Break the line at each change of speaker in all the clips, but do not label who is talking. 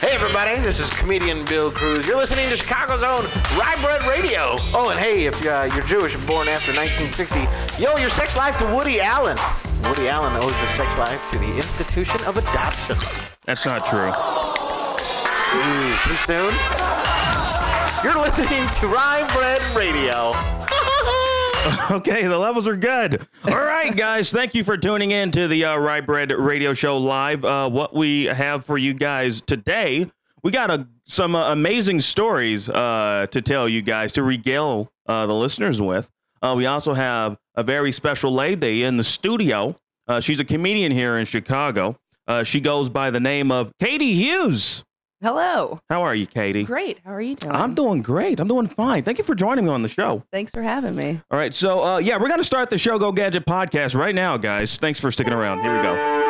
Hey everybody, this is comedian Bill Cruz. You're listening to Chicago's own Rye Bread Radio. Oh, and hey, if uh, you're Jewish and born after 1960, yo, your sex life to Woody Allen. Woody Allen owes his sex life to the institution of adoption.
That's not true.
Mm, too soon? You're listening to Rye Bread Radio.
Okay, the levels are good. All right, guys, thank you for tuning in to the uh, Rye Bread Radio Show live. Uh, what we have for you guys today, we got a, some uh, amazing stories uh, to tell you guys to regale uh, the listeners with. Uh, we also have a very special lady in the studio. Uh, she's a comedian here in Chicago. Uh, she goes by the name of Katie Hughes.
Hello.
How are you, Katie?
Great. How are you doing?
I'm doing great. I'm doing fine. Thank you for joining me on the show.
Thanks for having me.
All right, so uh, yeah, we're gonna start the Show Go Gadget podcast right now, guys. Thanks for sticking around. Here we go.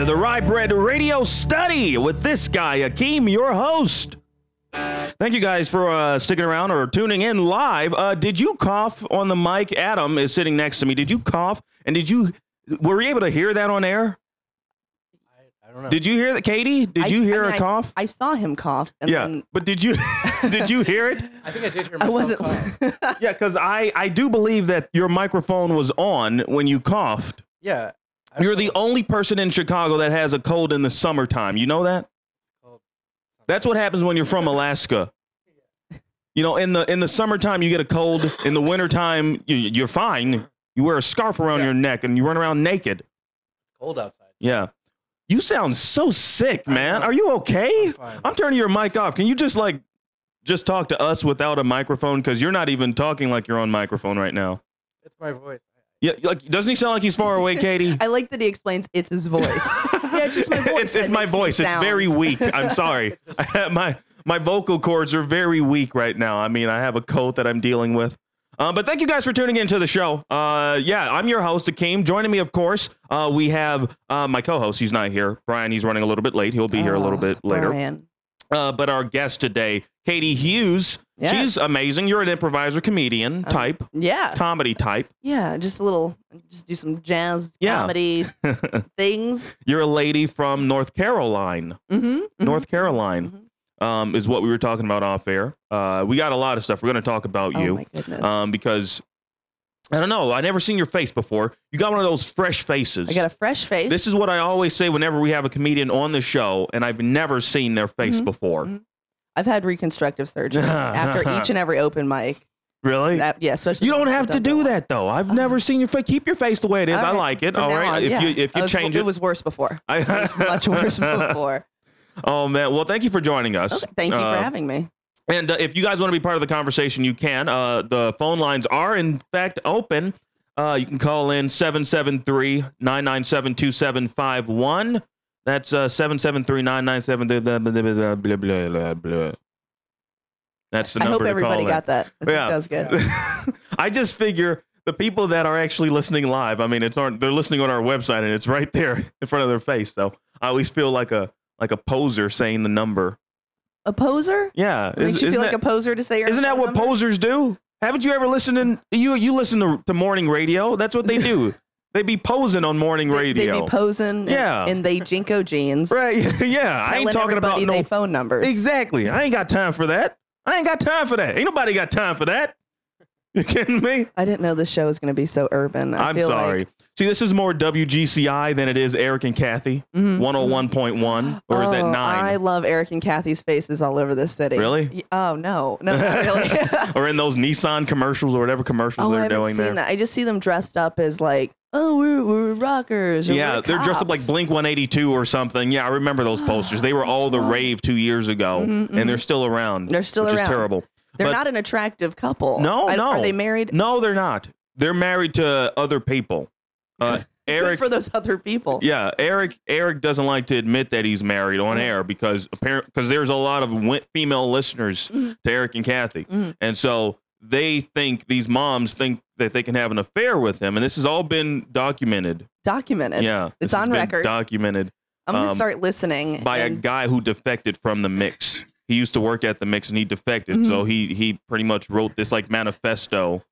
Of the Rye Bread Radio Study with this guy, Akeem, your host. Thank you guys for uh, sticking around or tuning in live. Uh, did you cough on the mic? Adam is sitting next to me. Did you cough? And did you were you able to hear that on air?
I don't know.
Did you hear that, Katie? Did
I-
you hear
I mean,
a
I-
cough?
I, saw him cough. And
yeah,
Then
but did you did you hear it?
I think I did hear
I
myself
wasn't.
cough.
Yeah, because I I do believe that your microphone was on when you coughed.
Yeah.
You're the only person in Chicago that has a cold in the summertime. You know that? That's what happens when you're from Alaska. You know, in the in the summertime you get a cold. In the wintertime you, you're fine. You wear a scarf around
Yeah.
your neck and you run around naked.
It's cold outside.
Yeah. You sound so sick, man. Are you okay?
I'm fine.
I'm turning your mic off. Can you just like just talk to us without a microphone cuz you're not even talking like you're on microphone right now.
It's my voice.
Yeah, like doesn't he sound like he's far away, Katie?
I like that he explains it's his voice. yeah, it's just my voice.
it's, it's my voice. It's very weak. I'm sorry. my my vocal cords are very weak right now. I mean, I have a cold that I'm dealing with. Uh, but thank you guys for tuning into the show. Uh, yeah, I'm your host, Akeem. Joining me, of course, uh, we have uh, my co-host. He's not here. Brian. He's running a little bit late. He'll be here a little
Oh,
bit later.
Brian.
Uh, but our guest today, Katie Hughes.
Yes.
She's amazing. You're an improviser, comedian
Um,
type,
Yeah.
comedy type.
Yeah. Just a little. Just do some jazz
Yeah.
comedy things.
You're a lady from North Carolina.
Mm-hmm.
North Carolina. um, is what we were talking about off air. Uh, we got a lot of stuff. We're going to talk about
Oh
you
my goodness.
um, because I don't know. I never seen your face before. You got one of those fresh faces.
I got a fresh face.
this is what I always say whenever we have a comedian on the show, and I've never seen their face
Mhm.
before.
Mhm. I've had reconstructive surgery after each and every open mic.
Really?
That, yeah, especially.
you don't have to do that though. I've never seen your face. Keep your face the way it is. I like it.
from
All right.
on,
if
yeah.
you if you
was-
change
it
it,
was worse before.
I,
It was much worse before.
Oh man. Well, thank you for joining us.
Okay, thank you for
Uh,
having me.
And uh, if you guys want to be part of the conversation, you can. Uh, the phone lines are, in fact, open. Uh, you can call in 773 997 2751. That's uh, 773 997 blah, blah, blah, blah, blah, blah, blah. That's the number.
I
hope
everybody got that. I
Yeah.
that was good.
I just figure the people that are actually listening live, I mean, it's on, they're listening on our website and it's right there in front of their face. So I always feel like a like a poser saying the number.
A poser?
Yeah.
Makes
is-
you feel like a poser to say your
Isn't that what
number?
posers do? Haven't you ever listened in you you listen to, to morning radio? That's what they do. they be posing on morning radio.
they be posing
Yeah.
in, in they JNCO jeans.
right. yeah. I ain't talking about no
phone numbers.
Exactly. I ain't got time for that. I ain't got time for that. Ain't nobody got time for that. You kidding me?
I didn't know this show was going to be so urban. I
I'm
feel
sorry.
Like,
See, this is more WGCI than it is Eric and Kathy.
Mhm.
101.1 or is that
Oh,
9?
I love Eric and Kathy's faces all over the city.
Really?
Oh no, no, really.
or in those Nissan commercials or whatever commercials
oh, I
they're
haven't
doing
seen
there.
that. I just see them dressed up as like oh, we're, we're rockers. or
Yeah,
we're
they're dressed up like. Blink 182 or something. Yeah, I remember those posters. They were all the rave two years ago, and they're still around.
Mm-hmm, They're still
which
around.
is terrible.
They're
But-
not an attractive couple.
No,
I-
no.
Are they married?
No, they're not. They're married to other people. Uh, Eric,
for those other people.
yeah, Eric. Eric doesn't like to admit that he's married on air because apparent because there's a lot of female listeners
Mm-hmm.
to Eric and Kathy, and so they think these moms think that they can have an affair with him, and this has all been documented.
Documented.
yeah,
It's on record.
Documented.
I'm gonna
um,
start listening.
by a guy who defected from the mix. He used to work at the mix and he defected. So
Mm-hmm.
he he pretty much wrote this like manifesto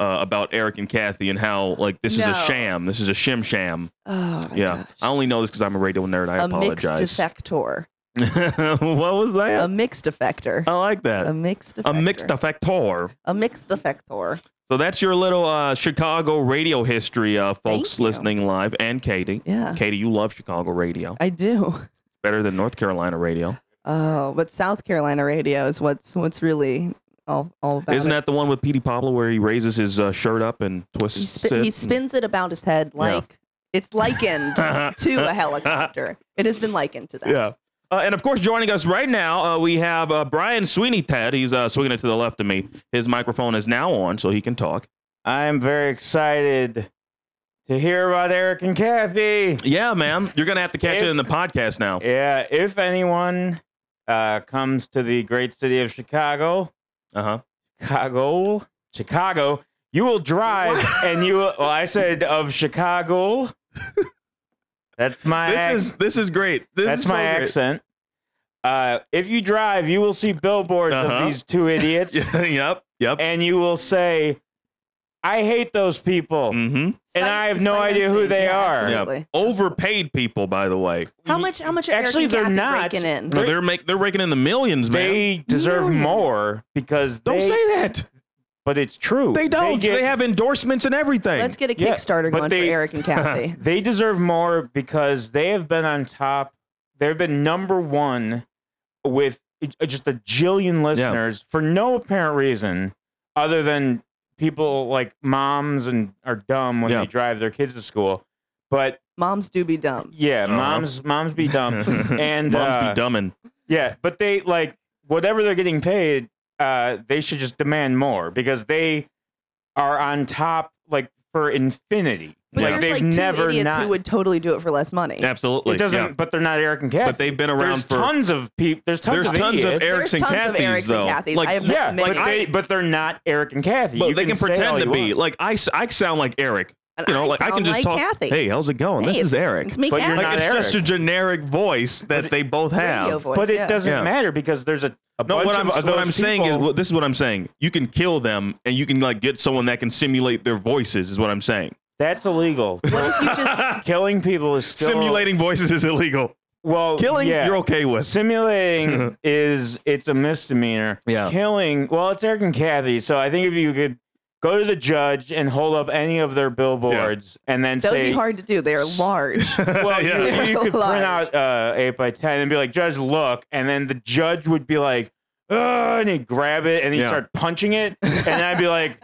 uh, about Eric and Kathy and how like this is a sham. This is a shim sham.
oh my
yeah.
gosh.
I only know this because I'm a radio nerd. I
a mixed
apologize.
defector.
what was that?
A mixed defector.
I like that.
a mixed
a mixed defector.
A mixed defector.
So that's your little uh, Chicago radio history, uh, folks
you.
listening live, and Katie.
Yeah.
Katie, you love Chicago radio.
I do.
Better than North Carolina radio.
Oh, but South Carolina radio is what's what's really all all about.
Isn't
it.
that the one with Petey Pablo where he raises his uh, shirt up and
he,
twists it?
he spins it about his head like it's likened to a helicopter. It has been likened to that.
Yeah. Uh, and of course, joining us right now, uh, we have uh, Brian Sweeney Ted. He's uh, swinging it to the left of me. His microphone is now on, so he can talk.
I'm very excited to hear about Eric and Kathy.
Yeah, man. You're going to have to catch it in the podcast now.
Yeah, if anyone uh, comes to the great city of Chicago,
Uh huh.
Chicago, Chicago, you will drive and you will, well, I said of Chicago. That's my
This
ac-
is this is great. This
that's
is so
my
great.
accent. Uh, if you drive, you will see billboards
Uh-huh.
of these two idiots,
yep. Yep.
and you will say, "I hate those people,"
Mm-hmm.
and
Sight-
I have no idea who they
Yeah,
are.
absolutely.
Yep. Overpaid people, by the way.
How much? How much? are
Actually,
Eric
they're
Kathy
not.
raking in.
No, they're make they're raking in the millions, man.
They deserve
Millions.
more because
don't
they,
say that.
but it's true.
They don't. They,
get-
have endorsements and everything.
Let's get a
Yeah,
Kickstarter
but
going
they-
for Eric and Kathy.
They deserve more because they have been on top. They've been number one with just a jillion listeners for no apparent reason other than people like moms and are dumb when
Yeah.
they drive their kids to school. But
Moms do be dumb.
yeah,
Uh-huh.
moms moms be dumb. and
Moms
uh,
be dumbing.
Yeah, but they like whatever they're getting paid, uh, they should just demand more because they are on top like for infinity.
But
like
there's
they've
like two
never
idiots
not.
who would totally do it for less money.
Absolutely.
it doesn't,
yeah.
but they're not Eric and Kathy.
But they've been around
there's
for
tons of people. There's tons
There's
of
tons of
idiots.
Erics and
There's tons of
Kathys,
Erics and
though.
Kathys.
Like,
I have
Yeah, but they but they're not Eric and Kathy.
But
You
they can
say
pretend to be
want.
like I sound like Eric. You know,
I
like I can just
like
talk.
Kathy.
Hey, how's it going?
Hey,
this is Eric.
It's me,
But you're
Kathy.
like
not
it's
Eric.
just a generic voice that they both have.
voice,
but it
yeah.
doesn't
Yeah.
matter because there's a, a
No,
bunch
what I'm
of
what I'm saying is well, this is what I'm saying. You can kill them and you can like get someone that can simulate their voices. Is what I'm saying.
That's illegal.
What if you just
Killing people is still
Simulating voices is illegal.
Well,
Killing,
yeah.
you're okay with.
Simulating is it's a misdemeanor.
Yeah.
Killing, well, it's Eric and Kathy. So I think if you could go to the judge and hold up any of their billboards and then
that would
say,
be hard to do. They're large.
well,
Yeah.
you, you could print
Large.
out uh, eight by ten and be like, Judge, look, and then the judge would be like, and he'd grab it and he'd
Yeah.
start punching it, and I'd be like,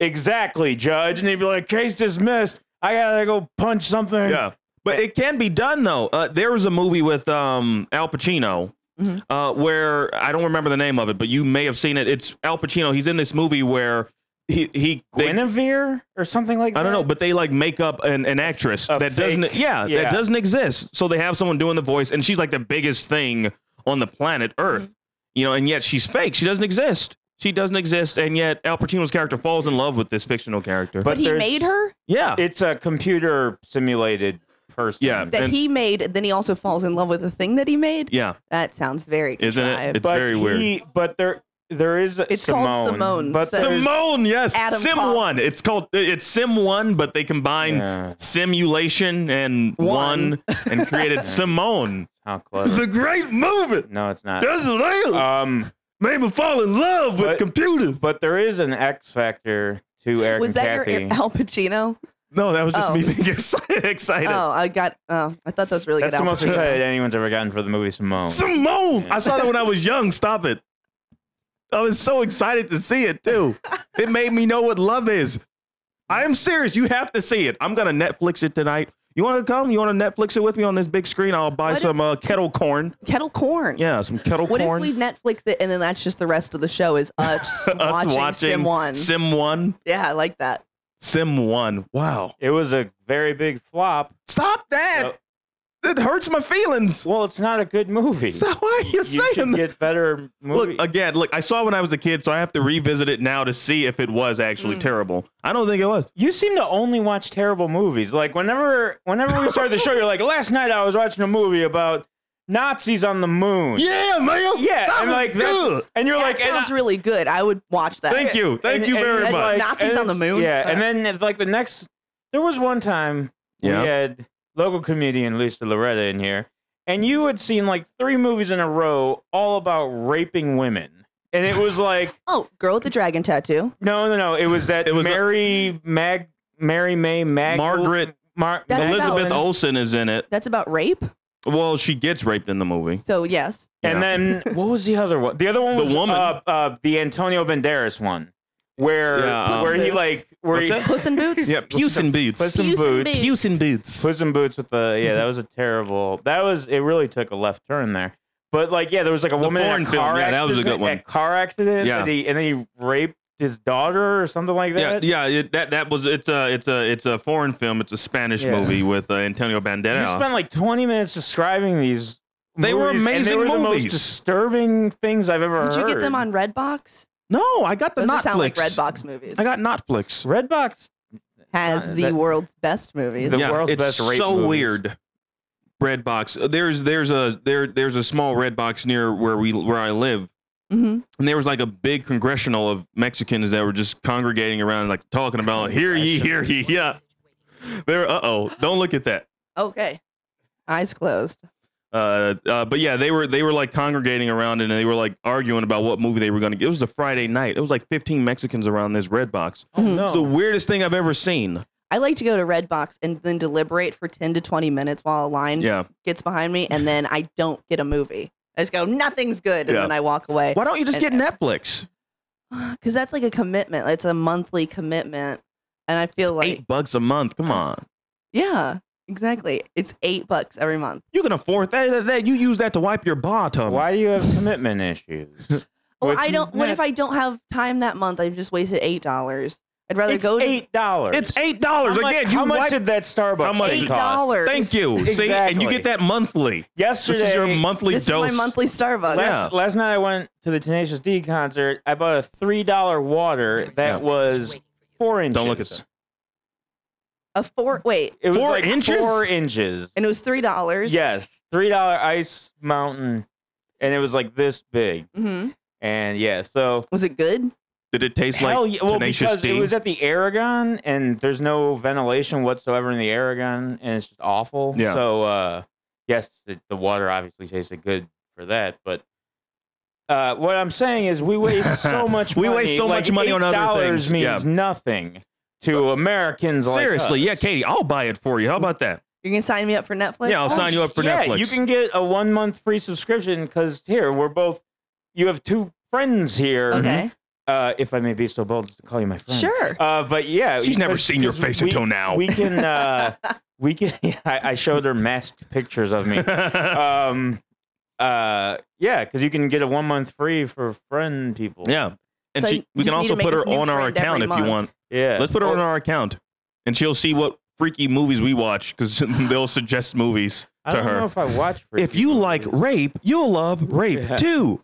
exactly, Judge, and he'd be like, case dismissed. I gotta go punch something.
Yeah, but it can be done though. Uh, there was a movie with um, Al Pacino.
Mhm.
Uh, where I don't remember the name of it, but you may have seen it. It's Al Pacino. He's in this movie where he he they,
Guinevere or something like that.
I don't know, but they like make up an, an actress
A
that
fake-
doesn't yeah,
yeah.
that doesn't exist. So they have someone doing the voice, and she's like the biggest thing on the planet Earth, you know, and yet she's fake. She doesn't exist. She doesn't exist, and yet Al Pacino's character falls in love with this fictional character.
But
but he
there's-
made her.
yeah,
it's a computer simulated person.
Yeah,
That
And-
he made. Then he also falls in love with the thing that he made.
yeah,
That sounds very
Isn't it?
contrived.
It's
but
very weird.
he, But there, there is.
It's
Simone,
called Simone,
But
so-
there's-
Simone, yes,
Adam
Sim
Pop.
One. It's called it's Sim One, but they combine
Yeah.
simulation and one,
One.
and created Simone.
How clever.
The great movie.
No, it's not.
That's real.
Um,
Made me fall in love with
But-
computers.
but there is an X factor to Eric
was
and
that
Kathy.
your Al Pacino?
no, that was just
Oh.
me being excited. excited.
Oh, I got. Oh, I thought that was really good.
That's
good.
the
Al
most
Pacino.
excited anyone's ever gotten for the movie Simone.
Simone. I saw that when I was young. Stop it. I was so excited to see it too. It made me know what love is. I am serious. You have to see it. I'm gonna Netflix it tonight. You want to come? You want to Netflix it with me on this big screen? I'll buy
What if-
some uh, kettle corn.
Kettle corn.
Yeah, some kettle
What
corn.
if we Netflix it and then that's just the rest of the show is us,
Us
watching, Sim One?
Sim One.
yeah, I like that.
Sim One. Wow.
It was a very big flop.
Stop that.
Yep.
It hurts my feelings.
Well, it's not a good movie.
Stop. Why are you,
you
saying
should
that?
get better
Look again. Look, I saw it when I was a kid, so I have to revisit it now to see if it was actually
Mm.
terrible. I don't think it was.
you seem to only watch terrible movies. Like whenever, whenever we started the show, you're like, last night I was watching a movie about Nazis on the moon.
Yeah, man.
Yeah,
That
and
was
like that's-
good.
and you're
That
like, and
sounds
I-
really good. I would watch that.
Thank you. Thank
and-
you
and
very
it's
much.
like-
Nazis
and
on the
it's-
moon?
Yeah,
Uh.
and then it's like the next, there was one time
Yeah.
we had local comedian Lisa Loretta in here, and you had seen like three movies in a row all about raping women, and it was like,
Oh, girl with the dragon tattoo.
no, no, no, it was that
It was a-
Mary Mag, Mary May Mag,
Margaret-
Mar-
That's about-
Elizabeth
Magdalene.
Olsen is in it.
That's about rape.
Well, she gets raped in the movie.
So yes.
And
Yeah.
then what was the other one? The other one
The
was
woman.
Uh, uh, the Antonio Banderas one, where
Yeah,
where he
Boots.
like where
What's
he
that?
Puss in Boots.
Yeah, Puss in Boots.
Puss in
Puss in
Boots.
Boots.
Puss in Boots.
Puss in Boots with the yeah, that was a terrible. That was it. Really took a left turn there. But like yeah, there was like a woman in
foreign
a
film,
car
yeah, that was a
accident.
good one.
A car accident.
Yeah.
and, he, and then he raped his daughter or something like that.
yeah. It, that that was it's a it's a it's a foreign film. It's a Spanish
Yeah.
movie with uh, Antonio
You
Banderas.
spent like 20 minutes describing these.
They were
movies, and
amazing
they were the
movies.
most disturbing things I've ever
Did
heard.
you get them on Redbox?
No, I got the
Those
Netflix.
sound like Redbox movies.
I got Netflix.
Redbox?
has
Uh,
the
that-
world's best movies.
The
yeah,
world's
it's
best rape
so
movies.
weird. Redbox. There's there's a there there's a small Redbox near where we where I live,
hmm
and there was like a big congressional of Mexicans that were just congregating around, like talking about "Hear ye, hear ye." Yeah, they're uh oh. Don't look at that.
Okay. Eyes closed.
Uh, uh, but yeah, they were they were like congregating around and they were like arguing about what movie they were going to get. It was a Friday night. It was like 15 Mexicans around this Redbox.
Oh,
Mhm.
no.
It's the weirdest thing I've ever seen.
I like to go to Redbox and then deliberate for 10 to 20 minutes while a line
Yeah.
gets behind me, and then I don't get a movie. I just go, nothing's good, and
Yeah.
then I walk away.
Why don't you just get Netflix?
Because that's like a commitment. It's a monthly commitment. And I feel like,
Eight bucks a month. Come on.
yeah, exactly. It's eight bucks every month.
You can afford that. that, that- you use that to wipe your bottom.
Why do you have commitment issues?
Well,
With
I don't, what
Net-
if I don't have time that month? I've just wasted $8. I'd rather
It's
go to
eight dollars.
It's eight dollars
How much,
again. You
how much
wipe-
did that Starbucks
How much
thing
it
cost?
$8.
Thank you. See, and you
Exactly.
get that monthly.
Yesterday,
This is your monthly
This
dose.
is my monthly Starbucks.
Last,
Yeah.
last night I went to the Tenacious D concert. I bought a three dollar water that
Yeah.
was four inches.
Don't look at this.
A four, wait,
It was
Four
like
inches?
Four inches.
and it was $3.
Yes, three dollar ice mountain, and it was like this big.
hmm
And yeah, so
Was it good?
Did it taste
hell
like
yeah, well
Tenacious
because
D?
it was at the Aragon, and there's no ventilation whatsoever in the Aragon, and it's just awful.
Yeah.
So uh, yes, the, the water obviously tasted good for that, but. Uh, what I'm saying is, we waste so much.
We
money.
waste so
like
much money on other
$8
things.
Means
Yeah.
nothing to Americans. like
Seriously,
us.
yeah, Katie, I'll buy it for you. How about that?
You're going to sign me up for Netflix?
Yeah, I'll sign you up for
yeah,
Netflix.
you can get a one month free subscription because here we're both. You have two friends here.
Okay.
Uh, if I may be so bold as to call you my friend.
Sure.
Uh, but yeah,
She's never seen your face
we-
until now.
We can. Uh, we can. I, I showed her masked pictures of me. Um. Uh. Yeah, because you can get a one month free for friend people.
yeah. And
So
she,
you
we can
just need
also
make
put
a
her
new
on our
friend
account
every
if you
month.
want.
Yeah.
Let's put her
Or-
on our account, and she'll see what freaky movies we watch because they'll suggest movies
I
to
don't know
her.
if I watch.
If
freaky
you like rape, you'll love Rape
Yeah.
Two,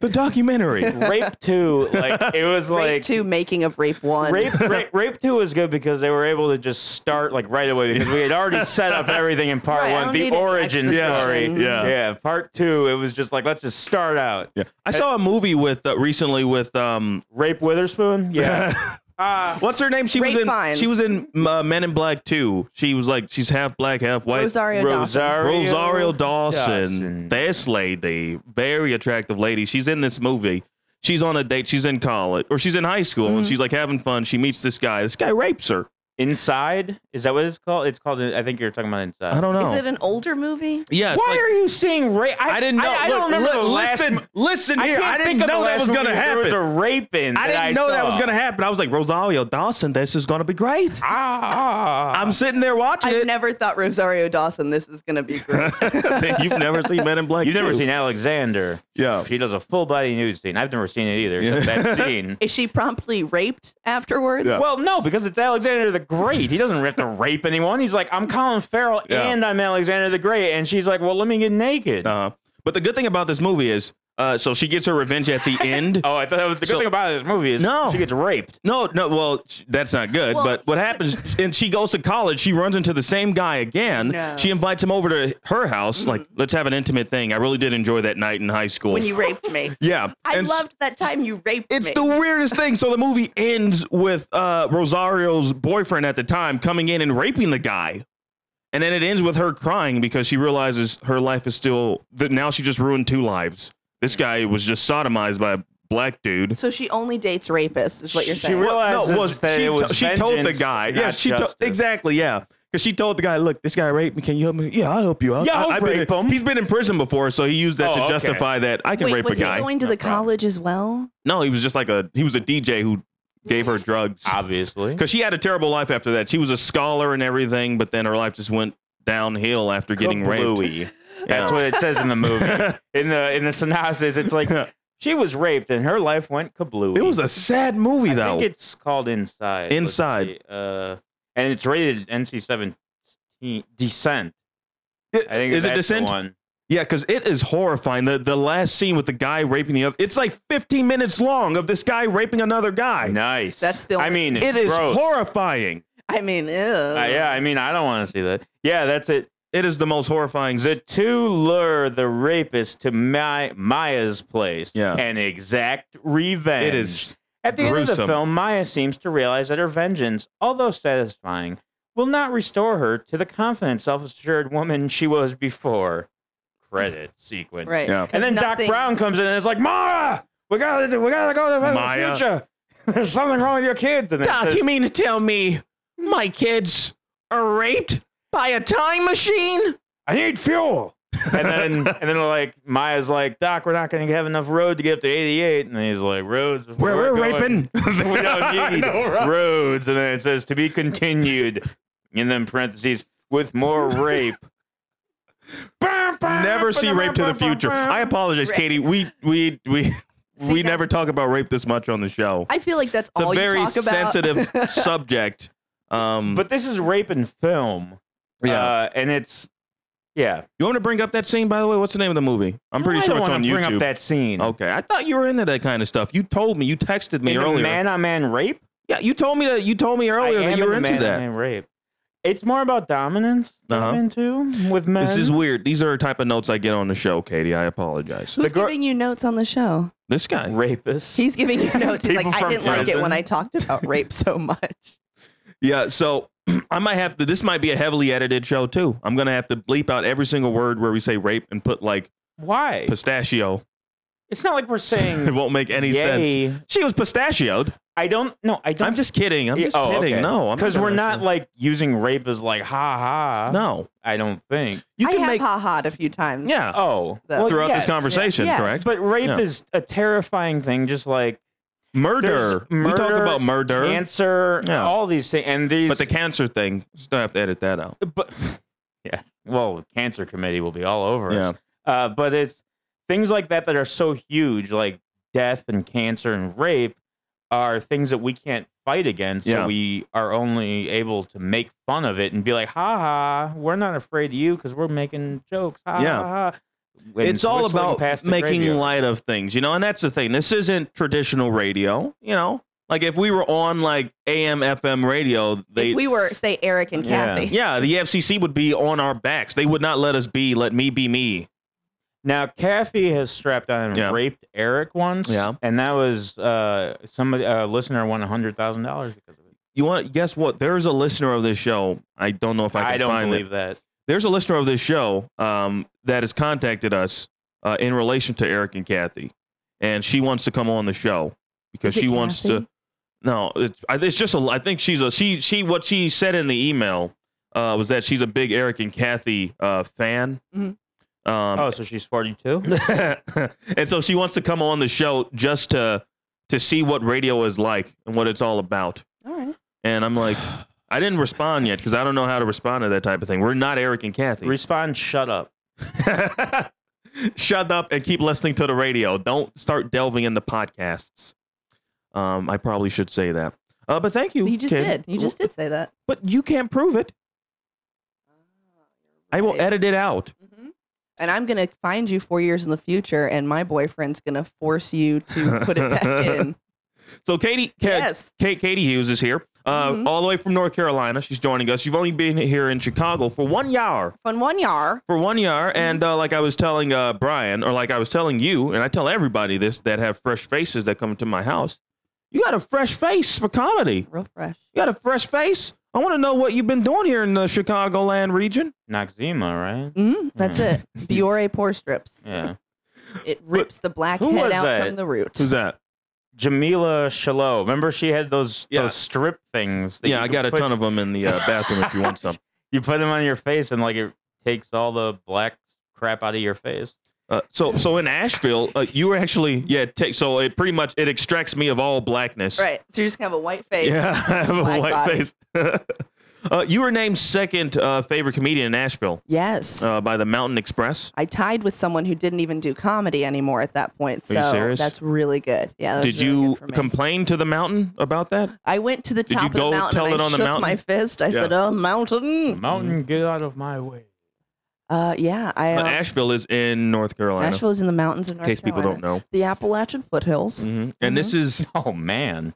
the documentary.
rape two, like it was like
Rape
like
2 making of Rape 1.
Rape, rape, rape two was good because they were able to just start like right away because we had already set up everything in part
Right, I
one,
don't
the
need any
origin
exposition.
story.
Yeah.
yeah. Part two, it was just like let's just start out.
yeah, I saw a movie with uh, recently with um.
Rape Witherspoon, yeah. Ah,
What's her name? She
Rape
was in.
Fiennes.
She was in uh, Men in Black Two. She was like she's half black, half white.
Rosario Dawson.
Rosario,
Rosario Dawson,
Dawson.
this lady, very attractive lady. She's in this movie. She's on a date. She's in college or she's in high school
Mm-hmm.
and she's like having fun. She meets this guy. This guy rapes her.
Inside is that what it's called? It's called. I think you're talking about Inside.
I don't know.
Is it an older movie?
yeah.
Why
like-
are you seeing rape?
I didn't know.
I, I don't remember
look,
the last.
listen,
mo-
listen here.
can't
I didn't
think of the
know that was going to
movie There was
happen.
a rape in.
I didn't know that was going to happen. I was like, Rosario Dawson, this is going to be great.
Ah,
I'm sitting there watching
I've
it.
never thought Rosario Dawson. This is gonna be great.
You've never seen Men in Black.
You've never seen Alexander.
Yeah.
She does a full body nude scene. I've never seen it either. Except that scene.
is she promptly raped afterwards?
Yeah.
Well, no, because it's Alexander the Great. He doesn't have to rape anyone. He's like, I'm Colin Farrell
Yeah.
and I'm Alexander the Great. And she's like, well, let me get naked.
Uh, but the good thing about this movie is, uh, so she gets her revenge at the end.
oh, I thought that was the good
So-
thing about this movie is
No.
she gets raped.
No, no. Well, that's not good.
Well-
but what happens? And she goes to college. She runs into the same guy again.
No.
She invites him over to her house. Like, let's have an intimate thing. I really did enjoy that night in high school.
When you raped me.
yeah,
I
And
loved that time you raped
It's
me.
the weirdest thing. So the movie ends with uh, Rosario's boyfriend at the time coming in and raping the guy. And then it ends with her crying because she realizes her life is still that now she just ruined two lives. This guy was just sodomized by a black dude.
so she only dates rapists, is what you're
She
saying.
realizes
no, well,
that
she,
it was
to- she told the
vengeance,
guy. Yeah,
not
she to-
justice.
exactly. Yeah, because she told the guy, "Look, this guy raped me. Can you help me? Yeah, I'll help you. I'll,
Yeah, I'll
I, I've been
rape
in-
him.
He's been in prison before, so he used that
Oh,
to
okay.
justify that I can
Wait,
rape a
was he
guy.
going to
No
the
problem.
college as well?
no, he was just like a he was a DJ who gave her drugs.
Obviously.
Because she had a terrible life after that. She was a scholar and everything, but then her life just went downhill after getting raped.
Kablooey. That's what it says in the movie. in the in the synopsis, it's like she was raped and her life went kablooey.
It was a sad movie,
I
though.
think it's called Inside. Let's
Inside.
see. Uh, and it's rated NC-17 Descent.
It-
I think
is it
that's the
Descent?
one.
Yeah, because it is horrifying. The the last scene with the guy raping the other. It's like 15 minutes long of this guy raping another guy.
Nice.
That's the
I
only-
mean,
It is
gross.
horrifying.
I mean, ew.
Uh, yeah, I mean, I don't want to see that. Yeah, that's it.
It is the most horrifying.
The two lure the rapist to My- Maya's place
Yeah.
and exact revenge.
It is
At the end of the film, Maya seems to realize that her vengeance, although satisfying, will not restore her to the confident, self-assured woman she was before. Credit sequence.
Right.
Yeah.
'Cause
And then Doc Brown comes in and is like, Mara, we gotta, we gotta go to the
Maya.
future. There's something wrong with your kids. And
Doc,
says,
you mean to tell me my kids are raped by a time machine?
I need fuel. and then and then like Maya's like, Doc, we're not gonna have enough road to get up to 88. And he's like, roads.
Where we're
going.
raping?
we don't need roads. And then it says to be continued. In them parentheses with more rape.
never see rape to the future. I apologize, Katie. We we we
See,
we
that-
never talk about rape this much on the show.
I feel like that's
It's
all
a very
you talk about.
sensitive subject. Um,
But this is rape in film.
Yeah.
Uh, and it's yeah.
you want to bring up that scene, by the way? What's the name of the movie? I'm pretty
I
sure
don't
it's
wanna
on
bring
YouTube.
up that scene.
Okay, I thought you were into that kind of stuff. You told me. You texted me
Into
earlier.
man on man rape?
yeah, you told me that. You told me earlier
I
that
am
you were
into
into that.
man-on-man rape. It's more about dominance that
Uh-huh.
Into with men.
This is weird. These are the type of notes I get on the show, Katie. I apologize.
Who's
The gir-
giving you notes on the show?
This guy.
rapist.
He's giving you notes. He's like,
People
I
from
didn't like it
prison.
when I talked about rape so much.
Yeah, so I might have to. This might be a heavily edited show too. I'm gonna have to bleep out every single word where we say rape and put like
Why?
pistachio.
It's not like we're saying it
won't make any
yay.
sense. She was pistachioed.
I don't. No, I don't.
I'm just kidding. I'm just
oh,
kidding.
okay.
No,
because we're
gonna-
not like using rape as like ha ha.
No,
I don't think.
you
I
can
have
make.
ha-ha'd a few times.
Yeah.
Oh, well,
throughout this conversation,
Yes.
correct?
But rape
Yeah.
is a terrifying thing. Just like
Murder.
there's
We talk about murder,
cancer,
Yeah.
all these things, and these.
but the cancer thing, still have to edit that out.
but yeah, well, the cancer committee will be all over
Yeah.
us. Uh, but it's things like that that are so huge, like death and cancer and rape, are things that we can't fight against.
Yeah.
So we are only able to make fun of it and be like, "Ha ha, we're not afraid of you because we're making jokes." Ha
Yeah.
ha ha. When
it's all about
past
making
graveyard.
light of things, you know, and that's the thing. This isn't traditional radio, you know. Like if we were on like AM, FM radio, they
if we were, say, Eric and
Yeah.
Kathy.
yeah, the FCC would be on our backs. They would not let us be. Let me be me.
Now, Kathy has strapped on and
Yeah.
raped Eric once.
Yeah.
and that was uh, somebody a listener won a hundred thousand dollars because of it.
You want? Guess what? There's a listener of this show. I don't know if I can
I don't
find
believe
it.
that.
There's a listener of this show um, that has contacted us uh, in relation to Eric and Kathy, and she wants to come on the show because
Is it
she wants to. No, it's it's just a. I think she's a she she what she said in the email uh, was that she's a big Eric and Kathy uh, fan.
Mhm.
Um,
Oh, so she's 42?
and so she wants to come on the show just to to see what radio is like and what it's all about.
All right.
And I'm like, I didn't respond yet because I don't know how to respond to that type of thing. We're not Eric and Kathy.
Respond, shut up.
Shut up and keep listening to the radio. Don't start delving into podcasts. Um, I probably should say that. Uh, but thank you.
You just
Katie.
did. You just did say that.
But you can't prove it. I will edit it out.
Mhm. And I'm gonna find you four years in the future, and my boyfriend's gonna force you to put it back in.
So Katie, Ka-
yes.
Kate, Katie Hughes is here, uh,
Mhm.
all the way from North Carolina. She's joining us. You've only been here in Chicago for one year.
On one yar.
For one year,
Mm-hmm.
and uh, like I was telling uh, Brian, or like I was telling you, and I tell everybody this that have fresh faces that come to my house. You got a fresh face for comedy.
Real fresh.
You got a fresh face. I want to know what you've been doing here in the Chicagoland region.
Noxzema, right?
Mm, that's
Mm.
it. Biore pore strips.
Yeah.
It rips the black
Who
head out
that?
from the root.
Who's that?
Jamila Shalot. Remember she had those
Yeah.
those strip things. that
Yeah, I
could
got a
put-
ton of them in the uh, bathroom if you want some.
You put them on your face and like it takes all the black crap out of your face.
Uh, so, so in Asheville, uh, you were actually yeah. Take, so it pretty much it extracts me of all blackness.
Right. So you just have a white face.
Yeah, I have a white
body.
face. uh, you were named second uh, favorite comedian in Asheville.
Yes.
uh, by the Mountain Express.
I tied with someone who didn't even do comedy anymore at that point.
Are you
So
serious?
that's really good. Yeah. that was
Did
really
you
good for me.
complain to the mountain about that?
I went to the
Did
top
you
of the
go
mountain
tell
and
it
I
on the
shook
mountain?
my fist. I
Yeah.
said, "Oh, mountain."
Mountain, get out of my way.
Uh, yeah. I.
Uh, Asheville is in North Carolina.
Asheville is in the mountains of
in
North
case people don't know.
The Appalachian foothills.
hmm And this is
Oh man.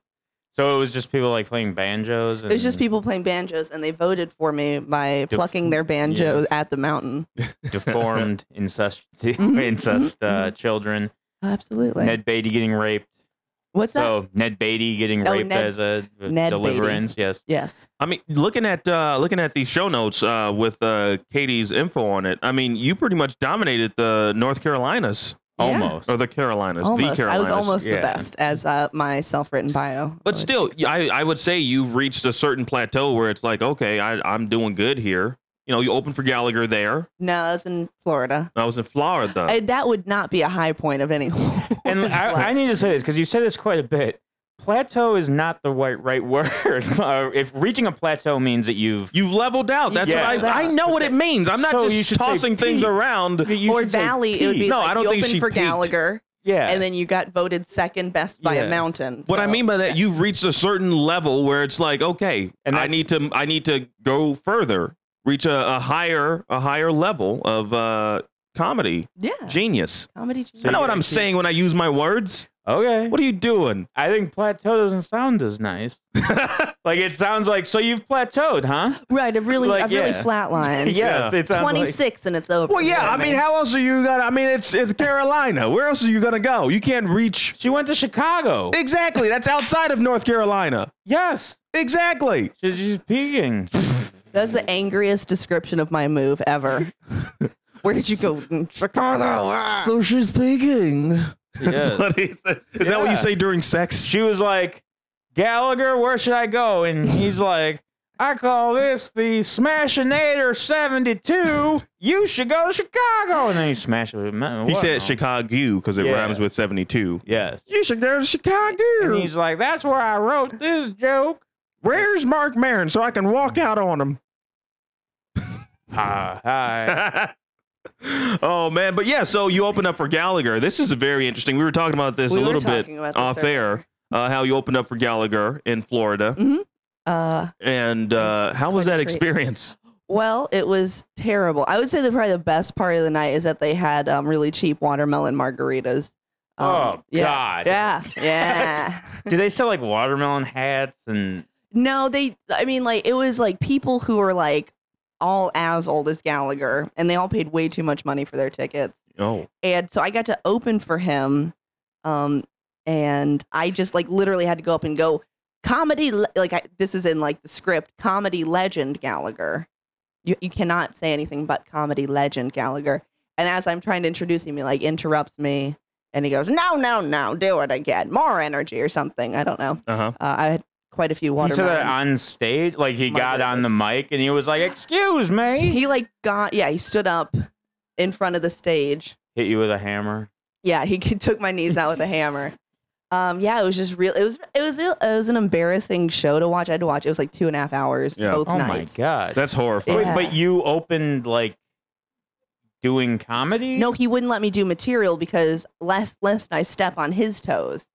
So it was just people like playing banjos. And
It was just people playing banjos, and they voted for me by
Def-
plucking their banjos
yes.
at the mountain.
deformed incest
Mhm,
incest
mhm,
uh, children.
Absolutely.
Ned Beatty getting raped.
What's that?
So Ned Beatty getting
Oh,
raped
Ned-
as a a
Ned
deliverance. Yes.
Yes.
I mean, looking at uh, looking at these show notes uh, with uh, Katie's info on it. I mean, you pretty much dominated the North Carolinas
Yeah.
Almost.
or the Carolinas, the
Almost. I was almost the
yeah.
best as uh, my self-written bio.
But
would
still,
fix.
I, I would say you've reached a certain plateau where it's like, okay, I, I'm doing good here. You know, you opened for Gallagher there.
no, I was in Florida.
I was in Florida.
I, that would not be a high point of any.
And I, I need to say this because you said this quite a bit. Plateau is not the right right word. Uh, if reaching a plateau means that you've
You've leveled out. That's
Yeah.
what
leveled
I, I know what it means. I'm not
So
just tossing things around.
you
or Valley, it would be.
No,
like
I don't
you
think
opened
she
for
peaked.
Gallagher,
yeah.
and then you got voted second best by
Yeah.
a mountain.
What I mean by that, you've reached a certain level where it's like, okay,
And
I need to, I need to go further, reach a, a higher, a higher level of uh, comedy
yeah,
genius.
comedy.
So
You know what I'm
actually-
saying when I use my words?
Okay.
What are you doing?
I think plateau doesn't sound as nice. like it sounds like so you've plateaued, huh?
right, I've really,
Like,
I've really
yeah.
flatlined.
yes, it sounds like
26 and it's over.
Well, yeah. I
me.
mean, how else are you gonna? I mean, it's it's Carolina. Where else are you gonna go? You can't reach.
she went to Chicago.
Exactly. That's outside of North Carolina.
yes,
Exactly.
she's, she's peeking.
That's the angriest description of my move ever. Where did you go? "Mm, Chicago. ah."
So she's speaking.
Yes.
That's what he said. Is that what you say during sex?
She was like, Gallagher, where should I go? And he's like, I call this the Smashinator 72. You should go to Chicago. And then he smashed it. a-
He
what?
said Chicago because it
Yeah.
rhymes with 72.
Yes.
You should go to Chicago.
And he's like, that's where I wrote this joke.
Where's Marc Maron so I can walk out on him?
Hi. Hi.
Oh man, but yeah. So you opened up for Gallagher. This is a very interesting. We were talking about this
We
a little bit
talking about this
off air. Uh, how you opened up for Gallagher in Florida,
Uh,
and uh,
It's
how was that experience?
well, it was terrible. I would say that probably the best part of the night is that they had um, really cheap watermelon margaritas. Um,
Oh,
yeah.
God.
Yeah, yeah.
Do they sell like watermelon hats and
No, they. I mean, like it was like people who were like all as old as Gallagher, and they all paid way too much money for their tickets.
Oh,
And so I got to open for him, um, and I just like literally had to go up and go comedy. le- Like I, this is in like the script, comedy legend Gallagher. You you cannot say anything but comedy legend Gallagher. And as I'm trying to introduce him, he like interrupts me And he goes, no, no, no, do it again. More energy or something. I don't know.
Uh huh.
Uh, I had quite a few
He
watermelon.
said that on stage, like he
My
got on the mic and he was like, "Excuse me,"
he like got, yeah, he stood up in front of the stage.
hit you with a hammer.
Yeah, he took my knees out with a hammer. Um, yeah, it was just real. It was it was real, it was an embarrassing show to watch. I had to watch. It was like two and a half hours
Yeah.
both
Oh
nights.
my god!
That's horrifying.
Wait,
Yeah.
but you opened like doing comedy?
No, he wouldn't let me do material because lest lest I step on his toes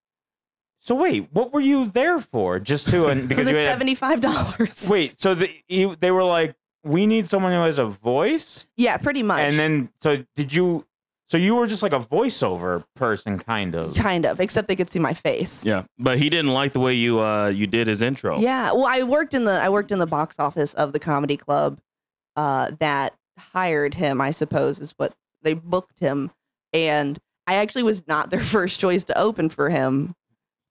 So wait, what were you there for? Just to and
for
because
the
you had,
seventy five dollars.
wait, so the, you, they were like, we need someone who has a voice,
Yeah, pretty much.
and then so did you? So you were just like a voiceover person, kind of.
kind of, except they could see my face.
Yeah, but he didn't like the way you uh you did his intro.
Yeah. Well, I worked in the I worked in the box office of the comedy club uh, that hired him. I suppose is what they booked him, and I actually was not their first choice to open for him.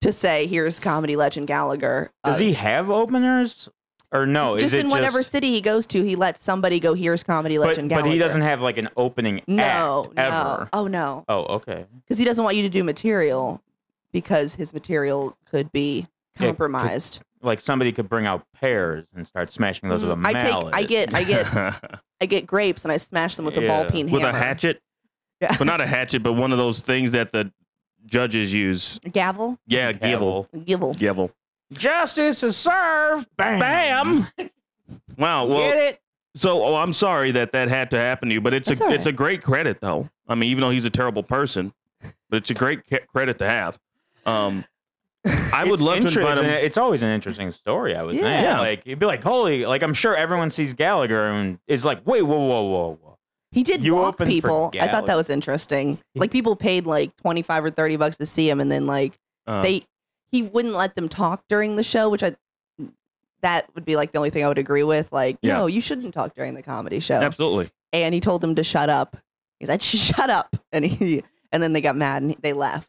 To say, here's comedy legend Gallagher.
Does
Uh,
he have openers, or no?
just
is it
in whatever
just,
city he goes to, he lets somebody go. Here's comedy
But,
legend
but
Gallagher.
he doesn't have like an opening
No,
act
no.
ever.
Oh no,
Oh, okay.
because he doesn't want you to do material because his material could be
Yeah, could-
compromised.
Like somebody could bring out pears and start smashing those with a
Mm, I
mallet.
take, I get, I get, I get grapes and I smash them with a
Yeah.
ball peen
with
hammer.
a hatchet,
Yeah.
but not a hatchet, but one of those things that the judges use.
Gavel,
Yeah, gavel,
Gavel.
gavel.
Justice is served. Bam.
Bam. Wow. Well,
Get it?
so oh, I'm sorry that that had to happen to you, but it's
That's
a
all
it's a great credit though. I mean, even though he's a terrible person, but it's a great ca- credit to have. Um, I would
It's
love to
inter-
invite
it's,
him.
an- it's always an interesting story, I would think.
Yeah.
Like you'd be like, holy, like I'm sure everyone sees Gallagher and is like, wait, whoa, whoa, whoa, whoa.
He did
You
walk people. I thought that was interesting. Like people paid like twenty five or thirty bucks to see him, and then like
Uh,
they he wouldn't let them talk during the show, which I that would be like the only thing I would agree with. Like,
Yeah.
no, you shouldn't talk during the comedy show.
absolutely.
And he told them to shut up. He said, "Shut up," and he and then they got mad and they left.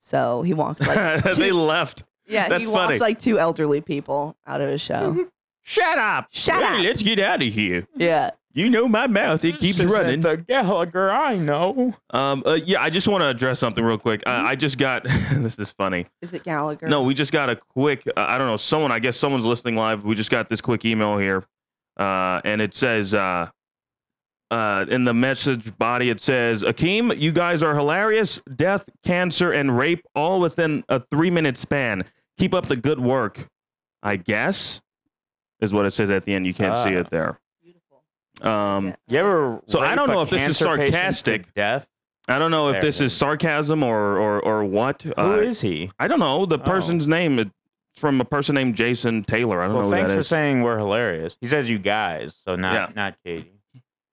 So he walked like
they left.
yeah,
that's
he walked
funny.
like two elderly people out of his show.
Shut up.
Shut
Hey,
up.
Let's get out of here.
yeah,
You know my mouth; it keeps
This isn't
running.
The Gallagher I know.
Um, uh, yeah, I just want to address something real quick. I, I just got this is funny.
is it Gallagher?
No, we just got a quick. Uh, I don't know. Someone, I guess, someone's listening live. We just got this quick email here, uh, and it says, uh, uh, in the message body, it says, "Akeem, you guys are hilarious. Death, cancer, and rape all within a three-minute span. Keep up the good work. I guess is what it says at the end. You can't see
Ah.
it there.
Beautiful.
Um,
You ever?
So I don't know if this is
cancer patient to
sarcastic.
Death.
I don't know if
There
this
it
is
is.
sarcasm or or or what.
Who
Uh,
is he?
I don't know. The
Oh.
person's name is from a person named Jason Taylor. I don't
Well,
know who
thanks
that
for
is.
saying we're hilarious. He says you guys, so not
Yeah.
not Katie.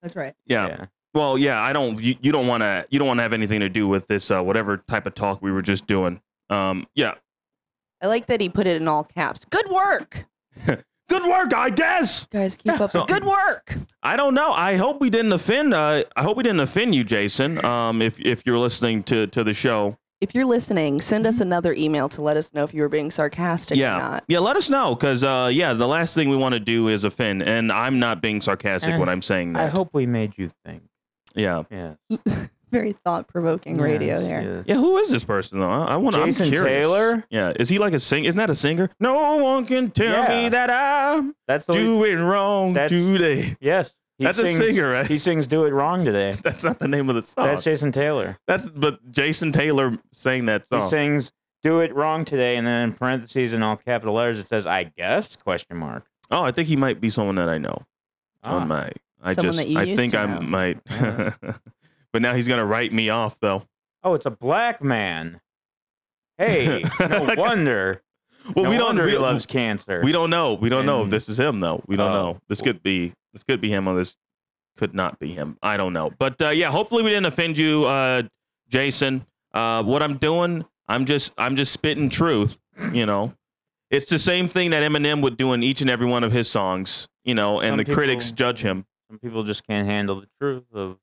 That's right.
yeah. Well, yeah. I don't. You, you don't want to. You don't want to have anything to do with this. Uh, whatever type of talk we were just doing. Um. Yeah.
I like that he put it in all caps. Good work,
Good work, I guess.
guys. Keep up. the
So-
Good work.
I don't know. I hope we didn't offend. Uh, I hope we didn't offend you, Jason. Um. If if you're listening to to the show.
If you're listening, send us another email to let us know if you were being sarcastic or
Yeah.
not.
Yeah. Let us know, because uh, yeah, the last thing we want to do is offend, and I'm not being sarcastic
Eh,
when I'm saying that.
I hope we made you think.
Yeah.
Yeah.
Very thought provoking radio there.
yes.
Yeah, who is this person though? I, I want to.
Jason
I'm curious.
Taylor?
Yeah, is he like a sing? Isn't that a singer? No one can tell
Yeah.
me that I'm
That's the
doing wrong
That's-
today.
yes. He
That's a
sings,
singer, right?
He sings "Do It Wrong" today.
That's not the name of the song.
That's
That's,
Jason Taylor.
That's but Jason Taylor sang that song.
He
song.
sings "Do It Wrong" today, and then in parentheses in all capital letters it says "I guess?" question mark.
oh, I think he might be someone that I know
Ah.
on my. I
Someone
just.
that you
I
used
think
to
I
know.
might. But now he's gonna write me off though.
Oh, it's a black man. Hey, no wonder.
Well,
no
we don't. We
he loves cancer.
we don't know. We don't know if this is him though. We don't
Oh.
know. This could be. This could be him or this could not be him. I don't know. But uh, yeah, hopefully we didn't offend you, uh, Jason. Uh, what I'm doing, I'm just I'm just spitting truth. You know, it's the same thing that Eminem would do in each and every one of his songs. You know, and
Some
the critics judge him.
Some people just can't handle the truth of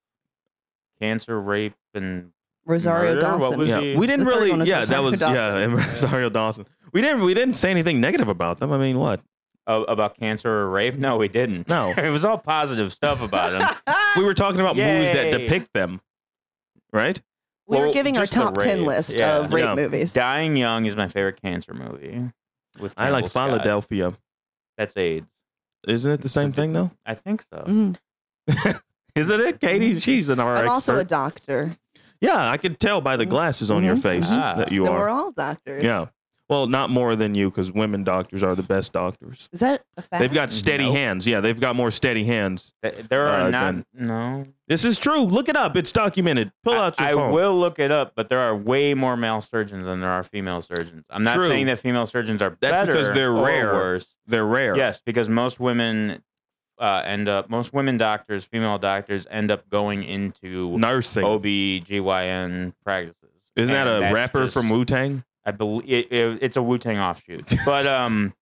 cancer, rape, and
Rosario
Murder? What
Dawson.
was
Yeah,
he-
we didn't
The third
really.
one is
Yeah, that
Rosario
was yeah, and Rosario Dawson. We didn't we didn't say anything negative about them. I mean, what?
uh, about cancer or rape. No, we didn't.
No.
it was all positive stuff about them.
We were talking about movies that
Yay.
depict them, right?
We were
Well,
giving our
just the
top 10
rape,
list
yeah.
of rape
Yeah.
movies.
Dying Young is my favorite cancer movie. With
I like
Campbell Scott.
Philadelphia.
That's AIDS.
Isn't it the same thing though?
I think so.
Mhm.
Isn't it, Katie? She's an our
I'm also a doctor.
yeah, I could tell by the glasses on your
Mhm.
face
Ah.
that you
Then
are.
we're all doctors.
Yeah. Well, not more than you, because women doctors are the best doctors.
Is that a fact?
They've got steady
Nope.
hands. Yeah, they've got more steady hands.
Th- There are
Uh,
not.
then-
No.
This is true. Look it up. It's documented. Pull out your
I, I
phone.
will look it up, but there are way more male surgeons than there are female surgeons. I'm not
True.
saying that female surgeons are
That's
better
because they're
or
rare.
worse.
They're rare.
Yes, because most women uh, end up, most women doctors, female doctors end up going into
Nursing.
OB/GYN practices.
Isn't that a rapper
just-
from Wu Tang?
I believe it, it, it's a Wu Tang offshoot, but um,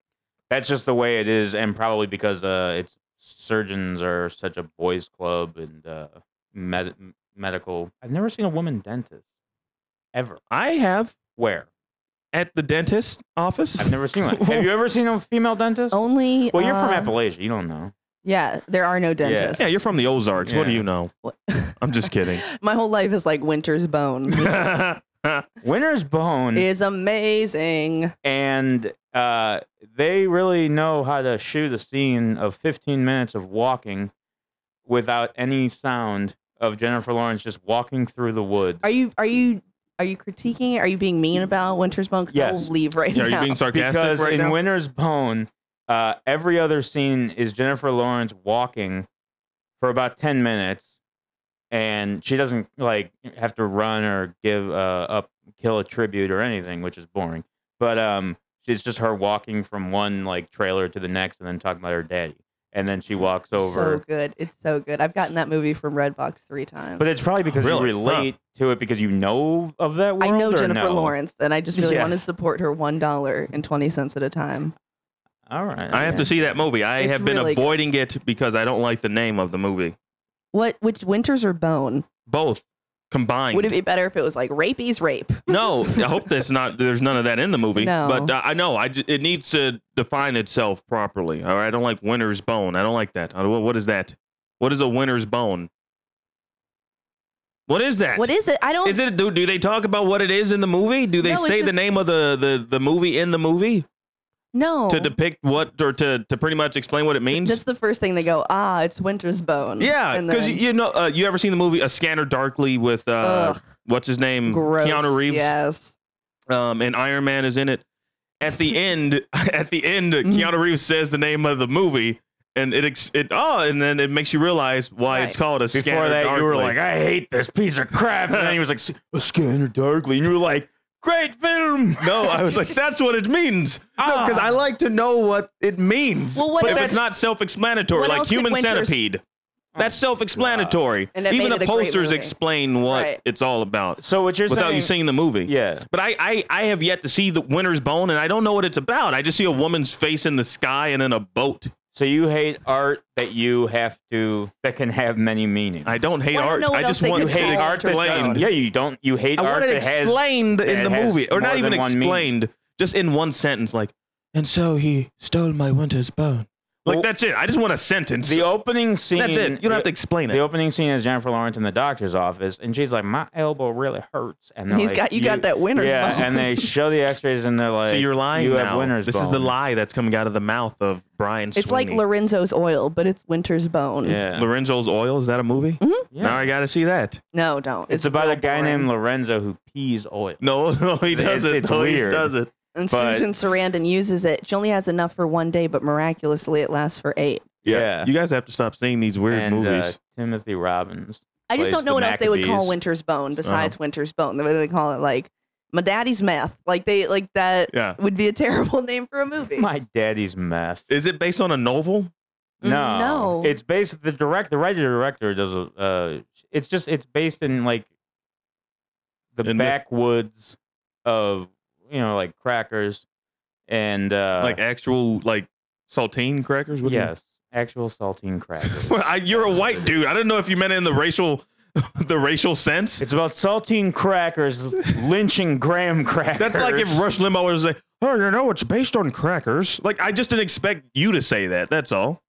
that's just the way it is, and probably because uh, it's surgeons are such a boys' club and uh, med- medical. I've never seen a woman dentist ever.
I have
Where?
at the dentist office.
I've never seen one. Have you ever seen a female dentist?
Only.
well, you're from
uh,
Appalachia. You don't know.
Yeah, there are no dentists.
Yeah, you're from the Ozarks. What do you know?
What-
I'm just kidding.
My whole life is like Winter's Bone.
Winter's Bone,
is amazing.
and uh, they really know how to shoot a scene of 15 minutes of walking without any sound of Jennifer Lawrence just walking through the woods.
Are you are you are you critiquing? Are you being mean about Winter's Bone?
Yes.
I'll leave right
Yeah, are you being sarcastic
because
right
in
now?
Winter's Bone, uh, every other scene is Jennifer Lawrence walking for about 10 minutes, and she doesn't like have to run or give uh, up, kill a tribute or anything, which is boring. But um, it's just her walking from one like trailer to the next, and then talking about her daddy, and then she walks over.
So good. It's so good. I've gotten that movie from Redbox three times.
But it's probably because
Really?
you relate to it because you know of that world.
I know
or
Jennifer
no?
Lawrence, and I just really
Yes.
want to support her one dollar and twenty cents at a time.
All right.
I have to see that movie. I
It's
have been
really good.
avoiding it because I don't like the name of the movie.
What? Which Winters or Bone?
Both combined.
Would it be better if it was like Rapey's Rape?
No, I hope that's not. There's none of that in the movie.
No.
But uh, I know I it needs to define itself properly. All right, I don't like winter's bone. I don't like that. I don't- What is that? What is a winner's bone? What is that?
What is it? I don't.
Is it? Do, do they talk about what it is in the movie? Do they
No, it's
say the
just-
name of the, the the movie in the movie
no.
to depict what or to to pretty much explain what it means?
That's the first thing they go. Ah, it's Winter's Bone.
yeah, because
then-
you know, uh, you ever seen the movie A Scanner Darkly with uh,
Ugh.
what's his name,
gross.
Keanu Reeves?
Yes.
um, and Iron Man is in it. At the end, at the end,
Mm-hmm.
Keanu Reeves says the name of the movie, and it ex- it oh, and then it makes you realize why it's called a
Before
Scanner Before
that, you were like, I hate this piece of crap. And then he was like, a scanner darkly. And you were like, great film.
no, I was like, that's what it means. No, ah. because I like to know what it means.
Well, what
if
else-
it's not self-explanatory,
what
like
else did
human
Winters-
centipede, that's ah. self-explanatory.
And it
Even
made
the
it a great
posters
movie.
explain what
Right.
it's all about
So what you're
without
saying?
you seeing the movie.
Yeah.
But I, I, I have yet to see the winter's bone, and I don't know what it's about. I just see a woman's face in the sky and then a boat.
So you hate art that you have to that can have many meanings.
I don't hate
Well, I don't
art.
know what
I
else
just
they
want
You
could
hate
call
art that
explained.
doesn't. Yeah, you don't. You hate
I
art
want it
that has.
explained in the
has
movie, or not even
than one meaning.
explained, just in one sentence. Like, and so he stole my winter's bone. Like
Well,
that's it. I just want a sentence.
The opening scene.
that's it. You don't have to explain it.
The opening scene is Jennifer Lawrence in the doctor's office, and she's like, "My elbow really hurts." And they're
He's
like,
got- you got that winner's
Yeah,
bone.
and they show the X-rays, and they're like,
so you're lying
You
now.
have winner's
this is the lie that's coming out of the mouth of Brian.
It's like Lorenzo's oil, but it's Winter's Bone.
Yeah.
Lorenzo's Oil. Is that a movie? Mm-hmm.
yeah.
Now I got to see that.
No, don't.
It's, about a guy
boring.
named Lorenzo who pees oil.
No, no, he doesn't.
it's
no,
weird.
he doesn't.
And
but-
Susan Sarandon uses it. She only has enough for one day, but miraculously it lasts for eight.
Yeah.
You guys have to stop seeing these weird
and
movies.
Uh, Timothy Robbins.
I just
Plays
don't know
the
what else they would call
Maccabees.
Winter's Bone besides
Uh-huh.
Winter's Bone. The way they call it, like my daddy's meth. Like they like that
yeah.
would be a terrible name for a movie.
My daddy's meth.
Is it based on a novel?
Mm,
No,
no.
It's based. The direct, the writer director does. a- Uh, it's just. It's based in like the
In the-
backwoods of you know like crackers and uh
like actual like saltine crackers? What you-
yes, actual saltine crackers.
Well, I, you're a white dude. I didn't know if you meant it in the racial, the racial sense.
it's about saltine crackers lynching graham crackers.
That's like if Rush Limbaugh was like, "Oh, you know, it's based on crackers." Like I just didn't expect you to say that. That's all.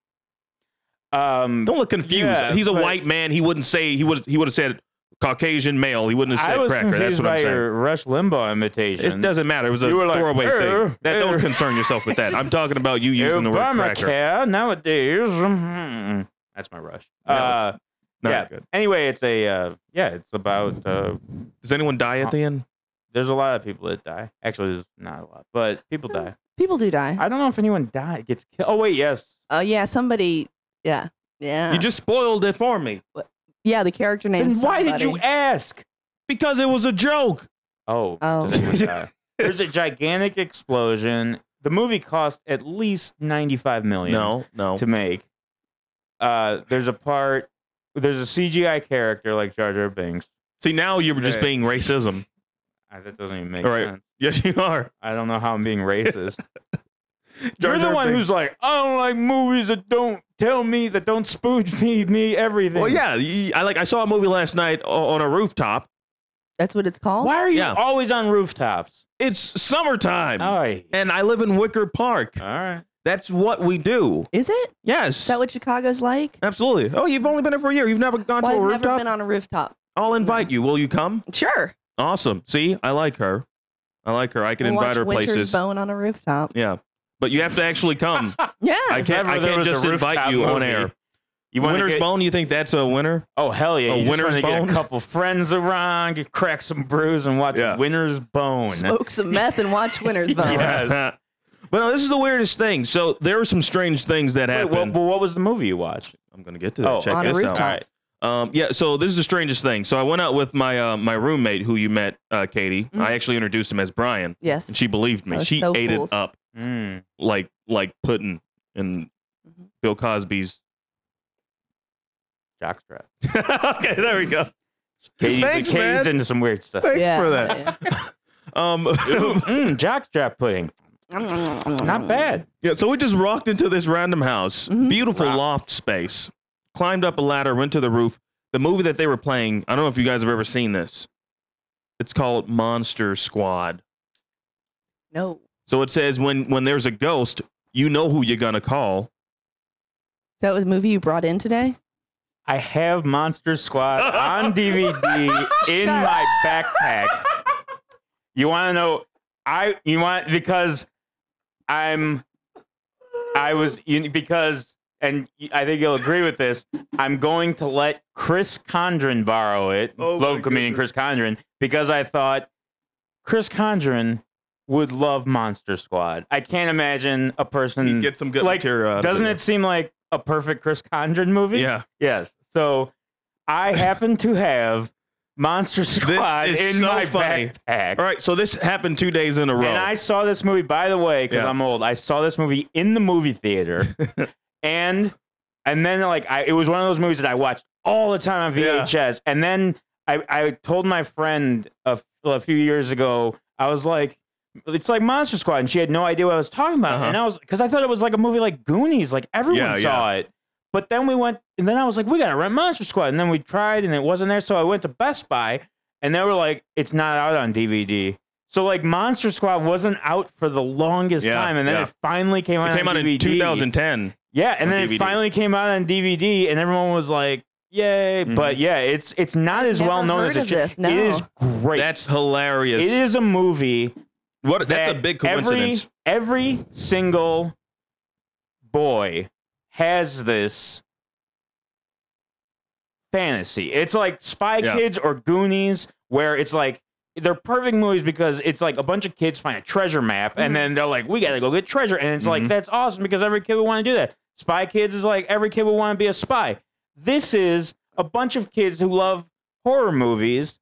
um
Don't look confused.
Yeah,
He's a
but-
white man. He wouldn't say. He would. He would have said Caucasian male. He wouldn't have
I
said
was
cracker. That's
confused
what I'm
by
saying.
your Rush Limbaugh imitation.
It doesn't matter. It was a
You were like,
throwaway
"Eh,
thing. That don't
eh."
concern yourself with that. I'm talking about you using the word cracker.
Obamacare nowadays. mhm. That's my Rush.
That
Uh,
Not
yeah.
good.
Anyway, it's a uh, yeah. It's about uh,
Does anyone die at the end?
there's a lot of people that die. Actually, there's not a lot, but people die.
People do die.
I don't know if anyone die gets killed. Oh wait, yes.
Oh yeah, somebody. Yeah, yeah,
You just spoiled it for me
yeah. The character name.
Then why did you ask?
because it was a joke.
Oh,
Oh.
does anyone die? There's a gigantic explosion. The movie cost at least 95 million.
No, no.
to make. Uh, there's a part. There's a CGI character like Jar Jar Binks.
See, now you're just
Yeah.
being racism.
That doesn't even make
All right.
sense.
Yes, you are.
I don't know how I'm being racist.
Jar
You're the one
Binks.
who's like, I don't like movies that don't tell me that don't spoon feed me everything.
Well, yeah. y- I like. I saw a movie last night on a rooftop.
That's what it's called.
Why are you
Yeah.
always on rooftops?
It's summertime,
Oh,
and I live in Wicker Park.
all right.
That's what we do.
Is it?
Yes,
Is that what Chicago's like?
absolutely. Oh, you've only been there for a year. You've never gone
Well,
to a
I've never
rooftop.
been on a rooftop.
I'll invite you. Will you come?
Sure.
Awesome. See, I like her. I like her. I can
We'll
invite
watch
her
Winter's
places.
Bone on a rooftop.
Yeah, but you have to actually come.
Yeah.
I can't. I can't just invite
rooftop
you on air.
You want
Winter's
get,
Bone. You think that's a winner?
Oh hell yeah!
A
You just
Winter's
want to get
Bone?
a couple friends around, get crack some brews, and watch
Yeah.
Winter's Bone.
Smoke some meth and watch Winner's Bone.
Yes.
but no, this is the weirdest thing. So there were some strange things that
Wait,
happened.
what, what was the movie you watched?
I'm gonna get to that.
Oh,
Check
on a
this
rooftop.
out. Um, yeah, so this is the strangest thing. So I went out with my uh, my roommate, who you met, uh, Katie.
Mhm.
I actually introduced him as Brian,
Yes.
and she believed me. She
so
ate
fooled.
it up
Mm.
like like pudding in
Mhm.
Bill Cosby's.
Jockstrap.
okay, there we go.
Katie's,
Thanks,
Katie's
man.
into some weird stuff.
Thanks
Yeah,
for that.
yeah.
Um,
Ooh, mm, jockstrap pudding. Not bad.
yeah, so we just walked into this random house,
Mhm.
beautiful
Wow.
loft space, climbed up a ladder, went to the roof. The movie that they were playing, I don't know if you guys have ever seen this. It's called Monster Squad.
No.
So it says when when there's a ghost, you know who you're gonna call.
Is that the movie you brought in today?
I have Monster Squad on DVD in
Shut
my backpack. You want to know? I you want because I'm I was you, because and I think you'll agree with this. I'm going to let Chris Condren borrow it,
Oh my
local comedian Chris Condren, because I thought Chris Condren would love Monster Squad. I can't imagine a person
You get some good
like,
material. Out
doesn't
it
it seem like a perfect Chris Condren movie?
Yeah.
Yes. So I happen to have Monster Squad in
so
my
funny.
backpack.
All right. So this happened two days in a row.
And I saw this movie, by the way, because
Yeah.
I'm old. I saw this movie in the movie theater, and and then like I, it was one of those movies that I watched all the time on
Yeah.
VHS. And then I, I told my friend a, a few years ago, I was like, it's like Monster Squad, and she had no idea what I was talking about.
Uh-huh.
And I was because I thought it was like a movie like Goonies, like everyone
Yeah,
saw it. But then we went, and then I was like, we gotta rent Monster Squad, and then we tried, and it wasn't there. So I went to Best Buy, and they were like, it's not out on DVD. So like Monster Squad wasn't out for the longest
Yeah,
time, and then
yeah.
it finally came out.
it came
on
out
DVD.
in 2010.
Yeah, and then
DVD.
it finally came out on DVD, and everyone was like, "Yay!"
Mhm.
But yeah, it's it's not as
Never
well known as
heard
it should.
this, no.
It is great.
That's hilarious.
it is a movie.
What? That's a big coincidence.
Every, every single boy has this fantasy. It's like Spy
Yeah.
Kids or Goonies, where it's like they're perfect movies because it's like a bunch of kids find a treasure map and
Mhm.
then they're like, we gotta go get treasure. And it's
Mhm.
like, that's awesome because every kid would want to do that. Spy Kids is like every kid would want to be a spy. This is a bunch of kids who love horror movies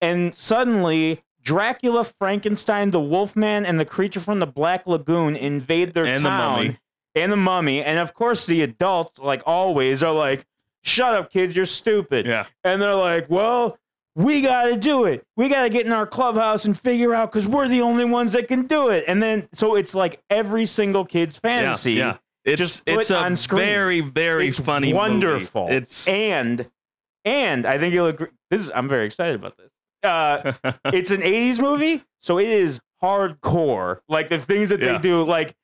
and suddenly Dracula, Frankenstein, the Wolfman, and the creature from the Black Lagoon invade their
And the
town.
mummy.
And the mummy. And of course, the adults, like always, are like, shut up, kids, you're stupid.
Yeah.
And they're like, well, we got to do it. We got to get in our clubhouse and figure out because we're the only ones that can do it. And then, so it's like every single kid's fantasy.
Yeah. yeah. It's
just
it's a
on screen.
very very
It's
funny. movie.
wonderful.
It's
and and I think you'll agree. This is I'm very excited about this. Uh, it's an 80s movie, so it is hardcore. Like the things that
Yeah.
they do, like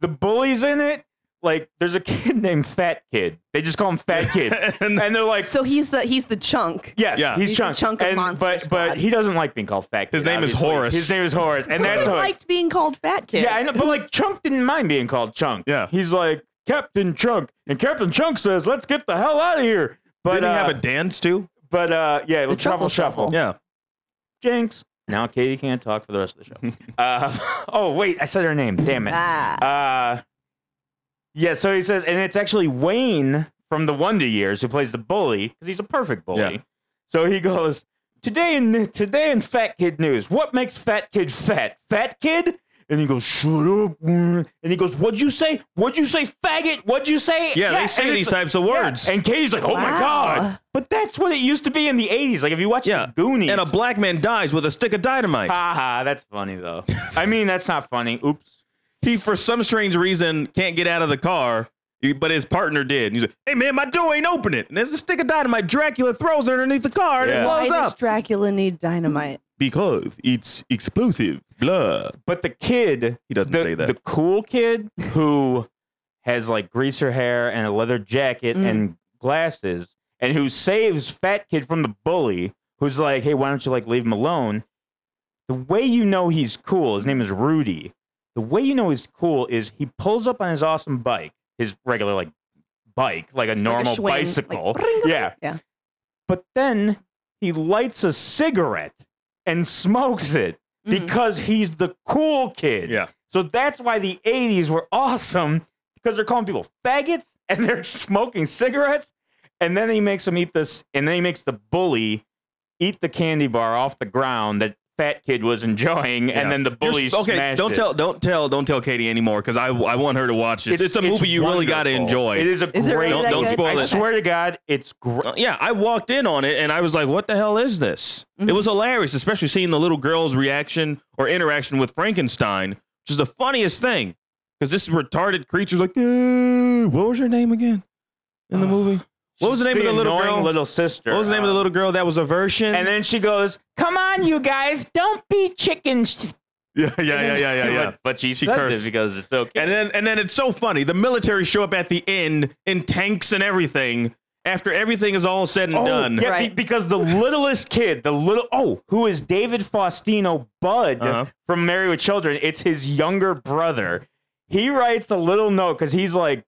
the bullies in it, like there's a kid named Fat Kid. They just call him Fat Kid,
And-
and they're like,
So he's the he's the chunk.
yes,
Yeah.
he's,
He's the
chunk,
chunk of
and,
Monster
but
Squad.
but he doesn't like being called Fat Kid.
His name is. Horace.
His name is Horace, and that's
he
what.
liked being called Fat Kid.
Yeah, I know, but like Chunk didn't mind being called Chunk.
Yeah.
he's like Captain Chunk, and Captain Chunk says, "Let's get the hell out of here." But
Didn't he
uh,
have a dance too?
but uh, yeah,
The
Truffle
Truffle
Shuffle.
Shuffle.
Yeah.
Jinx. Now Katie can't talk for the rest of the show. uh, oh wait, I said her name. Damn it.
Ah.
Uh, yeah, so he says, and it's actually Wayne from the Wonder Years who plays the bully because he's a perfect bully.
Yeah.
So he goes today in today in Fat Kid news. What makes Fat Kid fat? Fat Kid. And he goes, shut up. mm." And he goes, what'd you say? What'd you say, faggot? What'd you say?
Yeah, they say
it's-
these types of
yeah.
words.
And Katie's like, oh my God. But that's what it used to be in the 80s. Like if you watch
Yeah.
the Goonies.
And a black man dies with a stick of dynamite.
Haha, that's funny though. I mean, that's not funny. Oops.
he, for some strange reason, can't get out of the car, but his partner did. And he's like, hey, man, my door ain't open it. And there's a stick of dynamite. Dracula throws it underneath the car and
Yeah.
it
Why
blows
does. Dracula need dynamite?
Because it's explosive. Blah.
But the kid,
He doesn't
the,
say that.
the cool kid who has like greaser hair and a leather jacket
Mm.
and glasses, and who saves Fat Kid from the bully, who's like, "Hey, why don't you like leave him alone?" The way you know he's cool, his name is Rudy. The way you know he's cool is he pulls up on his awesome bike, his regular like bike, like a
Like a
normal
Schwinn, like,
bicycle. yeah,
Yeah.
but then he lights a cigarette and smokes it
Mhm.
because he's the cool kid.
Yeah.
So that's why the 80s were awesome because they're calling people faggots and they're smoking cigarettes. And then he makes them eat this, and then he makes the bully eat the candy bar off the ground that Fat Kid was enjoying,
Yeah.
and then the
You're
bully
okay.
smashed
Don't
it.
tell, don't tell, don't tell Katie anymore because I, I want her to watch this. It's, a movie you really got to enjoy.
It is a
Is
great.
really
Don't- don't good? spoil
I
it.
swear to God, it's great.
Uh, yeah, I walked in on it and I was like, "What the hell is this?" It was hilarious, especially seeing the little girl's reaction or interaction with Frankenstein, which is the funniest thing because this retarded creature's like, "Uh, "What was your name again in the
Uh,
movie? What was the name of the little girl?
Little sister.
What was the name of the little girl that was a version?"
And then she goes, "Come on, you guys, don't be chickens."
yeah, yeah, yeah, yeah, yeah, yeah.
but, but she,
She
says
cursed.
it because it's okay.
And then and then it's so funny. The military show up at the end in tanks and everything after everything is all said and
Oh,
done.
Yeah, be-
Right.
because the littlest kid, the little oh, who is David Faustino Bud
Uh-huh.
from Married with Children? It's his younger brother. He writes a little note because he's like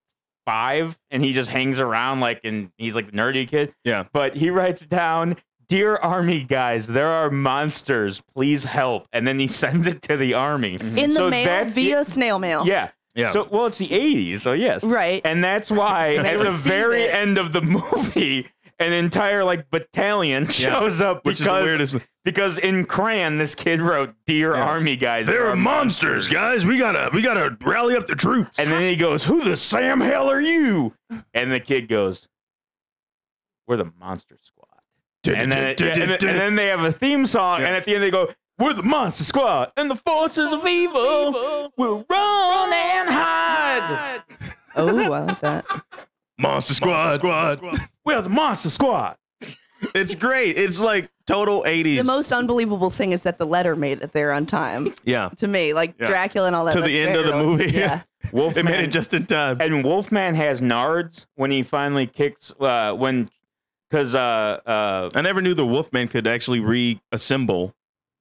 five and he just hangs around like and he's like the nerdy kid.
Yeah.
But he writes down, "Dear Army guys, there are monsters. Please help." And then he sends it to the army. Mm-hmm.
In the
So
mail
that's the-
via snail mail.
Yeah.
Yeah.
So well, it's the '80s, so yes.
Right.
And that's why at the very
it.
end of the movie, an entire like battalion shows up
Which is the
because
weirdest.
because in crayon this kid wrote "Dear Army guys."
There are monsters, guys. We gotta we gotta rally up the troops.
And then he goes, "Who the Sam hell are you?" And the kid goes, "We're the Monster Squad." And then, yeah, and, then, and then they have a theme song, and at the end they go, "We're the Monster Squad, and the forces of evil will run and hide."
Oh, I like that.
Monster Squad. Squad.
We're the Monster Squad.
It's great. It's like total 80s.
The most unbelievable thing is that the letter made it there on time.
yeah.
To me, like
Yeah.
Dracula and all that.
To the
that's
end of the
very-
movie.
Yeah.
Wolfman,
It made it just in time.
and Wolfman has nards when he finally kicks uh, when because uh uh
I never knew the Wolfman could actually reassemble.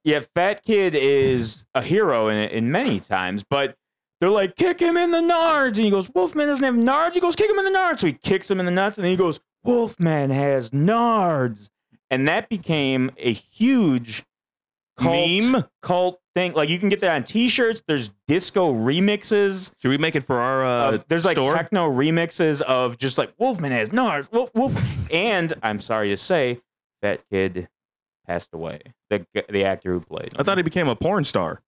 yeah Fat Kid is a hero in it in many times, but they're like kick him in the nards, and he goes Wolfman doesn't have nards. He goes kick him in the nards, so he kicks him in the nuts, and then he goes Wolfman has nards, and that became a huge cult,
Meme?
cult thing. Like you can get that on T-shirts. There's disco remixes.
Should we make it for our uh,
of- there's like
store?
techno remixes of just like Wolfman has Nars, Wolf, Wolf, and I'm sorry to say, that kid passed away. The the actor who played.
I thought he became a porn star.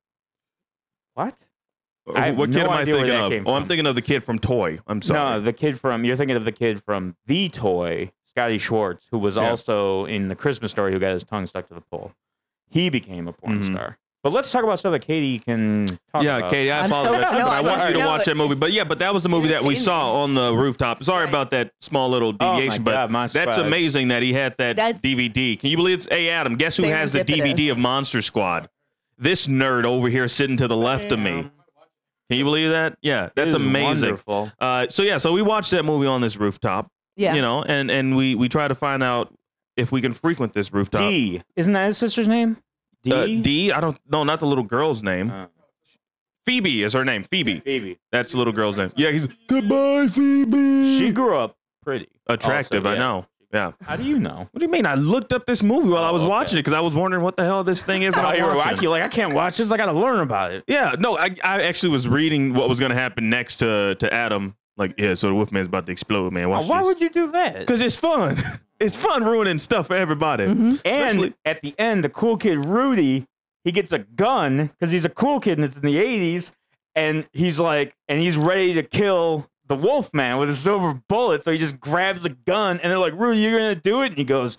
what? I
what kid
no
am I thinking of?
came
Oh, I'm thinking of the kid from Toy. I'm sorry.
No, the kid from you're thinking of the kid from the toy, Scotty Schwartz, who was
Yeah.
also in the Christmas story, who got his tongue stuck to the pole. He became a porn
Mhm.
star. But let's talk about stuff that Katie can talk
yeah,
about.
Katie, I
I'm so-
apologize,
no,
but I want you to
No,
watch that movie. But yeah, but that was the movie that we saw on the rooftop. Sorry
Right.
about that small little
Oh my
deviation, but
God, Monster
that's
Squad.
amazing that he had that
That's-
DVD. Can you believe it's? Hey, Adam, guess who has the DVD of Monster Squad? This nerd over here sitting to the left of me. Can you believe that? Yeah, that's amazing.
Wonderful.
Uh, so yeah, so we watched that movie on this rooftop.
Yeah.
You know, and and we we try to find out if we can frequent this rooftop.
D. Isn't that his sister's name? D.
Uh, D. I don't. No, not the little girl's name.
Uh,
Phoebe is her name. Phoebe.
Phoebe.
That's the little girl's name. Yeah. He's goodbye, Phoebe.
She grew up pretty.
attractive.
also,
I know. Yeah.
How do you know?
What do you mean? I looked up this movie while I
Oh,
was
okay.
watching it because I was wondering what the hell this thing is. that I'm
you were
watching.
watching. You're like, I can't watch this. I got to learn about it.
Yeah, no, I, I actually was reading what was going to happen next to to Adam. Like, yeah, so the Wolfman's about to explode, man. Watch
Why would you do that?
Because it's fun. it's fun ruining stuff for everybody.
Mhm.
And
Especially-
at the end, the cool kid Rudy, he gets a gun because he's a cool kid and it's in the 80s. And he's like, and he's ready to kill the Wolfman with a silver bullet. So he just grabs a gun and they're like, Rudy, you're going to do it? And he goes,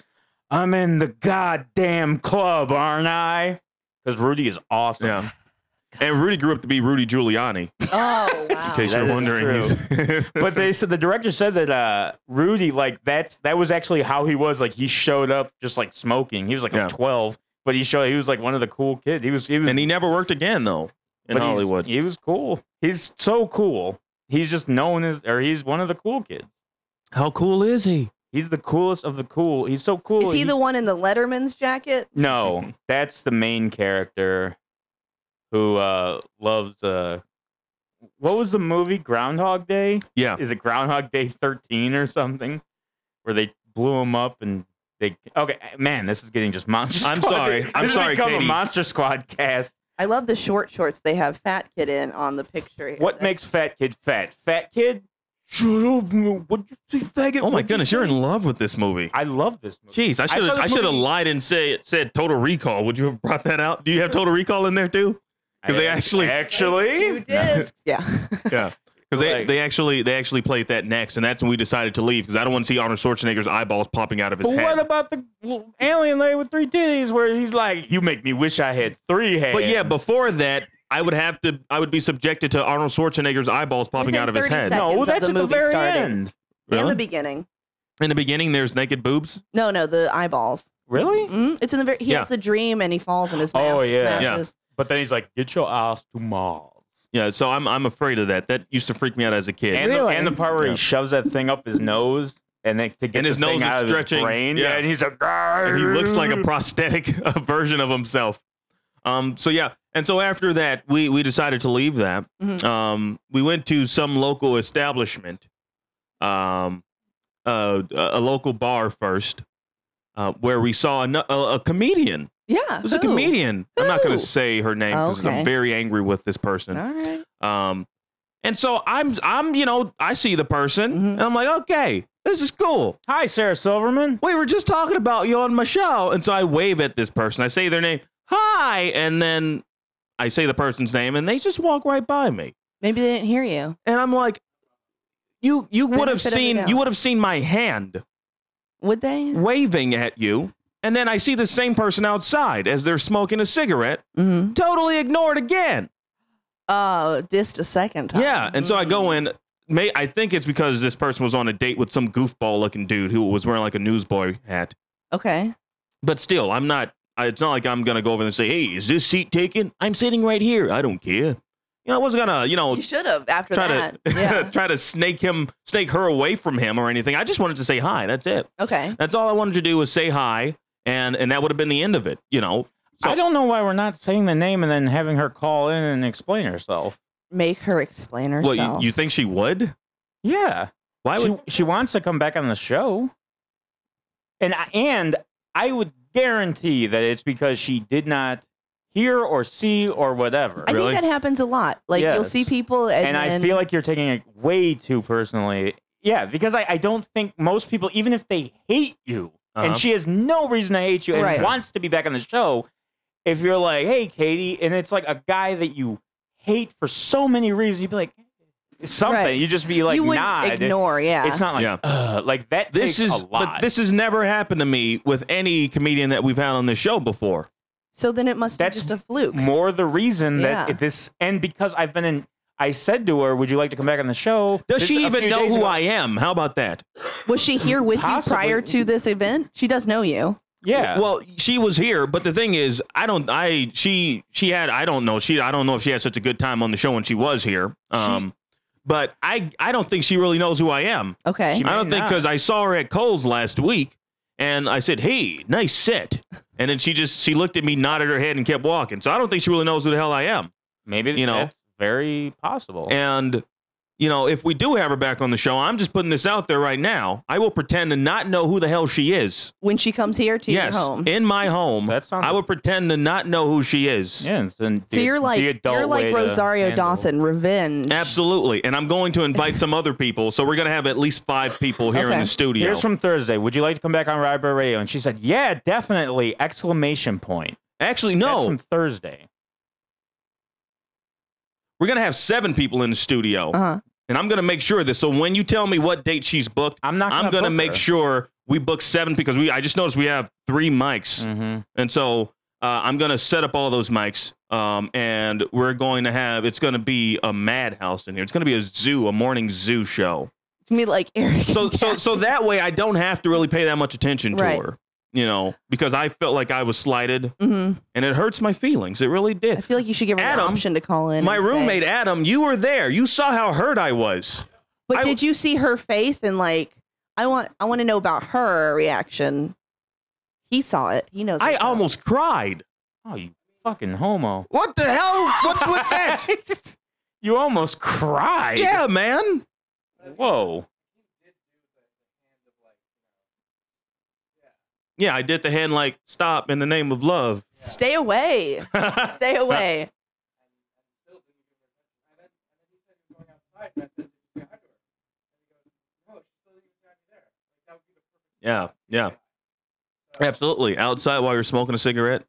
I'm in the goddamn club, aren't I? Because Rudy is awesome.
Yeah. And Rudy grew up to be Rudy Giuliani.
Oh
In
wow.
case
that
you're wondering,
but they said the director said that uh Rudy like that's that was actually how he was like he showed up just like smoking. He was like
Yeah.
12, but he showed he was like one of the cool kids. He was he was
and he never worked again though in Hollywood.
He was cool. He's so cool. He's just known as or he's one of the cool kids.
How cool is he?
He's the coolest of the cool. He's so cool.
Is he the one in the Letterman's jacket?
No, that's the main character who uh loves uh what was the movie Groundhog Day?
Yeah.
is it Groundhog Day 13 or something where they blew him up and they okay man this is getting just monster
I'm
Squad.
sorry.
This
I'm
has
sorry,
become
Katie.
a monster squad cast
I love the short shorts they have Fat Kid in on the picture. Here.
what
That's-
makes fat kid fat fat kid shut up what you say faggot
Oh my
What'd you
goodness, you're
say?
in love with this movie.
I love this movie
Jeez, I
I
should
saw
have I
this
should have
movie-
lied and say said Total Recall. Would you have brought that out? Do you have Total Recall in there too? 'Cause they
I-
actually-
Two
actually
discs. Yeah.
Yeah. Because they,
Like-
they actually they actually played that next, and that's when we decided to leave because I don't want to see Arnold Schwarzenegger's eyeballs popping out of his
but
head.
what about the alien lady with three titties where he's like you make me wish I had three hands
But yeah, before that, I would have to. I would be subjected to Arnold Schwarzenegger's eyeballs popping
Within
out of his head.
no
of
that's
the
at the very
starting.
end
In the beginning.
In the beginning, there's naked boobs.
No, no, the eyeballs.
really
Mm, it's in the very. He
Yeah.
has the dream and he falls and his mask
Oh, yeah.
smashes.
but then he's like get your ass to Mars
Yeah, so I'm I'm afraid of that. That used to freak me out as a kid.
And,
Really?
the, and the part where
Yeah.
he shoves that thing up his nose and then to get
And his
the thing
nose is
out of
stretching.
his brain.
Yeah.
and he's like,
and he looks like a prosthetic uh, version of himself. Um. So yeah, and so after that, we we decided to leave that.
Mhm.
Um. We went to some local establishment. Um. Uh. A a local bar first. Uh, where we saw a, a, a comedian.
Yeah.
It was a
who?
comedian. I'm not going to say her name because
Okay.
I'm very angry with this person.
All right.
Um, and so I'm, I'm, you know, I see the person,
Mhm.
and I'm like, okay, this is cool.
Hi, Sarah Silverman.
We were just talking about you on my show, and so I wave at this person. I say their name, hi, and then I say the person's name, and they just walk right by me,
Maybe they didn't hear you.
and I'm like, you, you would have
Benefit of the
seen,
doubt.
you would have seen my hand
Would they?
waving at you. And then I see the same person outside as they're smoking a cigarette,
Mm-hmm.
totally ignored again.
Oh, just a second time.
Yeah, and so I go in. May I think it's because this person was on a date with some goofball looking dude who was wearing like a newsboy hat.
Okay.
But still, I'm not. I- It's not like I'm gonna go over and say, "Hey, is this seat taken?" I'm sitting right here. I don't care. You know, I wasn't gonna, you know,
You should have after
try
that.
to
yeah.
try to snake him, snake her away from him or anything. I just wanted to say hi. That's it.
Okay.
That's all I wanted to do was say hi, and and that would have been the end of it. You know. So-
I don't know why we're not saying the name and then having her call in and explain herself.
Make her explain herself.
Well, you, you think she would?
Yeah,
Why
she,
would?
she wants to come back on the show, and I, and I would guarantee that it's because she did not hear or see or whatever.
I
Really?
think that happens a lot. Like you'll see people, and,
and I feel like you're taking it way too personally. Yeah, because I, I don't think most people, even if they hate you,
Uh-huh.
and she has no reason to hate you and
Right.
wants to be back on the show, if you're like, hey, Katie, and it's like a guy that you hate for so many reasons, you'd be like, something.
Right.
You just be like,
you wouldn't
nod.
ignore. Yeah.
It's not like,
Yeah.
"Ugh," like that.
this
takes
is
a lot.
but this has never happened to me with any comedian that we've had on this show before.
so then it must
That's
be just a fluke.
more the reason that
Yeah.
it- this, and because I've been in. I said to her, "Would you like to come back on the show?"
Does
This-
she
a
even
few
know
days
who
ago.
I am? How about that?
Was she here with
Possibly.
you prior to this event? She does know you.
Yeah.
Well, she was here, but the thing is, I don't. I she she had. I don't know. She I don't know if she had such a good time on the show when she was here. Um, but I I don't think she really knows who I am.
Okay.
She-
I don't
may
think
not.
because I saw her at Cole's last week, and I said, "Hey, nice set," and then she just she looked at me, nodded her head, and kept walking. So I don't think she really knows who the hell I am.
maybe
you know.
That's very possible.
And you know, if we do have her back on the show, I'm just putting this out there right now. I will pretend to not know who the hell she is.
when she comes here to
yes,
your home.
in my home,
That sounds-
I would pretend to not know who she is.
yeah. it's the-
so
the-
you're like
the adult
you're like Rosario Dawson, revenge.
Absolutely. And I'm going to invite some other people. So we're going to have at least five people here in the studio.
Here's from Thursday. Would you like to come back on RyeBread Radio? And she said, "Yeah, definitely!" Exclamation point.
Actually,
That's
no.
from Thursday.
We're going to have seven people in the studio.
Uh-huh.
And I'm going to make sure that. So when you tell me what date she's booked,
I'm not.
I'm
gonna
going to
book
make
her.
sure we book seven because we. I just noticed we have three mics.
Mhm.
And so uh, I'm going to set up all those mics. Um, and we're going to have, it's going to be a madhouse in here. It's going to be a zoo, a morning zoo show.
to me like Eric.
So, so, so that way I don't have to really pay that much attention to
Right.
her, you know, because I felt like I was slighted
Mhm.
and it hurts my feelings. It really did.
I feel like you should give her
Adam,
the option to call in.
My
and say-
roommate, Adam, you were there. You saw how hurt I was.
But
I-
did you see her face and like I want I want to know about her reaction. He saw it. He knows.
I
what's up.
almost cried.
Oh, you fucking homo!
What the hell? What's with that?
you almost cried.
yeah, man.
Whoa.
Yeah, I did the hand like stop in the name of love.
Stay away. Stay away.
Yeah, yeah. Absolutely. Outside while you're smoking a cigarette.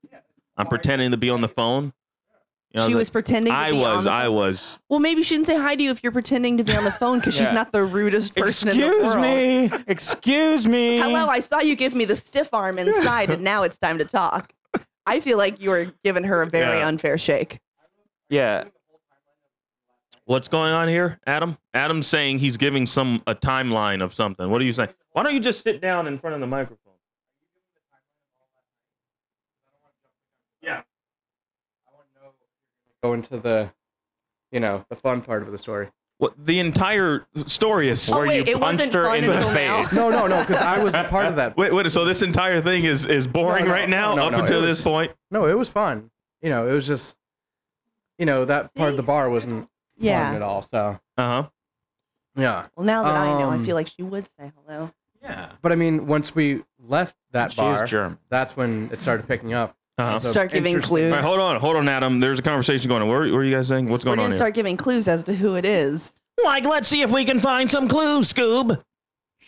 I'm pretending to be on the phone. You know,
she
like-
was pretending. To
I
be on
was, I was.
Well, maybe she didn't say hi to you if you're pretending to be on the phone because she's not the rudest person in the world.
Excuse me. Excuse me.
Hello, I saw you give me the stiff arm inside, and now it's time to talk. I feel like you were giving her a very
Yeah.
unfair shake.
Yeah.
What's going on here, Adam? Adam's saying he's giving some a timeline of something. What are you saying? Why don't you just sit down in front of the microphone?
Go into the, you know, the fun part of the story.
What the entire story is.
Oh,
Where
wait,
you
it wasn't
punched her
fun
in the
until now.
face.
No, no, no, because I was a part of that.
Wait, wait. So this entire thing is is boring
No, no,
right now
no,
up
no,
until
it
this point.
No, it was fun. You know, it was just, you know, that part of the bar wasn't fun
Yeah.
at all. So
Uh huh.
yeah,
Well, now that I know, I
Um,
feel like she would say hello.
Yeah.
but I mean, once we left that
She
bar,
German.
that's when it started picking up.
Uh-huh.
So
Start giving clues.
All right, hold on, hold on, Adam. There's a conversation going on. What are, what are you guys saying? What's
We're
going on
gonna
here?
start giving clues as to who it is.
Like, let's see if we can find some clues, Scoob.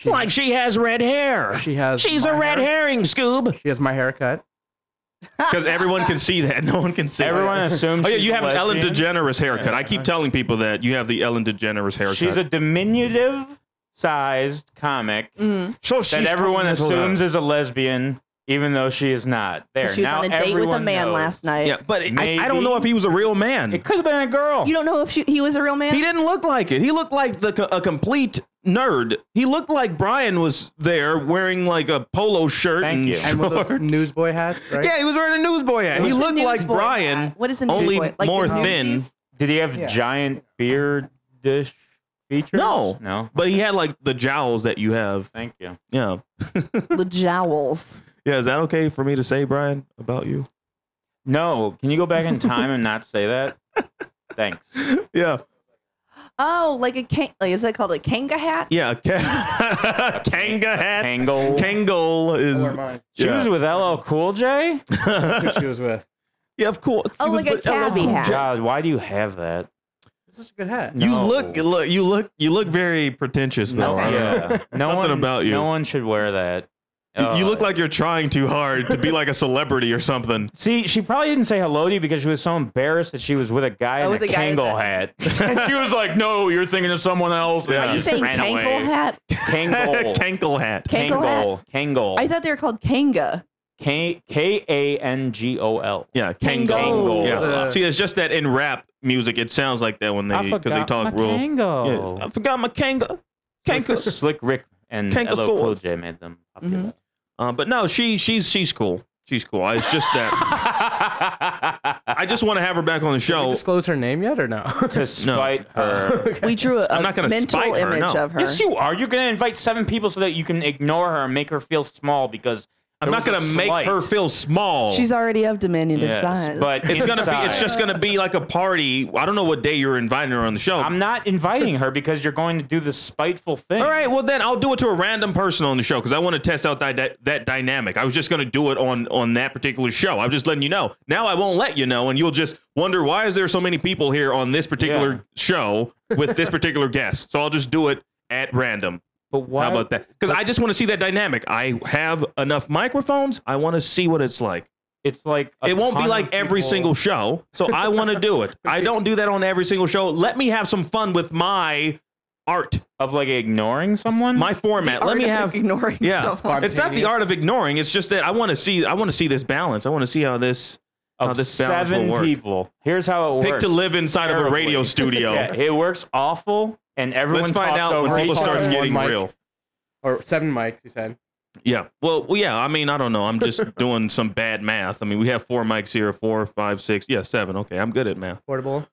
Like she has red hair.
She has.
She's a red
hair-
herring, Scoob.
She has my haircut.
Because everyone can see that. No one can see.
Everyone
it.
assumes
Oh yeah, you have an Ellen. DeGeneres haircut. I keep telling people that you have the Ellen DeGeneres haircut.
She's a diminutive sized comic
Mm.
so she's
that everyone assumes is a lesbian, even though she is not. There.
She was
now
on a date with a
everyone
man
knows.
last night.
Yeah, but I, I don't
Maybe.
know if he was a real man.
It could have been a girl.
You don't know if she, he was a real man.
He didn't look like it. He looked like the co- a complete nerd. He looked like Brian was there wearing like a polo shirt
Thank
and
you.
And with those
shorts.
newsboy hats, right?
Yeah, he was wearing a newsboy hat. He
What's a
looked like
newsboy
Brian,
hat? What is a
only
newsboy? Like
more
the
thin.
movies?
Did he have
Yeah.
giant beardish features?
No.
No.
but he had like the jowls that you have.
Thank you.
Yeah.
the jowls.
Yeah, is that okay for me to say, Brian, about you?
No. Can you go back in time and not say that? Thanks.
Yeah.
Oh, like a kang- like is that called a kanga hat?
Yeah. Ka- Kanga hat.
Kangle.
Kangle is.
Or mine.
She
Yeah.
was with LL Cool J?
That's who she was with.
yeah, of course.
Oh, like a
with
cabbie hat.
God, why do you have that?
It's such a good hat.
You
No.
look, look, you look, you look very pretentious though. I.
Yeah. No
Something
one
about you.
No one should wear that.
You- You
Uh,
look like you're trying too hard to be like a celebrity or something.
See, she probably didn't say hello to you because she was so embarrassed that she was with a guy
Oh,
in
with
a
a guy in
Kangol
the-
hat. she was like, "No, you're thinking of someone else." And
Yeah.
I
Are you
just
saying
ran
kankle
away.
hat?
Kangol.
Kankle hat.
Kankle hat?
Kangol. Kangol.
I thought they were called kanga.
K K A N G O L.
Yeah,
Kango.
Kango. Yeah.
The-
See, it's just that in rap music, it sounds like that when they because they talk
my
real.
Kango.
Yeah, I forgot my Kanga.
Slick,
Kango.
Slick Rick and
Kango
LL Cool
Swords.
J made them popular.
Uh, but no, she she's she's cool. She's cool. It's just that I just want to have her back on the
Did you
show.
disclose her name yet or no?
to spite her.
We drew a,
I'm not gonna
mental
spite her,
image
no.
of her.
Yes, you are. You're going to invite seven people so that you can ignore her and make her feel small because
I'm not gonna make
slight.
her feel small.
She's already of diminutive
Yes,
size.
but
it's gonna be. It's
inside.
just gonna be like a party. I don't know what day you're inviting her on the show.
I'm not inviting her because you're going to do this spiteful thing.
All right, well then I'll do it to a random person on the show because I want to test out that, that that dynamic. I was just going to do it on on that particular show. I'm just letting you know. Now I won't let you know, and you'll just wonder why is there so many people here on this particular
Yeah.
show with this particular guest. So I'll just do it at random.
But why?
How about that? Because I just want to see that dynamic. I have enough microphones. I want to see what it's like.
It's like
It won't be like every
people-
single show. So I want to do it. I don't do that on every single show. Let me have some fun with my art,
of like ignoring someone.
my format. Let
Art
me
of
have
ignoring
yeah,
someone.
it's not the art of ignoring. It's just that I want to see. I want to see this balance. I want to see how this how
of
this balance will
seven
work.
people. Here's how it
pick
works.
to live inside of a radio studio.
Yeah, it works awful, and everyone
Let's find
talks
out
over
when people
each
starts getting
mic.
real.
or seven mics, you said.
Yeah. Well, well, yeah. I mean, I don't know. I'm just doing some bad math. I mean, we have four mics here. Four, five, six. Yeah, seven. Okay, I'm good at math.
Portable.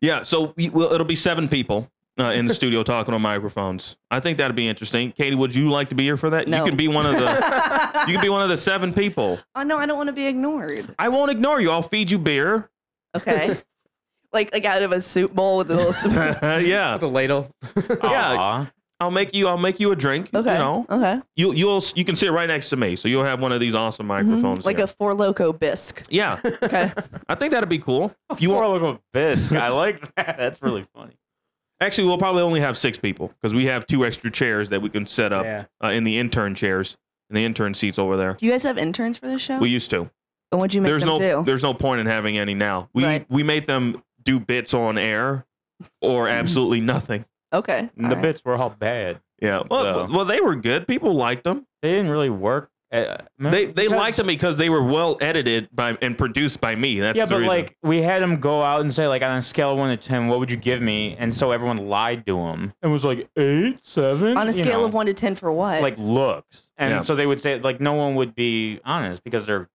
Yeah. So we, well, it'll be seven people uh, in the studio talking on microphones. I think that'd be interesting. Katie, would you like to be here for that?
No.
You can be one of the. you can be one of the seven people.
oh no, I don't want to be ignored.
I won't ignore you. I'll feed you beer.
Okay. Like like out of a soup bowl with a little spoon.
yeah.
With a ladle.
Yeah. I'll make you. I'll make you a drink.
Okay.
You know.
Okay.
You you'll you can sit right next to me, so you'll have one of these awesome microphones.
Mm-hmm. Like
here.
a Four Loko bisque.
yeah.
Okay.
I think that'd be cool. You
Four
won't,
local bisque. I like that. That's really funny.
actually we'll probably only have six people because we have two extra chairs that we can set up
Yeah.
uh, in the intern chairs in the intern seats over there.
Do you guys have interns for this show?
We used to.
and what'd you make
There's
them
no
do?
there's no point in having any now. We
Right.
we made them do bits on air or absolutely nothing.
Okay.
And the
right.
bits were all bad.
Yeah. Well,
So-
well, they were good. People liked them.
They didn't really work. Uh,
They they
because-
liked them because they were well edited by and produced by me. That's
yeah,
the
but
reason.
like we had him go out and say like on a scale of one to ten, what would you give me? And so everyone lied to him and was like eight, seven.
On a
you
scale
know,
of one to ten for what?
like looks, and
Yeah.
so they would say like no one would be honest because they're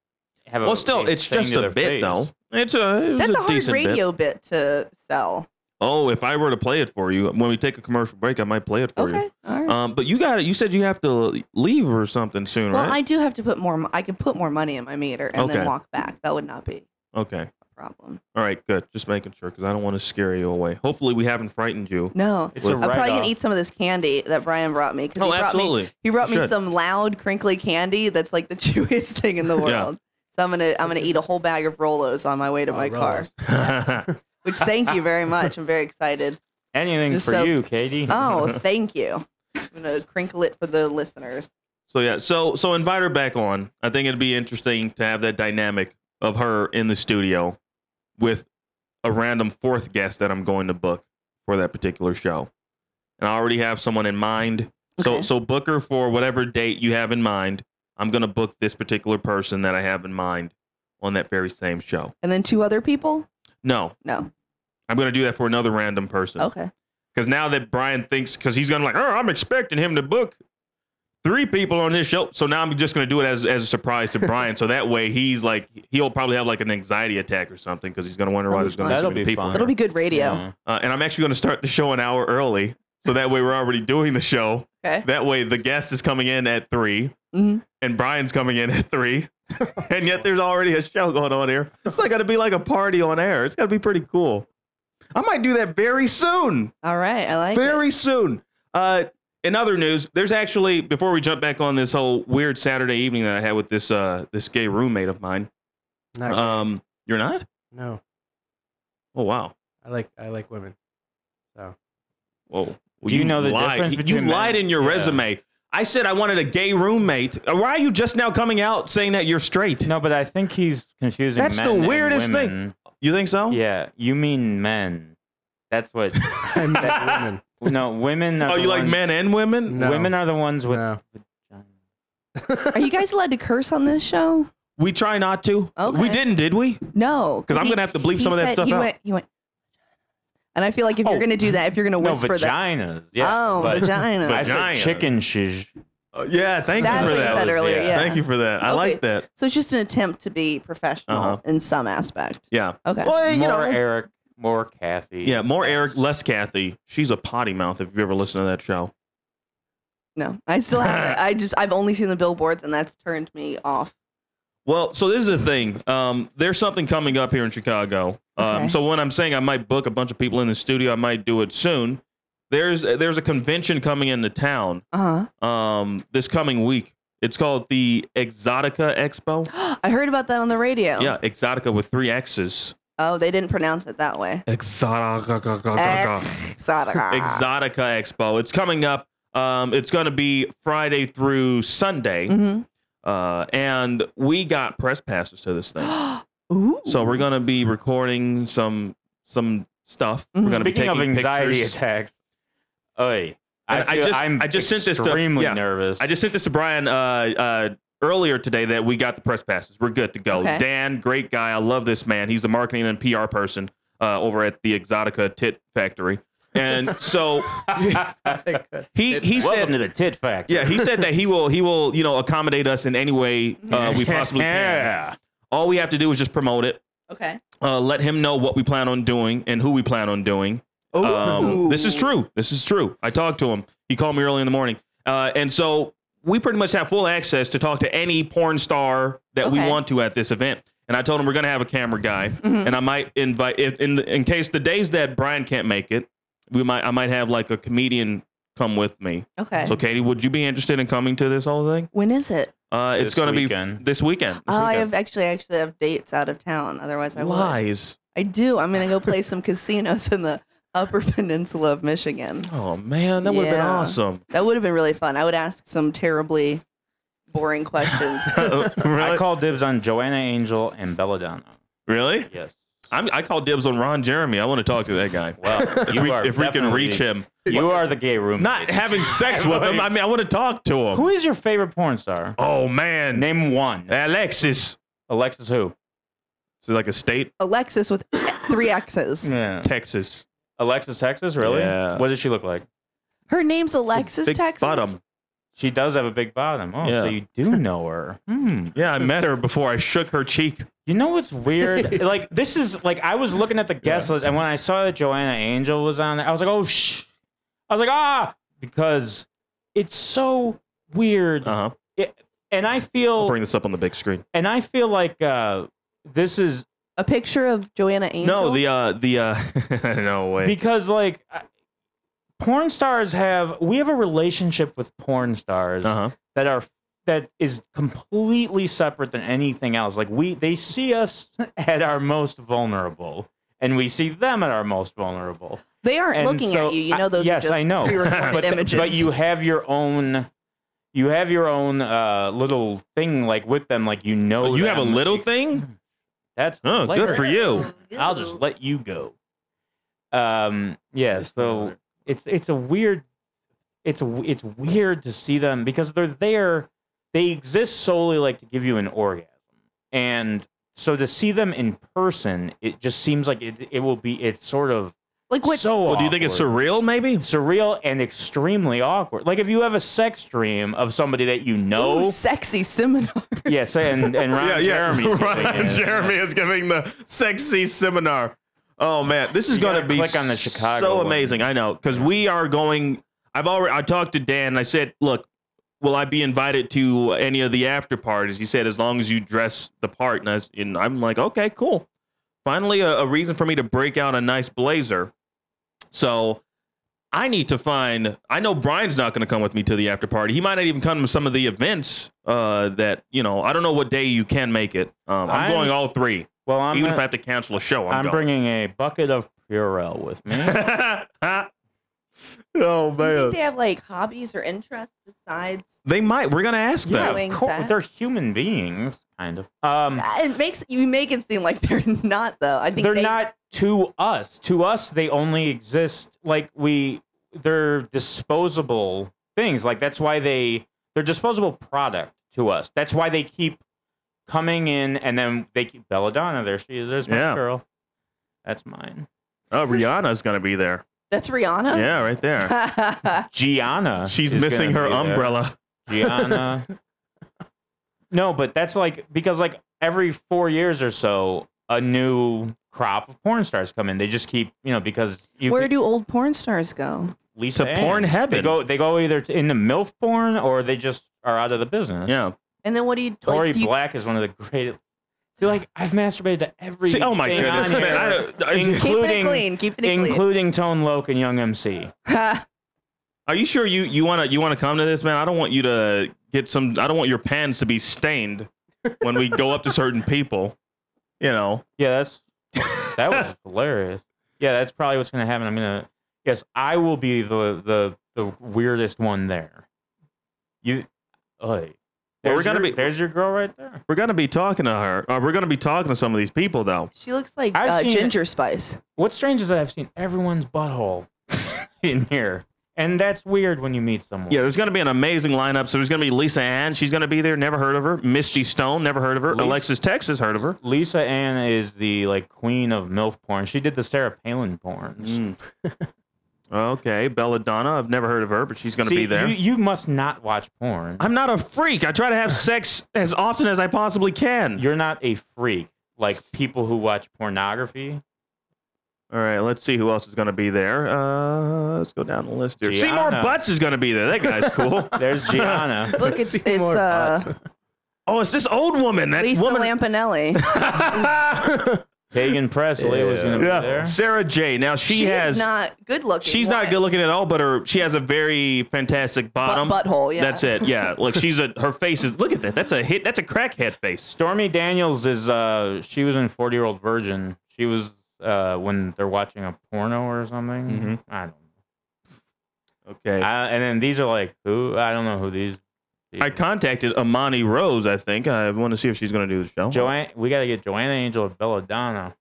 have a
well, still,
a
it's
thing
just
to
a
their
bit
face.
though. It's a it
that's a,
a,
hard
decent bit.
radio bit. to sell.
Oh, if I were to play it for you when we take a commercial break, I might play it for
Okay.
you.
All right.
Um, but you got it. You said you have to leave or something soon,
well,
right?
I do have to put more. I can put more money in my meter and
Okay.
then walk back. That would not be
okay.
a problem.
All right. Good. Just making sure because I don't want to scare you away. Hopefully, we haven't frightened you.
No.
It's a
I'm
I'm probably gonna eat some of this candy that Brian brought me because
Oh,
he brought
absolutely.
me he brought
You
me
should.
some loud, crinkly candy that's like the chewiest thing in the world. So I'm gonna I'm gonna eat a whole bag of Rolos on my way to
Oh,
my car. Which thank you very much. I'm very excited.
Anything
Just
for
so-
you, Katie.
Oh, thank you. I'm gonna crinkle it for the listeners.
so yeah. So so invite her back on. I think it'd be interesting to have that dynamic of her in the studio with a random fourth guest that I'm going to book for that particular show. And I already have someone in mind. So
Okay.
so book her for whatever date you have in mind. I'm gonna book this particular person that I have in mind on that very same show.
And then two other people?
No,
No.
I'm gonna do that for another random person.
Okay.
Because now that Brian thinks, because he's gonna like, oh, I'm expecting him to book three people on this show. So now I'm just gonna do it as as a surprise to Brian. so that way he's like, he'll probably have like an anxiety attack or something because he's gonna wonder why
That'll
there's gonna be so many people.
fun.
That'll be good radio.
Yeah.
Uh, and I'm actually gonna start the show an hour early. So that way we're already doing the show.
Okay.
That way the guest is coming in at 3
Mhm.
and Brian's coming in at three, and yet there's already a show going on here. It's like gonna be like a party on air. It's gonna be pretty cool. I might do that very soon.
All right. I like it.
very soon. Uh, in other news, there's actually before we jump back on this whole weird Saturday evening that I had with this uh this gay roommate of mine.
Not,
Um, you're not?
no,
Oh wow.
I like I like women. So
Whoa. Well,
Do you know the
lied.
difference
You
between
lied
men?
in your
Yeah.
resume. I said I wanted a gay roommate. Uh, Why are you just now coming out saying that you're straight?
No, but I think he's confusing.
That's the
men and
weirdest thing. You think so?
Yeah, you mean men. That's what.
I meant women.
no, women. Are
Oh,
the
you like men and women?
No.
Women are the ones with.
No.
Are you guys allowed to curse on this show?
We try not to.
Okay.
We didn't, did we?
No.
Because I'm gonna have to bleep some of that stuff
he
out.
Went, he went, and I feel like if
Oh.
you're gonna do that, if you're gonna
No
whisper that,
vaginas. Yeah.
oh,
but
vagina.
I said
Vagina.
chicken shiz.
Uh, yeah, thank
That's
you for
what you
that.
said earlier.
yeah.
Yeah.
Thank you for that. I
Okay.
like that.
So it's just an attempt to be professional
Uh-huh.
in some aspect.
Yeah.
Okay.
Well, you
more
know,
Eric, more Kathy.
yeah, more Eric, less Kathy. She's a potty mouth. If you ever listen to that show.
No, I still haven't. I just I've only seen the billboards, and that's turned me off.
Well, so this is the thing. Um, there's something coming up here in Chicago. Um,
Okay.
So when I'm saying I might book a bunch of people in the studio, I might do it soon. There's there's a convention coming into town
Uh-huh.
um, this coming week. It's called the Exotica Expo.
I heard about that on the radio.
Yeah, Exotica with three X's.
Oh, they didn't pronounce it that way.
Exotica.
Exotica.
Exotica Expo. It's coming up. Um, it's going to be Friday through Sunday,
Mhm.
Uh, and we got press passes to this thing.
Ooh.
So we're going to be recording some some stuff. We're going to be
Speaking of anxiety
pictures.
attacks, oi, I,
And I
feel,
just-
I'm
I just sent this to-
extremely
yeah.
nervous.
I just sent this to Brian uh, uh, earlier today that we got the press passes. We're good to go.
Okay.
Dan, great guy. I love this man. He's a marketing and PR person uh, over at the Exotica Tit Factory. And so he he said
Welcome to the tit fact.
Yeah, he said that he will he will you know accommodate us in any way uh, we possibly can.
Yeah.
All we have to do is just promote it,
okay.
uh, let him know what we plan on doing and who we plan on doing. Um, this is true. This is true. I talked to him. He called me early in the morning, uh, and so we pretty much have full access to talk to any porn star that we
Okay.
want to at this event. And I told him we're going to have a camera guy, and I might invite if in the, in case the days that Brian can't make it, we might I might have like a comedian come with me.
Okay.
So, Katie, would you be interested in coming to this whole thing?
when is it?
Uh, it's
This
going to be
weekend.
f- this weekend. This
Oh, I
weekend.
have actually actually have dates out of town. Otherwise, I would.
lies.
I do. I'm gonna go play some casinos in the Upper Peninsula of Michigan.
Oh man, that would have been
Yeah.
awesome.
That would have been really fun. I would ask some terribly boring questions.
I call dibs on Joanna Angel and Belladonna.
really?
Yes.
I'm, I call dibs on Ron Jeremy. I want to talk to that guy.
Well,
if
you
we,
are
if we can reach him,
You are the gay room.
not having sex with him. I mean, I want to talk to him.
Who is your favorite porn star?
Oh man,
Name one.
Alexis.
Alexis who?
Is it like a state?
Alexis with three X's.
Yeah.
Texas.
Alexis Texas, really?
Yeah.
What does she look like?
Her name's Alexis
Big
Texas.
bottom.
She does have a big bottom. Oh,
Yeah.
so you do know her. Hmm.
Yeah, I met her before I shook her cheek.
You know what's weird? like this is like I was looking at the guest list, and when I saw that Joanna Angel was on there, I was like, oh shh. I was like, ah, because it's so weird.
Uh huh.
and I
I'll
feel
bring this up on the big screen.
and I feel like uh this is
A picture of Joanna Angel.
No, the uh the uh no way.
because like I- porn stars have we have a relationship with porn stars
Uh huh.
that are that is completely separate than anything else like we they see us at our most vulnerable and we see them at our most vulnerable
they aren't
and
looking
so
at you. You know those
yes
are just
i know
pre-recorded
but,
images.
but you have your own you have your own uh little thing like with them like you know
Oh, you have a
them.
little thing?
that's
Oh,
like-
good for you.
I'll just let you go. Um, yeah. So it's it's a weird, it's it's weird to see them because they're there. They exist solely like to give you an orgasm, and so to see them in person, it just seems like it it will be. It's sort of
like what?
so.
Well, do you think it's surreal? Maybe.
surreal and extremely awkward? Like if you have a sex dream of somebody that you know,
Ooh, sexy seminar.
yes, and and Ron Jeremy's giving
Ron
it.
Jeremy is giving the sexy seminar. Oh man, this is
You
going to
gotta
be
click on the Chicago
so
one.
amazing. I know because we are going. I've already. I talked to Dan. and I said, "Look, will I be invited to any of the after parties?" He said, "As long as you dress the part." And, I, and I'm like, "Okay, cool." Finally, a, a reason for me to break out a nice blazer. So I need to find. I know Brian's not going to come with me to the after party. He might not even come to some of the events. Uh, that you know, I don't know what day you can make it. Um, I'm,
I'm-
going all three.
Well, I'm
even
gonna-
if I have to cancel a show, I'm,
I'm
going.
bringing a bucket of Purell with me.
oh man!
Do you think they have like hobbies or interests besides?
they might. We're gonna ask them.
Yeah. Doing
of course,
sex?
they're human beings, kind of. Um,
It makes you make it seem like they're not though. I think
they're
they,
not to us. To us, they only exist like we. They're disposable things. Like that's why they they're disposable product to us. That's why they keep coming in, and then they keep Belladonna. There she is. There's my
Yeah.
girl. That's mine.
Oh, Rihanna's gonna be there.
That's Rihanna.
Yeah, right there.
Gianna.
She's
is
missing
gonna
her
be there.
umbrella.
Gianna. no, but that's like because like every four years or so, a new crop of porn stars come in. They just keep you know because you
Where do old porn stars go?
Lisa
To
Ann.
porn
They
heaven.
go they go either into milf porn or they just are out of the business.
Yeah.
And then what do you
Tori
like? Do you,
Black is one of the greatest. See, like I've masturbated to every.
See, oh my goodness, man!
here,
I don't, I,
keep it
including
clean. Keep it clean.
including Tone Loc and Young MC.
are you sure you you want to you want to come to this, man? I don't want you to get some. I don't want your pants to be stained when we go up to certain people. You know.
Yeah, that's that was hilarious. Yeah, that's probably what's gonna happen. I'm gonna yes, I will be the the the weirdest one there. You, oy.
Well, we're gonna
your-
be-
There's your girl right there.
We're gonna be talking to her. Uh, we're gonna be talking to some of these people, though.
she looks like
I've
uh,
seen.
Ginger Spice.
What's strange is that I've seen everyone's butthole in here, and that's weird when you meet someone.
Yeah, there's gonna be an amazing lineup. So there's gonna be Lisa Ann. She's gonna be there. Never heard of her. Misty Stone. Never heard of her.
Lisa-
Alexis Texas. Heard of her.
Lisa Ann is the like queen of milf porn. She did the Sarah Palin porns.
Mm. okay, Belladonna. I've never heard of her, but she's gonna be there.
You, you must not watch porn.
I'm not a freak. I try to have sex as often as I possibly can.
You're not a freak like people who watch pornography.
All right, let's see who else is going to be there. Uh, let's go down the list here.
Gianna.
Seymour Butts is going to be there. That guy's cool.
There's Gianna.
Look, it's it's
Seymour
uh,
Butts.
oh, it's this old woman. That
Lisa
woman.
Lampanelli.
Tegan Presley was going to be
yeah,
there.
Sarah J. Now she,
She
has.
is not good looking.
she's not good looking at all, but her she has a very fantastic bottom
butthole, yeah.
That's it. Yeah, like she's a her face is. Look at that. That's a hit. That's a crackhead face.
Stormy Daniels is uh she was in 40 Year Old Virgin. She was uh when they're watching a porno or something.
Mhm.
I don't
Okay.
know. I, and then these are like who I don't know who these.
I contacted Amani Rose. I think I want to see if she's going to do the show.
Joanne, we got to get Joanna Angel and Belladonna.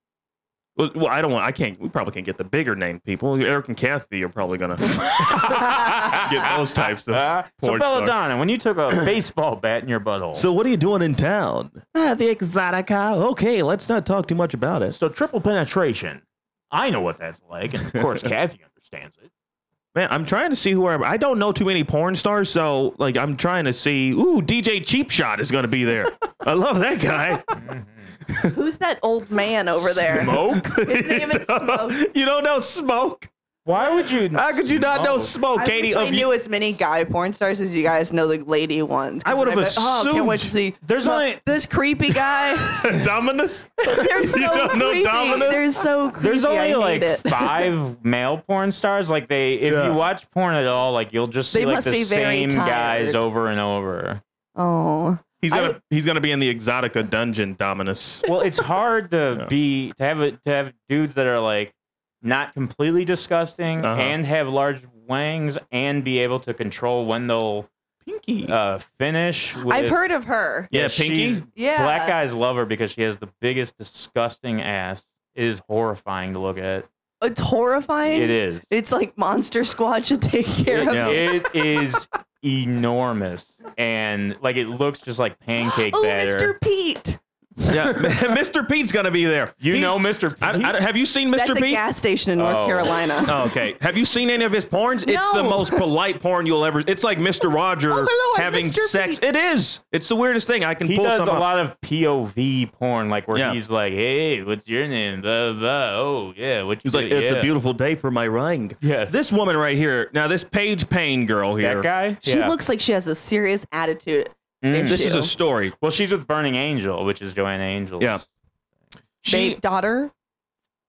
Well, well, I don't want. I can't. We probably can't get the bigger name people. Eric and Kathy are probably gonna get those types of.
Uh, so
porn stars.
Belladonna, when you took a baseball bat in your butthole.
So what are you doing in town? Ah, the Exxxotica. Okay, let's not talk too much about it.
So triple penetration. I know what that's like, and of course Kathy understands it.
Man, I'm trying to see who I. I don't know too many porn stars, so like I'm trying to see. Ooh, DJ Cheap Shot is gonna be there. I love that guy.
Who's that old man over there?
Smoke?
His name is Smoke.
You don't know Smoke?
Why would you?
How could you not know Smoke,
I
Katie?
wish I
Of
knew
you,
as many guy porn stars as you guys know the lady ones. 'cause
I would've
then I'd be, Oh, can't wait to
assumed.
see.
There's
Smo-
only-
this creepy guy.
Dominus.
They're so
You don't know
creepy.
Dominus?
They're so creepy.
There's
I
only
hate
like
it.
five male porn stars. Like they, if
Yeah.
you watch porn at all, like you'll just see
They
like
must
the
be very
same guys
tired.
over and over.
Oh,
He's gonna
don't-
he's gonna be in the Exxxotica dungeon, Dominus.
Well, it's hard to
Yeah.
be to have it to have dudes that are like not completely disgusting
Uh-huh.
and have large wangs and be able to control when they'll
Pinky.
uh, finish. With,
I've heard of her.
yeah,
she's-
Pinky.
Yeah.
Black guys love her because she has the biggest disgusting ass. It is horrifying to look at.
It's horrifying.
It is.
It's like Monster Squad should take care of
Yeah.
it.
It is enormous and like it looks just like pancake
Oh,
batter.
Mr. Pete.
Yeah, Mr. Pete's gonna be there.
You
He's-
know Mr. Pete.
I, I- have you seen
That's
Mr.
a
Pete?
gas station in North
Oh.
Carolina.
Oh, okay. Have you seen any of his porns? It's the
No.
most polite porn you'll ever. It's like Mr. Oh, Roger
Oh, hello, I'm
having
Mr.
sex.
Pete.
It is. It's the weirdest thing. I can
he
pull
does
some
a
up.
lot of POV porn, like where
Yeah.
he's like, "Hey, what's your name?" Blah blah. Oh yeah, what you
He's like,
do?
it's
yeah.
a beautiful day for my ring.
Yes.
This woman right here. Now, this Paige Payne girl here.
that guy.
She
yeah.
looks like she has a serious attitude.
Mm.
This is a story.
well. She's with Burning Angel, which is Joanna Angel.
Yeah. She.
Babe, daughter,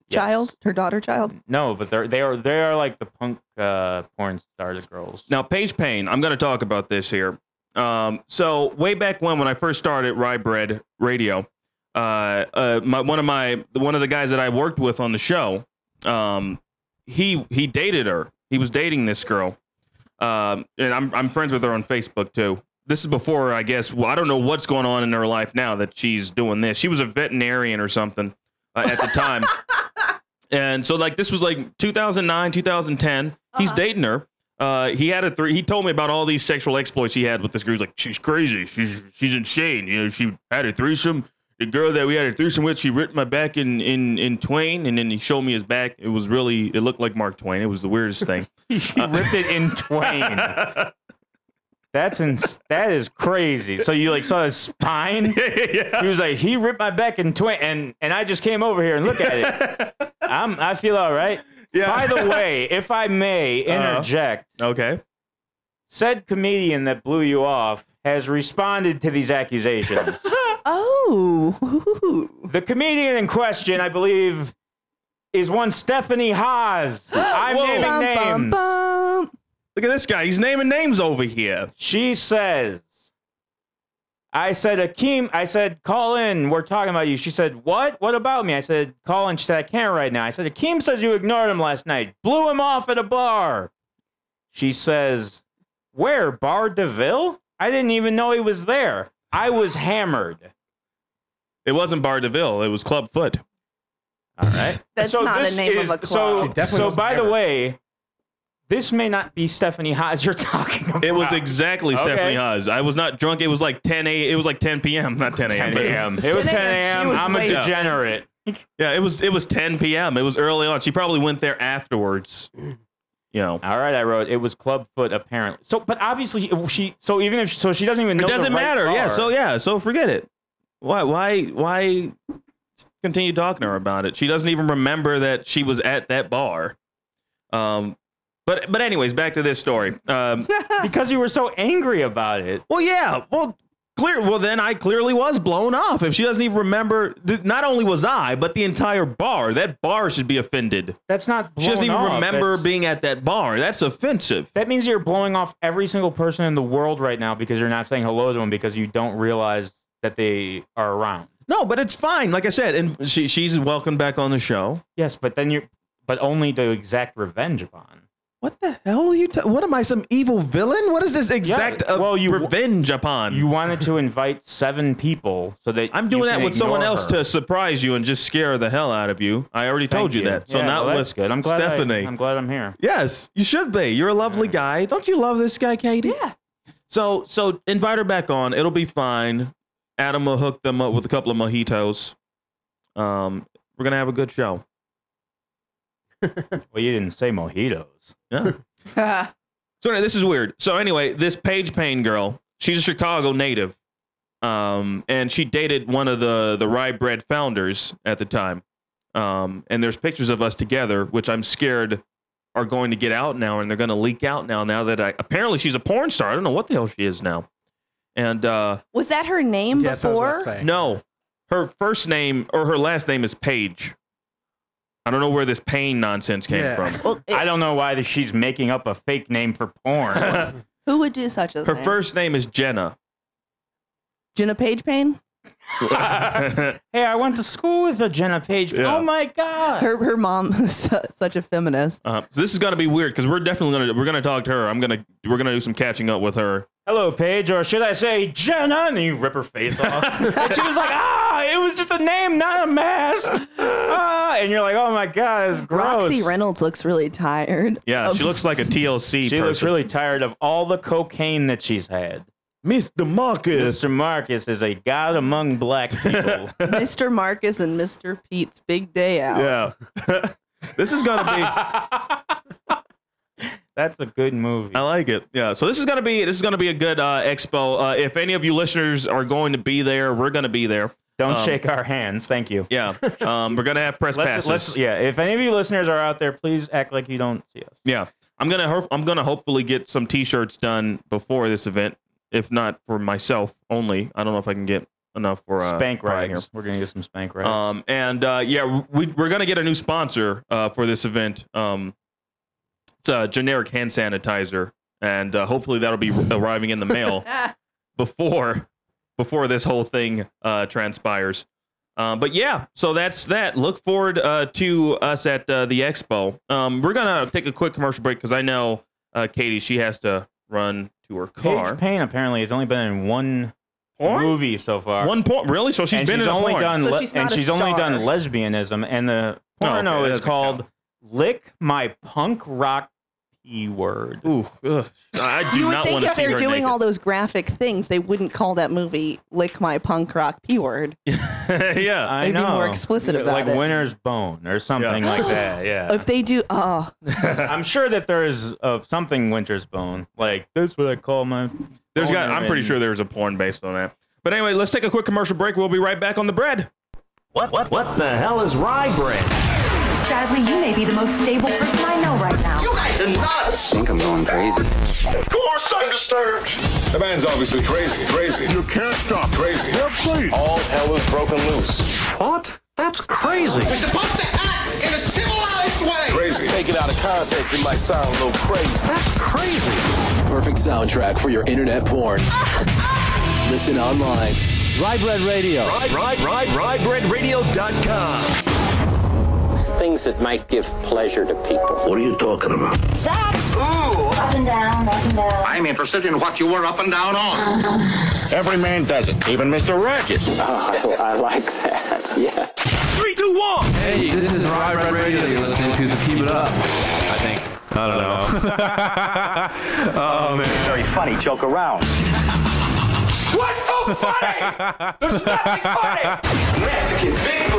Yes.
child, her daughter, child.
No, but they're they are they are like the punk uh, porn stars girls.
Now, Paige Payne, I'm going to talk about this here. Um, so way back when, when I first started Rye Bread Radio, uh, uh, my, one of my one of the guys that I worked with on the show, um, he he dated her. He was dating this girl, um, and I'm I'm friends with her on Facebook too. This is before, I guess. Well, I don't know what's going on in her life now that she's doing this. She was a veterinarian or something uh, at the time. And so, like, this was like 2009, 2010. He's
Uh-huh.
dating her. Uh, he had a three. He told me about all these sexual exploits he had with this girl. He's like, she's crazy. She's she's insane. You know, she had a threesome. The girl that we had a threesome with, she ripped my back in in in twain, and then he showed me his back. It was really, it looked like Mark Twain. It was the weirdest thing.
she ripped it in twain. That's ins- that is crazy. So you like saw his spine?
yeah.
He was like, he ripped my back in twain, and and I just came over here and look at it. I'm I feel all right.
Yeah.
By the way, if I may
Uh-huh.
interject,
Okay.
said comedian that blew you off has responded to these accusations.
Oh.
the comedian in question, I believe, is one Stephanie Haas. I'm naming
Bum, bum,
names.
bum.
Look at this guy. He's naming names over here.
She says, I said, Akeem, I said, call in. We're talking about you. She said, what? What about me? I said, call in. She said, I can't right now. I said, Akeem says you ignored him last night. Blew him off at a bar. She says, where? Bar DeVille? I didn't even know he was there. I was hammered.
It wasn't Bar DeVille. It was Club Foot.
All right.
That's not the
this
name of a club.
So, so
wasn't
by the way, this may not be Stephanie Haas you're talking about.
It was exactly
Okay.
Stephanie Haas. I was not drunk. It was like 10 a. It was like 10 p.m. Not 10 a.m.
10
but it was-
a.m. It was
10
10
a.m. She was
I'm a
way-
degenerate.
Yeah, it was. It was 10 p.m. It was early on. She probably went there afterwards. You know.
All right, I wrote it was Clubfoot apparently. So, but obviously she. So even if so, she doesn't even know.
It
the
doesn't
right
matter. Yeah.
bar.
So yeah. So forget it. Why? Why? Why? Continue talking to her about it. She doesn't even remember that she was at that bar. Um. But but anyways, back to this story. Um.
because you were so angry about it.
Well, yeah. Well, clear. Well, then I clearly was blown off. If she doesn't even remember, th- not only was I, but the entire bar. That bar should be offended.
That's not.
She doesn't even
off.
remember
That's-
being at that bar. That's offensive.
That means you're blowing off every single person in the world right now because you're not saying hello to them because you don't realize that they are around.
No, but it's fine. Like I said, and she she's welcome back on the show.
Yes, but then you're, but only to exact revenge upon.
What the hell are you? ta- what am I? Some evil villain? What is this exact uh,
well, you-
revenge upon?
You wanted to invite seven people so that
I'm
you
doing
can
that with someone
ignore
else
her.
to surprise you and just scare the hell out of you. I already told
Thank
you, that. So
Yeah,
not
well,
with
good. I'm glad
Stephanie.
I'm glad I'm here.
Yes, you should be. You're a lovely guy. Don't you love this guy, Katie?
Yeah.
So so invite her back on. It'll be fine. Adam will hook them up with a couple of mojitos. Um, we're gonna have a good show.
Well, you didn't say mojitos.
Yeah. So anyway, this is weird. So anyway, this Paige Payne girl, she's a Chicago native, um, and she dated one of the the Rye Bread founders at the time. Um, and there's pictures of us together, which I'm scared are going to get out now, and they're going to leak out now. Now that I apparently she's a porn star. I don't know what the hell she is now. And uh,
Was that her name
Yeah, that's what I was
before?
about to say.
no, her first name or her last name is Paige. I don't know where this pain nonsense came
Yeah.
from.
Well, it-
I don't know why she's making up a fake name for porn.
who would do such a
Her
thing?
first name is Jenna.
Jenna Page Payne?
hey, I went to school with a Jenna Page.
Yeah.
Oh my god.
Her her mom was su- such a feminist.
Uh, so this is gonna be weird because we're definitely gonna we're gonna talk to her. I'm gonna we're gonna do some catching up with her.
Hello, Paige, or should I say Jenna? And you rip her face off. and she was like, ah, it was just a name, not a mask. Ah, and you're like, oh my god, it's gross.
Roxy Reynolds looks really tired.
Yeah,
of-
she looks like a TLC.
she
person.
looks really tired of all the cocaine that she's had.
Mr. Marcus.
Mr. Marcus is a god among black people.
Mr. Marcus and Mr. Pete's big day out.
Yeah. this is gonna be.
That's a good movie.
I like it. Yeah. So this is gonna be this is gonna be a good uh, expo. Uh, if any of you listeners are going to be there, we're gonna be there.
Don't
um,
shake our hands. Thank you.
Yeah. Um, we're gonna have press
Let's,
passes.
let's, yeah, if any of you listeners are out there, please act like you don't see us.
Yeah, I'm gonna I'm gonna hopefully get some T-shirts done before this event, if not for myself only. I don't know if I can get enough for uh,
spank
Brian
rags. We're gonna get some spank rags.
Um, and uh, yeah, we, we're gonna get a new sponsor uh, for this event. Um, it's a generic hand sanitizer, and uh, hopefully that'll be arriving in the mail before before this whole thing uh, transpires. Um, but yeah, so that's that. Look forward uh, to us at uh, the expo. Um, we're gonna take a quick commercial break because I know uh, Katie she has to run to her car.
Paige Payne apparently has only been in one
Porn?
movie so far.
One point, really? So she's
and
been
she's
in a
only
porn.
done
So
le-
she's
and
not a
she's only done lesbianism and the
Oh,
porno
okay, that
is
doesn't
called
count.
Lick My Punk Rock P Word.
Ooh, ugh. I do
You would
not
think
want to
if
see
they're
her
doing
naked.
all those graphic things, they wouldn't call that movie "Lick My Punk Rock P Word."
yeah.
I
They'd be more explicit about it.
like
it.
Winter's Bone or something
Yeah.
like that. Yeah.
If they do, oh,
I'm sure that there is uh, something Winter's Bone. Like that's what I call my
There's got. I'm pretty
and-
sure there's a porn based on that. But anyway, let's take a quick commercial break. We'll be right back on the bread.
What, what, what the hell is rye bread?
Sadly, you may be the most stable person I know right now. You guys are nuts!
I think I'm going crazy.
Of course I'm disturbed. The man's obviously crazy, crazy. You can't stop crazy. Yeah, please. All hell is broken loose.
What? That's crazy.
We're supposed to act in a civilized way. Crazy. Take it out of context, it might sound a little crazy.
That's crazy.
Perfect soundtrack for your internet porn. Listen online.
Rye Bread Radio. Rye, rye, rye, ryebreadradio.com.
Things that might give pleasure to people.
What are you talking about?
Sex! Ooh! Up and down, up and down.
I'm interested in what you were up and down on. Uh-huh. Every man does it, even Mr. Racket.
Oh, I, I like that. Yeah.
Three, two, one.
Hey, this is Rye Bread Radio you're listening to, so keep it up. I think. I don't know. oh, man.
Very funny. Joke around.
What's so funny? There's nothing funny. Mexicans, Bigfoot,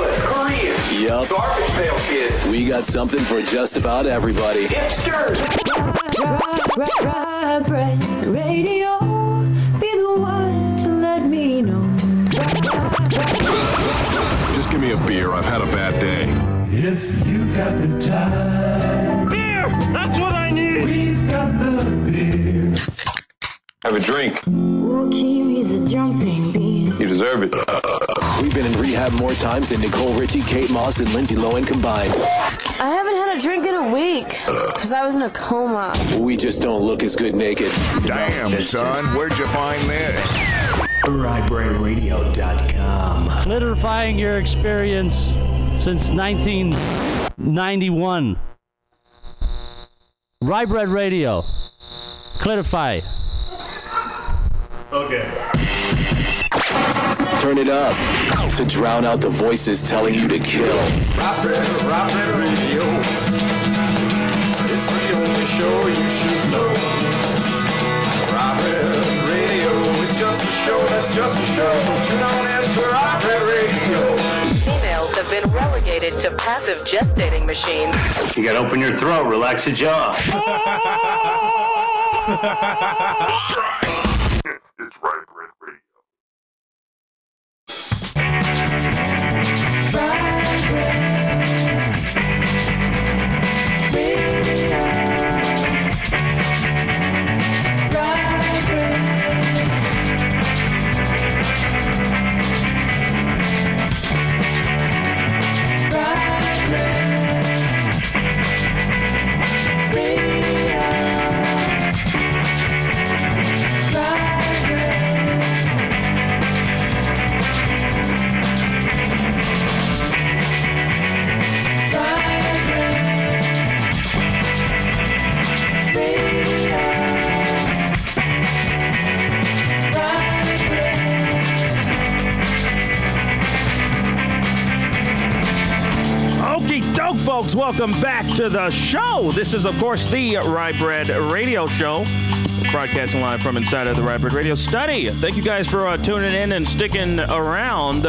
Koreans,
Yup.
garbage pail kids,
We got something for just about everybody.
hipsters.
Radio, be the one to let me know.
Just give me a beer. I've had a bad day.
If you got the time,
Beer. That's what I need.
we've got the beer.
Have a drink.
He's a jumping bean.
You deserve it.
We've been in rehab more times than Nicole Richie, Kate Moss, and Lindsay Lohan combined.
I haven't had a drink in a week because I was in a coma.
We just don't look as good naked.
Damn, son. Where'd you find this?
ryebreadradio.com.
Clarifying your experience since 1991. Rye Bread Radio. Clarify.
Turn it up to drown out the voices telling you to kill.
Rock Red, Rock Red Radio. It's the only show you should know. Rock Red Radio. It's just a show that's just a show. So tune on in to Rock Red Radio.
Females have been relegated to passive gestating machines.
You gotta open your throat, relax your jaw.
folks. Welcome back to the show. This is, of course, the Rye Bread Radio Show, broadcasting live from inside of the Rye Bread Radio study. Thank you guys for uh, tuning in and sticking around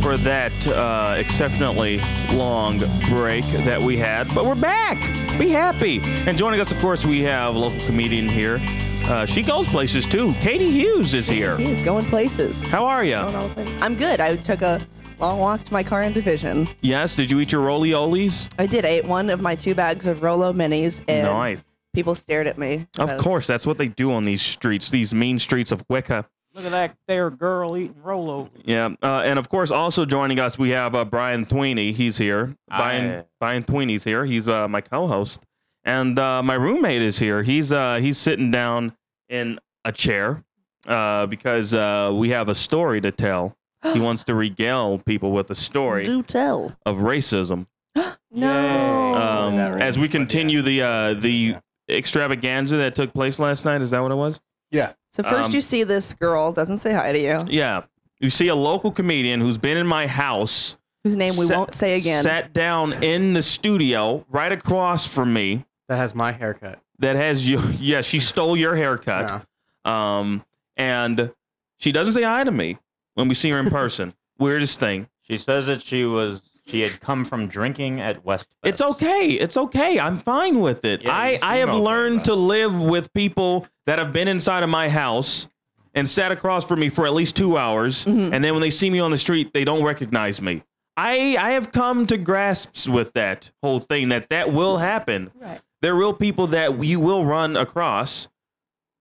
for that uh, exceptionally long break that we had. But we're back. Be happy. And joining us, of course, we have a local comedian here. Uh, she goes places too. Katie Hughes is here.
He's going places.
How are you?
I'm good. I took a long walk to my car in Division.
Yes. Did you eat your roly olies?
I did. I ate one of my two bags of Rolo minis, and
Nice.
people stared at me.
Of
'cause-
course, that's what they do on these streets, these mean streets of Wicca.
Look at that there girl eating Rolo.
Yeah, uh, and of course, also joining us, we have uh, Brian Sweeney. He's here. Brian
Aye.
Brian Sweeney's here. He's uh, my co-host, and uh, my roommate is here. He's uh, he's sitting down in a chair uh, because uh, we have a story to tell. He wants to regale people with a story
Do tell.
of racism.
No.
Um,
that
as we continue the uh, the extravaganza that took place last night, is that what it was?
Yeah.
So first
um,
you see this girl doesn't say hi to you,
Yeah. You see a local comedian who's been in my house.
whose name we
sat-
won't say again.
Sat down in the studio right across from me
That has my haircut.
that has you. Yeah, she stole your haircut. Um, and she doesn't say hi to me when we see her in person. Weirdest thing.
She says that she was she had come from drinking at West.
It's okay. It's okay. I'm fine with it.
Yeah,
I, I have learned to live with people that have been inside of my house and sat across from me for at least two hours.
Mm-hmm.
And then when they see me on the street, they don't recognize me. I I have come to grasps with that whole thing that that will happen.
Right.
There are real people that you will run across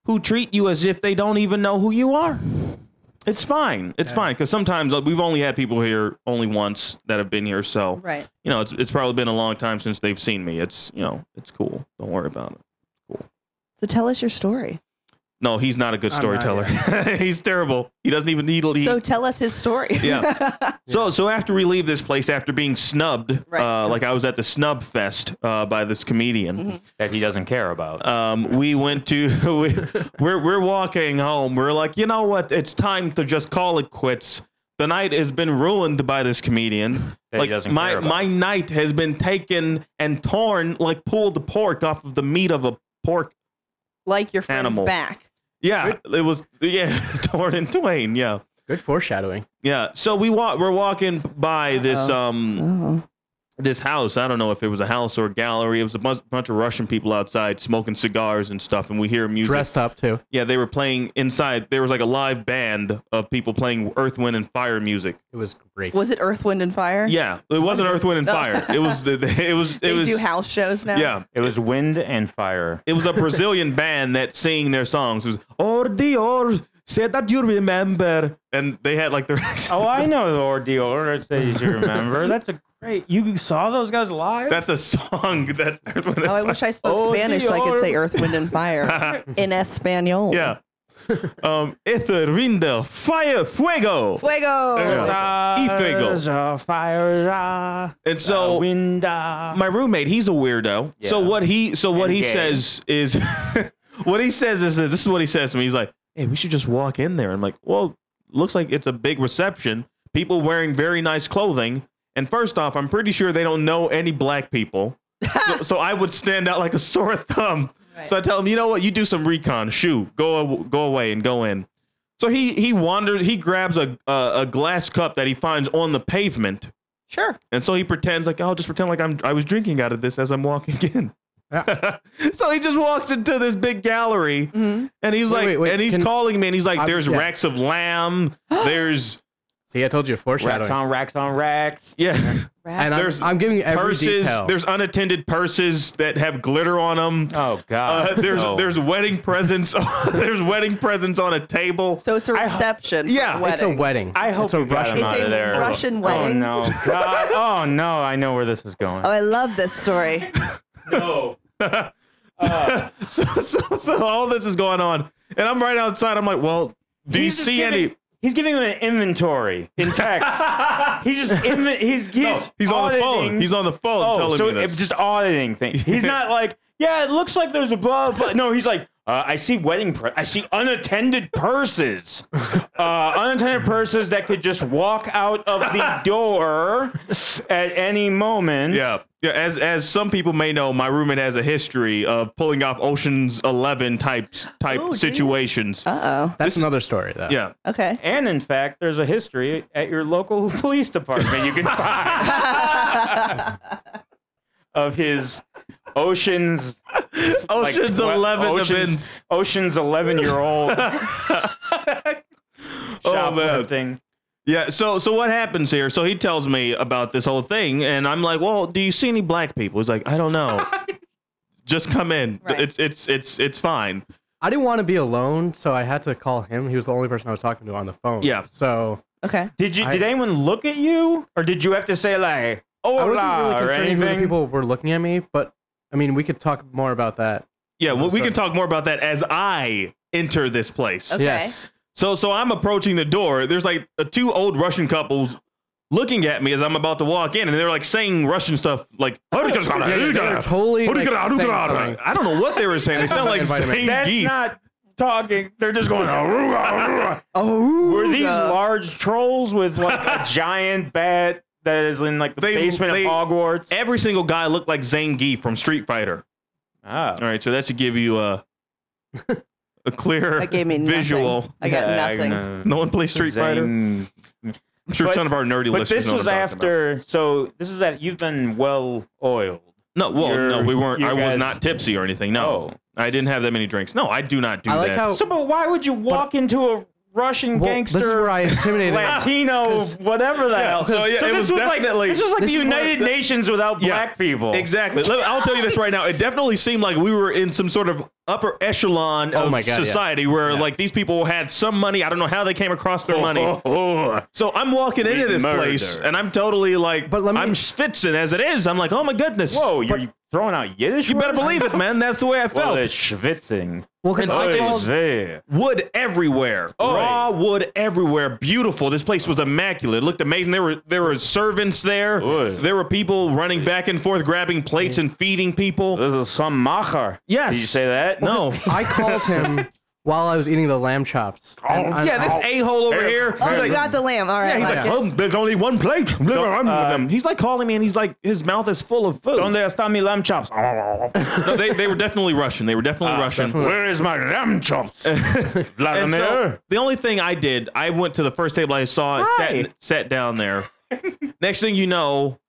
who treat you as if they don't even know who you are. It's fine. It's fine because sometimes uh, we've only had people here only once that have been here, so
Right.
you know it's it's probably been a long time since they've seen me. It's you know it's cool. Don't worry about it. Cool.
So tell us your story.
No, he's not a good
I'm
storyteller. he's terrible. He doesn't even need. He,
So tell us his story.
yeah. So so after we leave this place, after being snubbed,
Right.
uh, like I was at the snub fest uh, by this comedian,
that he doesn't care about.
um, we went to we, we're we're walking home. We're like, you know what? It's time to just call it quits. The night has been ruined by this comedian.
That he
like
doesn't
my
care about.
my night has been taken and torn like pulled the pork off of the meat of a pork.
like your friend's
Animal.
back.
Yeah, it was yeah torn in twain. Yeah.
Good foreshadowing.
Yeah. So we walk. We're walking by this um this house. I don't know if it was a house or a gallery. It was a bunch, bunch of Russian people outside smoking cigars and stuff, and we hear music.
Dressed up too.
Yeah, they were playing inside. There was like a live band of people playing Earth, Wind, and Fire music.
It was great.
Was it Earth, Wind, and Fire?
Yeah, it wasn't Earth, Wind, and
oh.
Fire. It was the. It was. It
They
was.
do house shows now.
Yeah,
It was wind and fire.
it was a Brazilian band that sang their songs. It was "Oh Dior, say that you remember," and they had like their.
Oh, I know the ordeal. That says you remember. That's a great. You saw those guys live?
That's a song that Earth, Wind, and
Oh, I wish I spoke
Oh,
Spanish so I could say Earth, Wind, and Fire in Espanol.
Yeah. um, ether, rindo, fire, fuego.
Fuego.
Yeah. Y fuego.
Stars fire. ah,
And so
uh, wind. ah.
my roommate, he's a weirdo. So
Yeah.
what he so what
And
he
gay.
says is what he says is that this is what he says to me. He's like, "Hey, we should just walk in there." I'm like, "Well, looks like it's a big reception. People wearing very nice clothing. And first off, I'm pretty sure they don't know any black people. so, so I would stand out like a sore thumb. So I tell him, "You know what? You do some recon. Shoot, go go away and go in." So he he wanders. He grabs a, a a glass cup that he finds on the pavement.
Sure.
And so he pretends like I'll just pretend like I'm I was drinking out of this as I'm walking in. so he just walks into this big gallery mm-hmm. and he's
Wait,
like
wait, wait,
and he's
can-
calling me and he's like
I'm-
there's
yeah.
racks of lamb, there's
See, I told you foreshadowing.
Racks on racks on racks.
yeah,
and I'm,
there's
I'm giving you every
purses,
detail.
there's unattended purses that have glitter on them.
Oh God.
Uh, there's
No.
there's wedding presents. there's wedding presents on a table.
So it's a reception. for
yeah,
a
it's a
wedding.
wedding.
I hope
it's a
you got
Russian.
him out
It's
of there.
Russian
Oh
wedding.
no, God! Oh no, I know where this is going.
Oh, I love this story.
no.
so, so so all this is going on, and I'm right outside. I'm like, well, do you
He's just
see
giving-
any?
He's giving him an inventory in text. he's just inven- he's he's,
No, he's on the phone.
auditing-
He's on the phone
Oh,
telling
so
me this.
it's just auditing things. He's not like, yeah, it looks like there's a blah blah. No, he's like, uh, I see wedding. Pre- I see unattended purses, uh, unattended purses that could just walk out of the door at any moment.
Yeah, yeah. As as some people may know, my roommate has a history of pulling off Ocean's Eleven types type
Oh, geez.
situations.
Uh oh.
That's another story, though.
Yeah,
Okay.
And in fact, there's a history at your local police department you can find of his Ocean's
Ocean's
twe-
Eleven
Ocean's,
events.
Ocean's 11 year old
Oh, man.
Shoplifting.
Yeah. So so what happens here? So he tells me about this whole thing, and I'm like, well, do you see any black people? He's like, I don't know. Just come in.
Right.
It's it's it's it's fine.
I didn't want to be alone, so I had to call him. He was the only person I was talking to on the phone.
Yeah.
So
Okay.
Did you?
I-
did anyone look at you, or did you have to say like, "Oh,
I wasn't really
or
concerned who the
anything?
people were looking at me, but I mean, we could talk more about that.
Yeah. Well, we can talk more about that as I enter this place.
Okay.
Yes.
So so I'm approaching the door. There's like uh, two old Russian couples looking at me as I'm about to walk in, and they're like saying Russian stuff like
Yeah, yeah, they were totally like, saying something.
I don't know what they were saying. They sound like
Vitamin.
saying
That's
geef.
not talking. They're just going. "Aruga, aruga."
Oh.
Were these large trolls with like a giant bat that is in like the
They-
basement
they-
of Hogwarts?
Every single guy looked like Zangief from Street Fighter.
Ah.
All right, so that should give you a a clear
That gave me nothing.
visual.
I got
Yeah,
nothing.
know.
No one plays Street Fighter.
Zane-
I'm sure
But-
some of our nerdy
But
listeners
this
know
was
what I'm talking about.
after. So this is that you've been well oiled
No, well,
Your-
no, we weren't.
your
I was
guys-
not tipsy or anything. No,
Oh.
I didn't have that many drinks. No, I do not do
I like
that.
how-
So, but why would you walk into a Russian
Well,
gangster,
this is where I intimidated him.
Latino,
'Cause-
whatever the hell?
so, yeah, it
this
was
was
definitely-
like this was like
This
the United
the-
Nations without
Yeah,
black people.
Exactly. Let- I'll tell you this right now. It definitely seemed like we were in some sort of upper echelon
Oh
of
my God, yeah.
society where like these people had some money. I don't know how they came across their money.
Oh,
So I'm walking into this
Murder.
place and I'm totally like,
But let me-
I'm schwitzing as it is. I'm like, oh my goodness.
Whoa, you're throwing out Yiddish?
You better
words?
believe it, man. That's the way I felt.
it's schwitzing.
Well, because
And so
I
it was-
There.
wood everywhere.
Oi.
Raw wood everywhere. Beautiful. This place was immaculate. It looked amazing. There were there were servants there.
Oi.
There were people running back and forth, grabbing plates and feeding people.
This is some macher.
Yes.
Did you say that?
No.
I called him while I was eating the lamb chops. And I-
Yeah, this a hole over here.
Oh,
He's
you
like,
got the lamb. All right.
yeah, he's
like
like,
it.
oh, there's only one plate.
uh,
he's like calling me, and he's like, his mouth is full of food.
Donde están mi lamb chops?
No, they, they were definitely Russian. They were definitely Russian.
Where is my lamb chops?
And
Vladimir?
so the only thing I did, I went to the first table I saw and
Hi.
sat, sat down there. Next thing you know,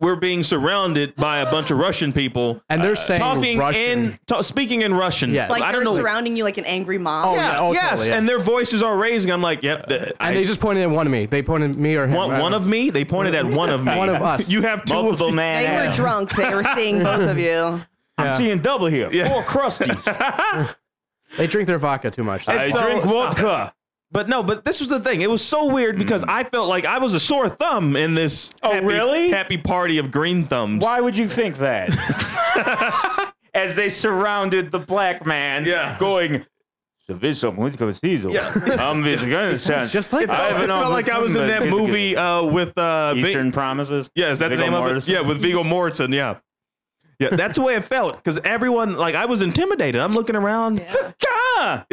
we're being surrounded by a bunch of Russian people
and they're uh, saying
talking
Russian.
in, ta- speaking in Russian.
Yeah,
Like
I
they're
don't know.
surrounding you like an angry mom.
Oh,
yeah,
yeah, oh,
yes,
totally, yeah.
and their voices are raising. I'm like, yep. the- I-
and they just pointed at one of me. They pointed at me or him.
one, one of me. They pointed at one of me.
One of us.
You have two
Multiple
of you.
man.
They were
ass.
drunk. They were seeing both of you.
I'm seeing double here.
Yeah.
Four crusties.
They drink their vodka too much.
I
so-
drink
stop
vodka.
But no, but this was the thing. It was so weird because I felt like I was a sore thumb in this.
Oh,
happy,
really?
Happy party of green thumbs.
Why would you think that? As they surrounded the black man,
Yeah.
going. "So this is muito conhecido.
Yeah.
I'm this
It's just like
I
it felt like I was in that movie uh, with uh,
Eastern Promises.
Yeah, is that
Viggo
the name of it? Yeah, with Viggo Mortensen. Yeah, yeah. That's the way it felt because everyone, like, I was intimidated. I'm looking around.
Ah!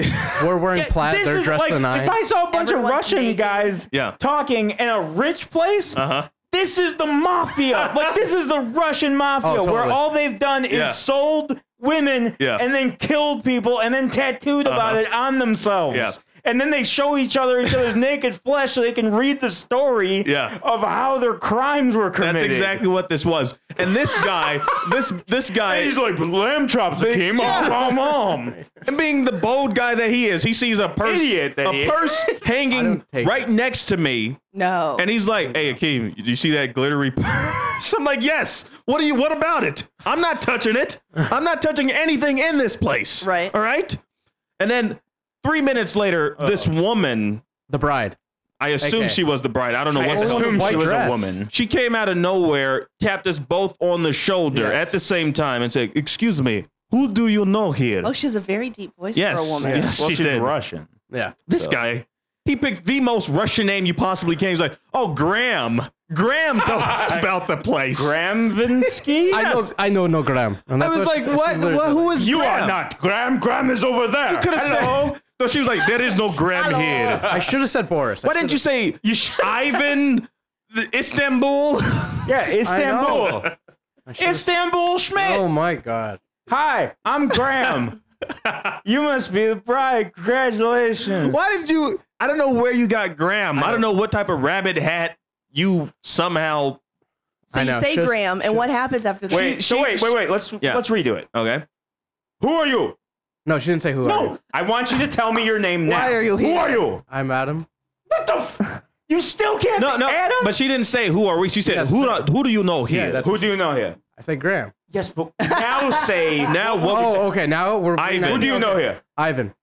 We're wearing
Yeah,
plaid. They're dressed
like,
to the.
If I saw a bunch
Everyone's
of Russian
naked.
guys
Yeah.
talking in a rich place,
Uh huh.
this is the mafia. like this is the Russian mafia,
Oh,
where all they've done is
Yeah.
sold women
Yeah.
and then killed people and then tattooed about
Uh-huh.
it on themselves.
Yeah.
And then they show each other each other's naked flesh so they can read the story
Yeah.
of how their crimes were committed.
That's exactly what this was. And this guy, this this guy,
And he's like, lamb chops came
Yeah.
off, mom, mom.
and being the bold guy that he is, he sees a purse,
Idiot that he
a
is.
purse hanging
don't take
right next to me,
No.
and he's like, "Hey, Akeem, do you see that glittery purse?" I'm like, "Yes." What are you? What about it? I'm not touching it. I'm not touching anything in this place.
Right.
All right. And then three minutes later, this woman,
the bride.
I assume
Okay.
she was the bride. I don't know
I
what the hell.
assumed
white
she was
dress.
a woman.
She came out of nowhere, tapped us both on the shoulder
Yes.
at the same time, and said, "Excuse me, who do you know here?"
oh, she has a very deep voice
yes,
for a woman.
yes,
Well,
she
she's
did.
Russian.
Yeah.
This guy, he picked the most Russian name you possibly can. He's like, "Oh, Graham." Graham told us about the place.
Gramvinsky?
I know. I know no Graham. And
I was
what
like,
she- she
"What?
literally
what
said
who
You
Graham?
are not Graham. Graham is over there.
You could have
Hello.
said. No, she was like, "There is no Graham here."
I should have said Boris. I
Why didn't you
should've-
say you Ivan, the Istanbul?
Yeah, Istanbul.
I should've-
Istanbul Schmidt.
Oh my god.
Hi, I'm Graham. you must be the bride. Congratulations.
Why did you? I don't know where you got Graham. I don't know what type of rabbit hat you somehow.
So
I
you
know,
say
just-
Graham, and what happens after that?
Wait, so wait, wait, wait. Let's
Yeah.
let's redo it.
Okay.
Who are you?
No, she didn't say who. I am.
No, I want you to tell me your name now.
Why are you
Who
here?
are you?
I'm Adam.
What the? F- you still can't.
No, no.
Adam.
But she didn't say who are we. She said
Yes,
who. do- Who do you know here?
Yeah, that's
Who do you know here?
I said Graham.
Yes, but now say
now what?
Oh, okay. Now we're.
Ivan.
Who do you know here?
Ivan.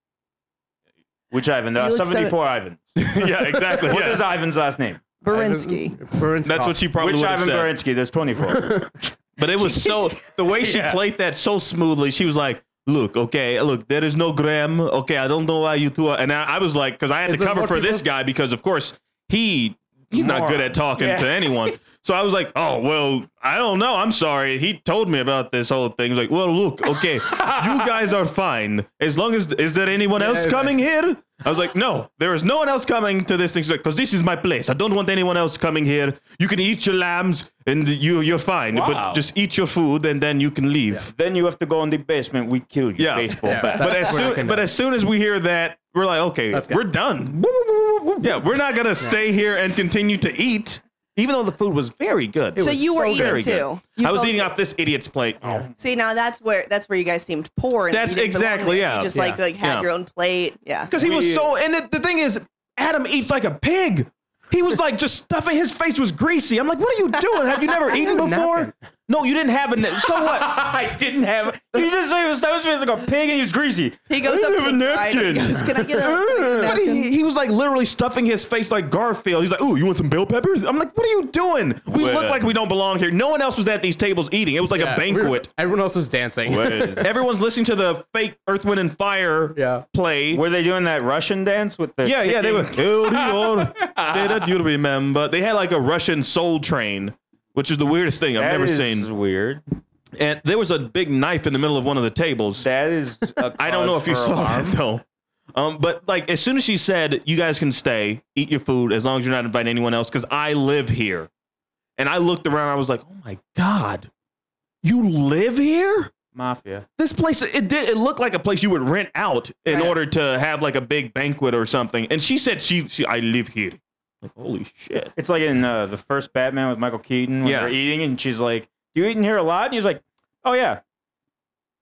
Which Ivan? Uh,
You look so-
Seventy-four Ivan.
yeah, exactly.
What
yeah.
is Ivan's last name?
Berinsky.
Berinsky.
That's what she probably
Which
would have
Ivan
said.
Berinsky? There's twenty-four.
But it was so the way she
Yeah.
played that so smoothly. She was like, "Look, okay, look, there is no Graham. Okay, I don't know why you two are." And I, I was like, because I had
Is
to cover
more
for this guy because, of course, he he's not good at talking
Yeah.
to anyone. So I was like, "Oh well, I don't know. I'm sorry." He told me about this whole thing. He's like, "Well, look, okay, you guys are fine as long as is there anyone else
Yeah,
coming here?" I was like, "No, there is no one else coming to this thing." She's like, "Cause this is my place. I don't want anyone else coming here. You can eat your lambs and you you're fine,
Wow.
but just eat your food and then you can leave."
then you have to go in the basement. We kill you.
Yeah.
Baseball
Yeah.
bat.
But as soon but as soon as we hear that, we're like, okay, we're done. Yeah, we're not gonna stay here and continue to eat. Even though the food was very good.
So you were eating
very good.
too. You
I was
both
eating
did.
off this idiot's plate.
See, now that's where that's where you guys seemed poor. And
That's
you didn't belong
exactly,
there.
yeah.
You just like
Yeah.
like had
Yeah.
your own plate. Yeah.
Because he was so, and the, the thing is, Adam eats like a pig. He was like just stuffing. His face was greasy. I'm like, what are you doing? Have you never eaten before? No, you didn't have a. na- So what?
I didn't have. You just say he was stuffed his face like a pig and he was greasy.
He goes
I
up
have
to
a
the bride and
napkin.
goes, "Can I get a- can I get a
But he, he was like literally stuffing his face like Garfield. He's like, "Ooh, you want some bell peppers?" I'm like, "What are you doing? We look like we don't belong here." No one else was at these tables eating. It was like
Yeah,
a
we were-
banquet.
everyone else was dancing.
Everyone's listening to the fake Earth, Wind, and Fire play.
Were they doing that Russian dance with the?
Yeah, yeah, they were.
kicking?
"El Dior, Say that you remember. They had like a Russian Soul Train, which is the weirdest thing I've
That
never
is
seen.
Weird.
And there was a big knife in the middle of one of the tables.
That is.
I don't know if you saw that though. Um, but like as soon as she said, "You guys can stay, eat your food as long as you're not inviting anyone else," because I live here, and I looked around, I was like, "Oh my god, you live here."
Mafia.
This place, it did. It looked like a place you would rent out in
Right.
order to have like a big banquet or something. And she said, "She, she I live here." Like, holy shit!
It's like in uh, the first Batman with Michael Keaton when
Yeah.
they're eating and she's like, "Do you eat in here a lot?" And he's like, "Oh yeah."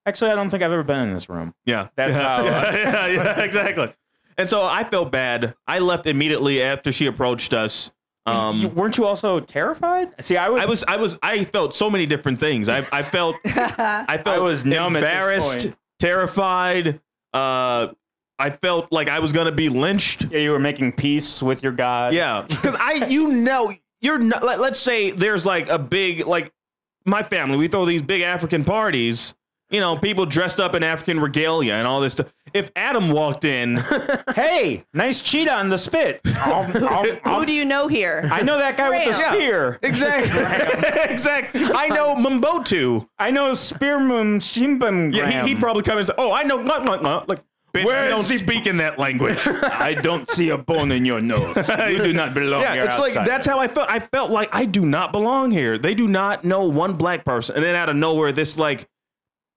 Actually, I don't think I've ever been in this room.
Yeah,
That's
yeah,
how.
yeah, yeah, yeah, exactly. And so I felt bad. I left immediately after she approached us. Um,
weren't you also terrified? See, I was.
I was. I was. I felt so many different things. I. I felt. I felt.
I was numb at this
embarrassed,
point.
terrified. Uh, I felt like I was gonna be lynched.
Yeah, you were making peace with your God.
Yeah, because I, you know, you're not. Let, let's say there's like a big, like my family. We throw these big African parties. You know, people dressed up in African regalia and all this stuff. If Adam walked in,
hey, nice cheetah on the spit.
Who do you know here?
I know that guy with the
Graham.
spear.
Exactly. exactly. I know Mumbotu.
I know Spearmum Shimbum.
Yeah, he, he'd probably come and say, "Oh, I know." Blah, blah, blah. Like, bitch,
Where
don't
is he-
speak in that language.
I don't see a bone in your nose. You do not belong here.
yeah,
here.
it's like
outside.
that's how I felt. I felt like I do not belong here. They do not know one black person, and then out of nowhere, this like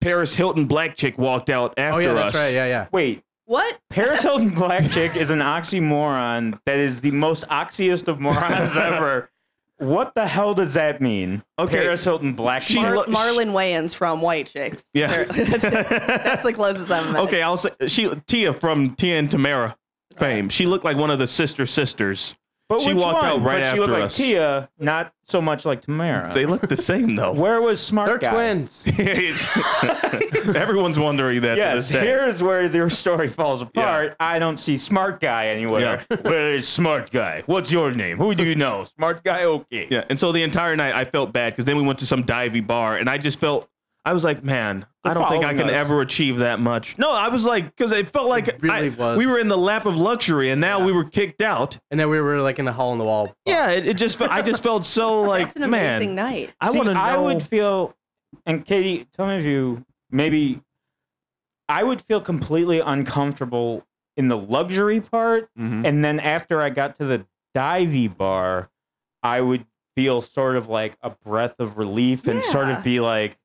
Paris Hilton black chick walked out after
Oh yeah,
us.
that's right. Yeah, yeah.
Wait,
What?
Paris Hilton Black Chick is an oxymoron that is the most oxiest of morons ever. What the hell does that mean?
Okay.
Paris Hilton Black Chick.
Mar- Marlon Wayans from White Chicks.
Yeah.
That's, that's the closest I've met.
Okay, I'll say she Tia from Tia and Tamera fame. She looked like one of the sister sisters.
But
she
which
walked
one?
out right
but
after
she looked like
us.
Tia, not so much like Tamera.
They look the same though.
Where was Smart Guy?
They're
Guy?
twins.
Everyone's wondering that to
Yes,
this day.
here's where their story falls apart. I don't see Smart Guy anywhere. Where is Smart Guy? What's your name? Who do you know? Smart Guy? Okay.
Yeah, and so the entire night I felt bad because then we went to some divey bar, and I just felt I was like, man,
They're
I don't think I can
us.
ever achieve that much. No, I was like, because it felt like
really
I-
was.
we were in the lap of luxury, and now we were kicked out.
And then we were like in the hole in the wall.
Yeah, it, it just felt, I just felt so like,
That's an amazing
man,
night.
I want to know.
I would feel, and Katie, tell me if you maybe. I would feel completely uncomfortable in the luxury part,
Mhm.
and then after I got to the divey bar, I would feel sort of like a breath of relief and sort of be like,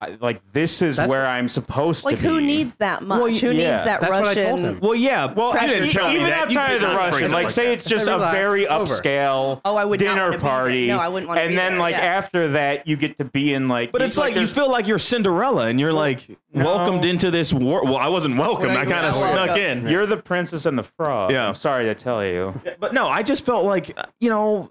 I, like this is
That's
where
what-
I'm supposed
Like
to be.
Like, who needs that much?
Well,
who
yeah.
needs that
That's what I
Russian?
told him.
well, yeah,
Well,
you
I-
didn't tell me
even
that. You
outside
did
of the
not
Russian,
it
like
like
say
that.
it's just
Say,
a
relax,
very
it's over.
upscale
Oh, I would not
dinner
wanna be there.
party.
No, I wouldn't wanna
And
be
then
there,
like
yeah.
after that, you get to be in like.
But it's like, you
there's-
feel like you're Cinderella, and you're like
no.
welcomed into this world. Well, I wasn't welcome.
We're
I kind of
welcome.
snuck in.
You're the princess and the frog.
Yeah.
I'm sorry to tell you.
But no, I just felt like uh, you know,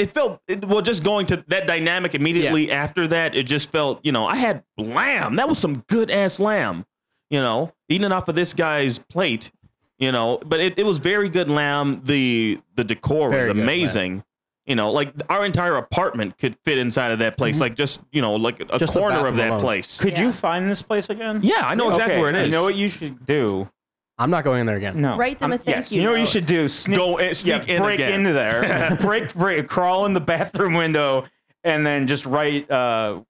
it felt it, well. Just going to that dynamic immediately after that, it just felt you know, I had lamb. That was some good ass lamb. You know, eating off of this guy's plate. You know, but it, it was very good lamb. The the decor
Very
was
good
amazing. You know, like our entire apartment could fit inside of that place. Mm-hmm. Like just you know, like a
Just
corner of that
alone.
place.
Could
Yeah.
you find this place again?
Yeah, I know exactly
Okay,
where it is.
You know what you should do?
I'm not going in there again.
No.
Write them a thank
yes.
you
You know what you should do? Sneak,
Go in- sneak
yeah,
in
break
again.
into there, break, break, crawl in the bathroom window, and then just write, uh,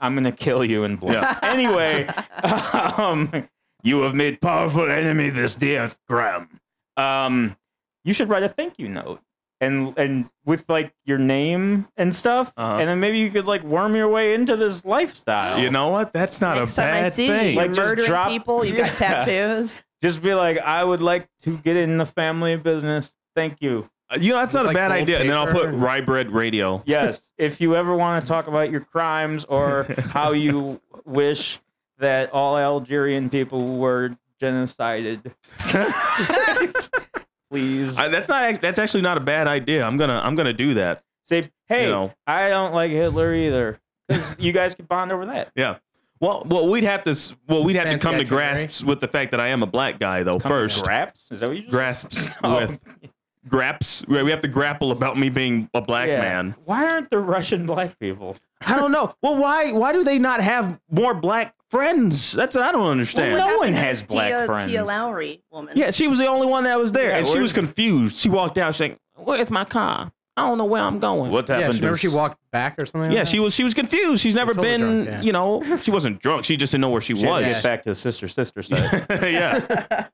"I'm gonna kill you" in blood.
Yeah.
anyway, um, you have made powerful enemy this day, Graham. Um, you should write a thank you note. And and with like your name and stuff,
Uh-huh.
and then maybe you could like worm your way into this lifestyle.
You know what? That's not
Next
a
time
bad
I see
thing.
you,
Like,
you're
just
murdering
drop-
people. You got tattoos.
Just be like, I would like to get in the family business. Thank you.
Uh, You know, that's not a
like
bad
gold
idea. And then I'll put
paper
RyeBread Radio.
Yes, if you ever want to talk about your crimes or how you wish that all Algerian people were genocided, please
I, that's not. That's actually not a bad idea. I'm gonna. I'm gonna do that.
say, "Hey,
You know.
I don't like Hitler either." 'Cause you guys can bond over that.
Yeah. Well, well, we'd have to. Well, we'd have to
Fancy
come to
itinerary.
grasps with the fact that I am a black guy, though. first,
Graps? Is that what you just
grasps with graps. We we have to grapple about me being a black
Yeah.
man.
Why aren't there Russian black people?
I don't know. Well, why? Why do they not have more black friends? That's what I don't understand.
Well, no one has
this
black
Tia,
friends.
Tia Mowry woman.
Yeah, she was the only one that was there,
Yeah,
and she
where-
was confused. She walked out, she's like, "Where's my car? I don't know where I'm going."
What
Yeah,
happened?
she- remember
to
she walked back or something.
Yeah,
like
she was. She was confused. She's never
totally
been.
drunk, yeah.
You know, she wasn't drunk. She just didn't know where she,
She had
was.
to get back to the sister sister side.
yeah.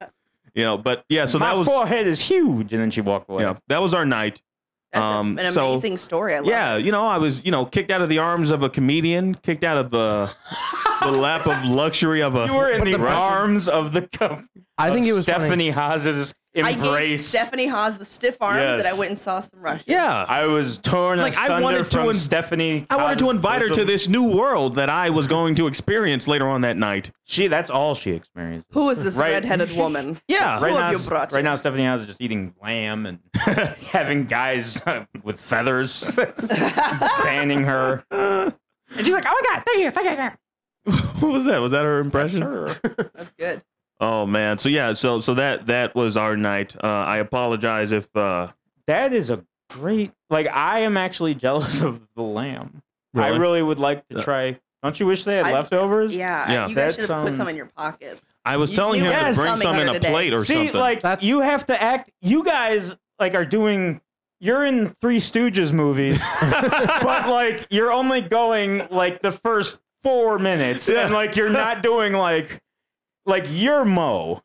You know, but yeah. So
My
that was.
forehead is huge, and then she walked away.
Yeah, that was our night.
That's
Um,
an
so-
amazing story. I love
Yeah,
it.
you know, I was, you know, kicked out of the arms of a comedian, kicked out of uh, the lap of luxury of a.
You were in the
Russian-
arms of the co-
I think it was funny.
Stephanie Haas's
I gave. Stephanie Haas the stiff arm
Yes.
that I went and saw some Russians.
Yeah,
I was torn
Like, I
asunder
wanted to
from
in-
Stephanie.
I wanted to
Haas's
invite her to
bosom.
this new world that I was going to experience later on that night.
She. That's all she experienced.
Who is this
Right.
redheaded woman?
Yeah,
Right
Who
now,
have you brought
right now, Stephanie Haas is just eating lamb and having guys uh, with feathers fanning her. And she's like, "Oh my god, thank you, thank you, thank
what was that? Was that her impression?
Sure.
That's good.
Oh man, so yeah, so so that that was our night. Uh, I apologize if uh,
That is a great. Like, I am actually jealous of the lamb. I
Really?
really would like to
Uh,
try. Don't you wish they had
I-
leftovers?
Yeah,
Yeah.
you guys should have put some in your pockets.
I was
You-
telling
you
him
were
to bring some in a
today.
plate or
See,
something.
like
That's-
you have to act. You guys like are doing. You're in Three Stooges movies, but like you're only going like the first four minutes, and like you're not doing like like you're Moe.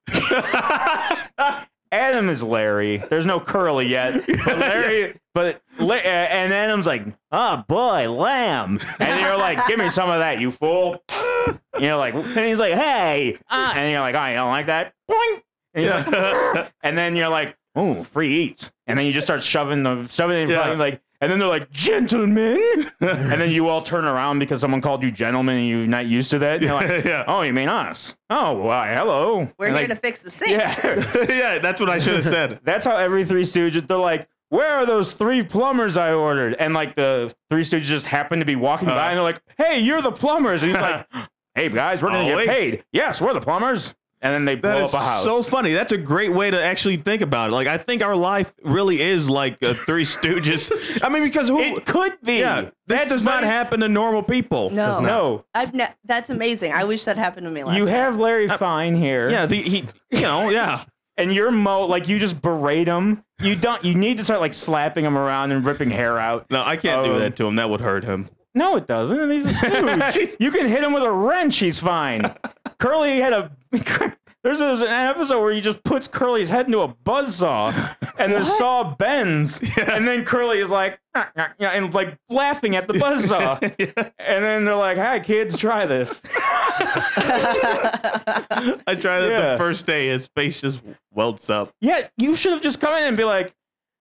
Adam is Larry. There's no Curly yet, but Larry. But uh, and Adam's like, oh boy, lamb, and you're like, give me some of that, you fool. you're like, and he's like, hey, uh, and you're like, oh, you don't like that? Boing. And, he's like, and then you're like, oh, free eats, and then you just start shoving the shoving it in
Yeah.
like, and then they're like, gentlemen, and then you all turn around because someone called you gentlemen and you're not used to that. And you're like,
yeah,
oh, you mean us? Oh, why, hello.
We're
And
here
like,
to fix the sink.
yeah.
yeah. That's what I should have said.
That's how every Three Stooges. They're like, "Where are those three plumbers I ordered?" And like the Three Stooges just happen to be walking
Uh.
by, and they're like, "Hey, you're the plumbers." And he's like, "Hey guys, we're gonna
Oh,
get
wait.
paid." Yes, we're the plumbers. And then they blow
That is
up a house.
so funny. That's a great way to actually think about it. Like I think our life really is like a Three Stooges. I mean, because who?
it could be.
yeah, this
That's
does not happen to normal people.
No,
No,
I've ne- that's amazing. I wish that happened to me last.
you
night.
have Larry Fine here.
Yeah, the he, you know, yeah.
and you're Moe. Like you just berate him. You don't. You need to start like slapping him around and ripping hair out.
No, I can't do
Um,
that to him. That would hurt him.
No, it doesn't. He's a stooge. you can hit him with a wrench. He's fine. Curly had a. There's, there's an episode where he just puts Curly's head into a buzzsaw, and the saw bends, and then Curly is like, "Nah, nah," yeah, and like laughing at the buzzsaw, and then they're like, "Hi, kids, try this."
I tried it
Yeah.
the first day. His face just welts up.
Yeah, you should have just come in and be like,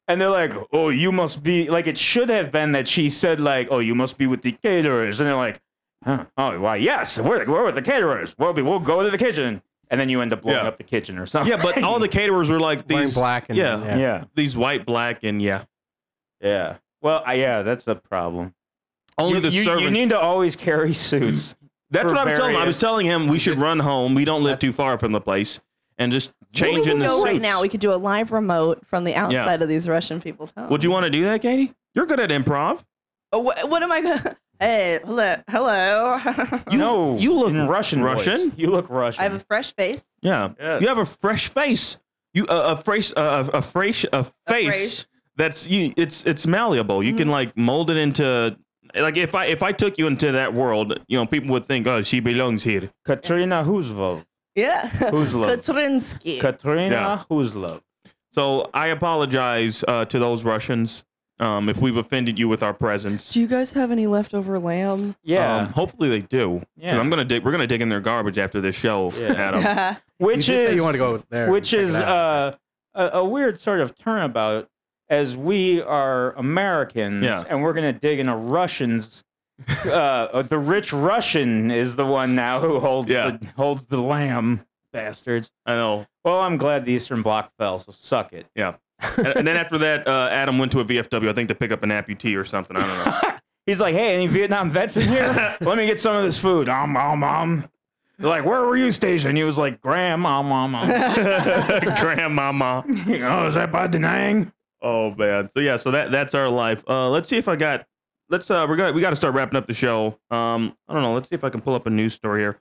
and they're like, "Oh, you must be like." It should have been that she said like, "Oh, you must be with the caterers," and they're like, "Huh? Oh, why? Yes, we're we're with the caterers. We'll be we'll go to the kitchen." And then you end up blowing
Yeah.
up the kitchen or something.
Yeah, but all the caterers were like
Wearing
these
black and-
yeah,
yeah.
yeah,
these white, black, and yeah.
yeah. Well, I, yeah, that's a problem.
Only
you,
the
you,
servants.
you need to always carry suits.
That's
for
what I'm telling him. I was
various-
telling him we should
It's-
run home. We don't live too far from the place, and just
Well,
change
we
in
can
the
go
suits.
right now. We could do a live remote from the outside of these Russian people's homes.
Would you want to do that, Katie? You're good at improv.
Uh, oh, what, what am I gonna? Hey, hello, hello.
You, no,
you look
in Russian. voice.
Russian?
You look Russian.
I have a fresh face.
Yeah,
Yes.
you have a fresh face. You uh, a fresh uh, a fresh a face
fresh.
that's you. It's it's malleable. You
Mm-hmm.
can like mold it into like if I if I took you into that world, you know, people would think, oh, she belongs here.
Katrina Huzlov.
Yeah.
Huzlov.
Katrinsky.
Katrina
Yeah.
Huzlov.
So I apologize uh, to those Russians um, if we've offended you with our presence.
do you guys have any leftover lamb?
Yeah.
Um, hopefully they do.
Yeah.
I'm gonna dig. We're gonna dig in their garbage after this show,
Yeah.
Adam.
which
you did
is
you want to go there. and
which
check it
is
out.
uh, a, a weird sort of turnabout. as we are Americans
Yeah.
and we're gonna dig into Russians. uh, the rich Russian is the one now who holds
Yeah.
the holds the lamb, bastards.
I know.
Well, I'm glad the Eastern Bloc fell, so suck it.
Yeah. And, and then after that, uh, Adam went to a VFW, I think, to pick up an amputee or something. I don't know.
He's like, "Hey, any Vietnam vets in here? Let me get some of this food." Um, um, um. They're like, "Where were you stationed?" He was like, grandma, um."
Grandmama.
oh, is that by Da Nang?
Oh man. So yeah, so that that's our life. Uh let's see if I got let's uh we're gonna we gotta start wrapping up the show. Um I don't know, let's see if I can pull up a news story here.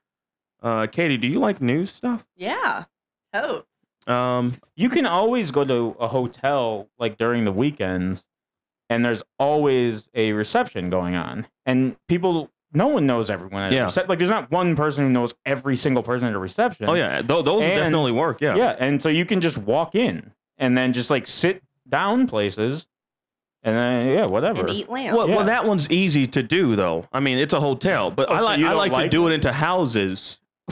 Uh Katie, do you like news stuff?
Yeah. Totes.
Um
You can always go to a hotel like during the weekends, and there's always a reception going on, and people. No one knows everyone. At
Yeah.
a recep- like there's not one person who knows every single person at a reception.
Oh yeah, th- those
And-
definitely work, yeah.
Yeah, and so you can just walk in and then just like sit down places, and then yeah, whatever.
And eat lamb.
Well,
Yeah.
well, that one's easy to do though. I mean, it's a hotel, but
Oh,
I
so
like
you
I
don't
like, to
like
do
it?
it into houses.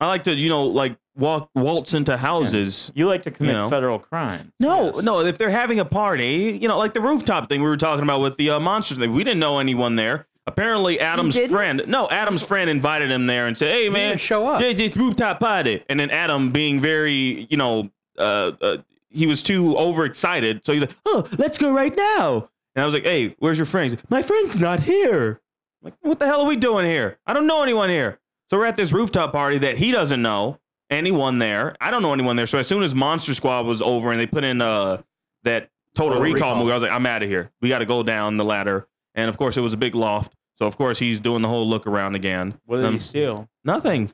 I like to, you know, like walk waltz into houses.
You like to commit
know.
federal crime.
No, no. If they're having a party, you know, like the rooftop thing we were talking about with the uh, monsters thing, we didn't know anyone there. Apparently, Adam's friend, no, Adam's friend invited him there and said, "Hey, man,
show up.
There's this rooftop party." And then Adam, being very, you know, uh, uh, he was too overexcited, so he's like, "Oh, let's go right now." And I was like, "Hey, where's your friend?" He's like, "My friend's not here." I'm like, what the hell are we doing here? I don't know anyone here. So we're at this rooftop party that he doesn't know anyone there. I don't know anyone there. So as soon as Monster Squad was over and they put in uh that Total,
Total
Recall,
Recall.
movie, I was like, I'm out of here. We got to go down the ladder. And of course, it was a big loft. So of course, he's doing the whole look around again.
What did
Um,
he steal?
Nothing.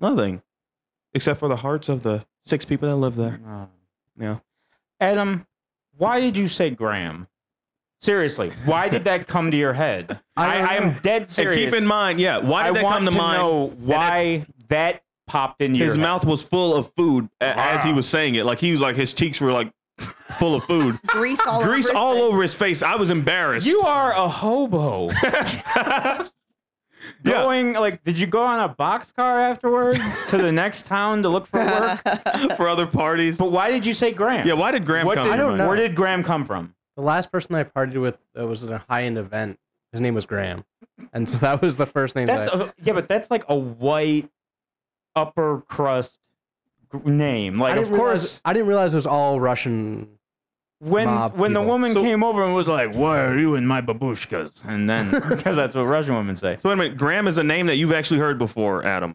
Nothing. Except for the hearts of the six people that live there.
Oh.
Yeah.
Adam, why did you say Graham? Seriously, why did that come to your head? I,
don't
I am dead
And
serious.
keep in mind, yeah, why did
I
that
want
come to,
to
mind?
know
And
why that popped into
his
your
mouth was full of food a- as he was saying it. Like he was like his cheeks were like full of food.
Grease all
Grease
over. his
all
face.
over his face. I was embarrassed.
You are a hobo.
Yeah.
Going like, did you go on a boxcar afterward to the next town to look for work?
for other parties.
But why did you say Graham?
Yeah, why did Graham
What
come?
did,
to
I don't
mind?
know.
Where did Graham come from?
The last person I partied with uh, was at a high end event. His name was Graham, and so that was the first name.
That's
that I,
a, yeah, but that's like a white upper crust name. Like, of course,
realize, I didn't realize it was all Russian.
when
mob
when the woman
So-
came over and was like, "Why are you in my babushkas?" and then because that's what Russian women say.
So wait a minute, Graham is a name that you've actually heard before, Adam.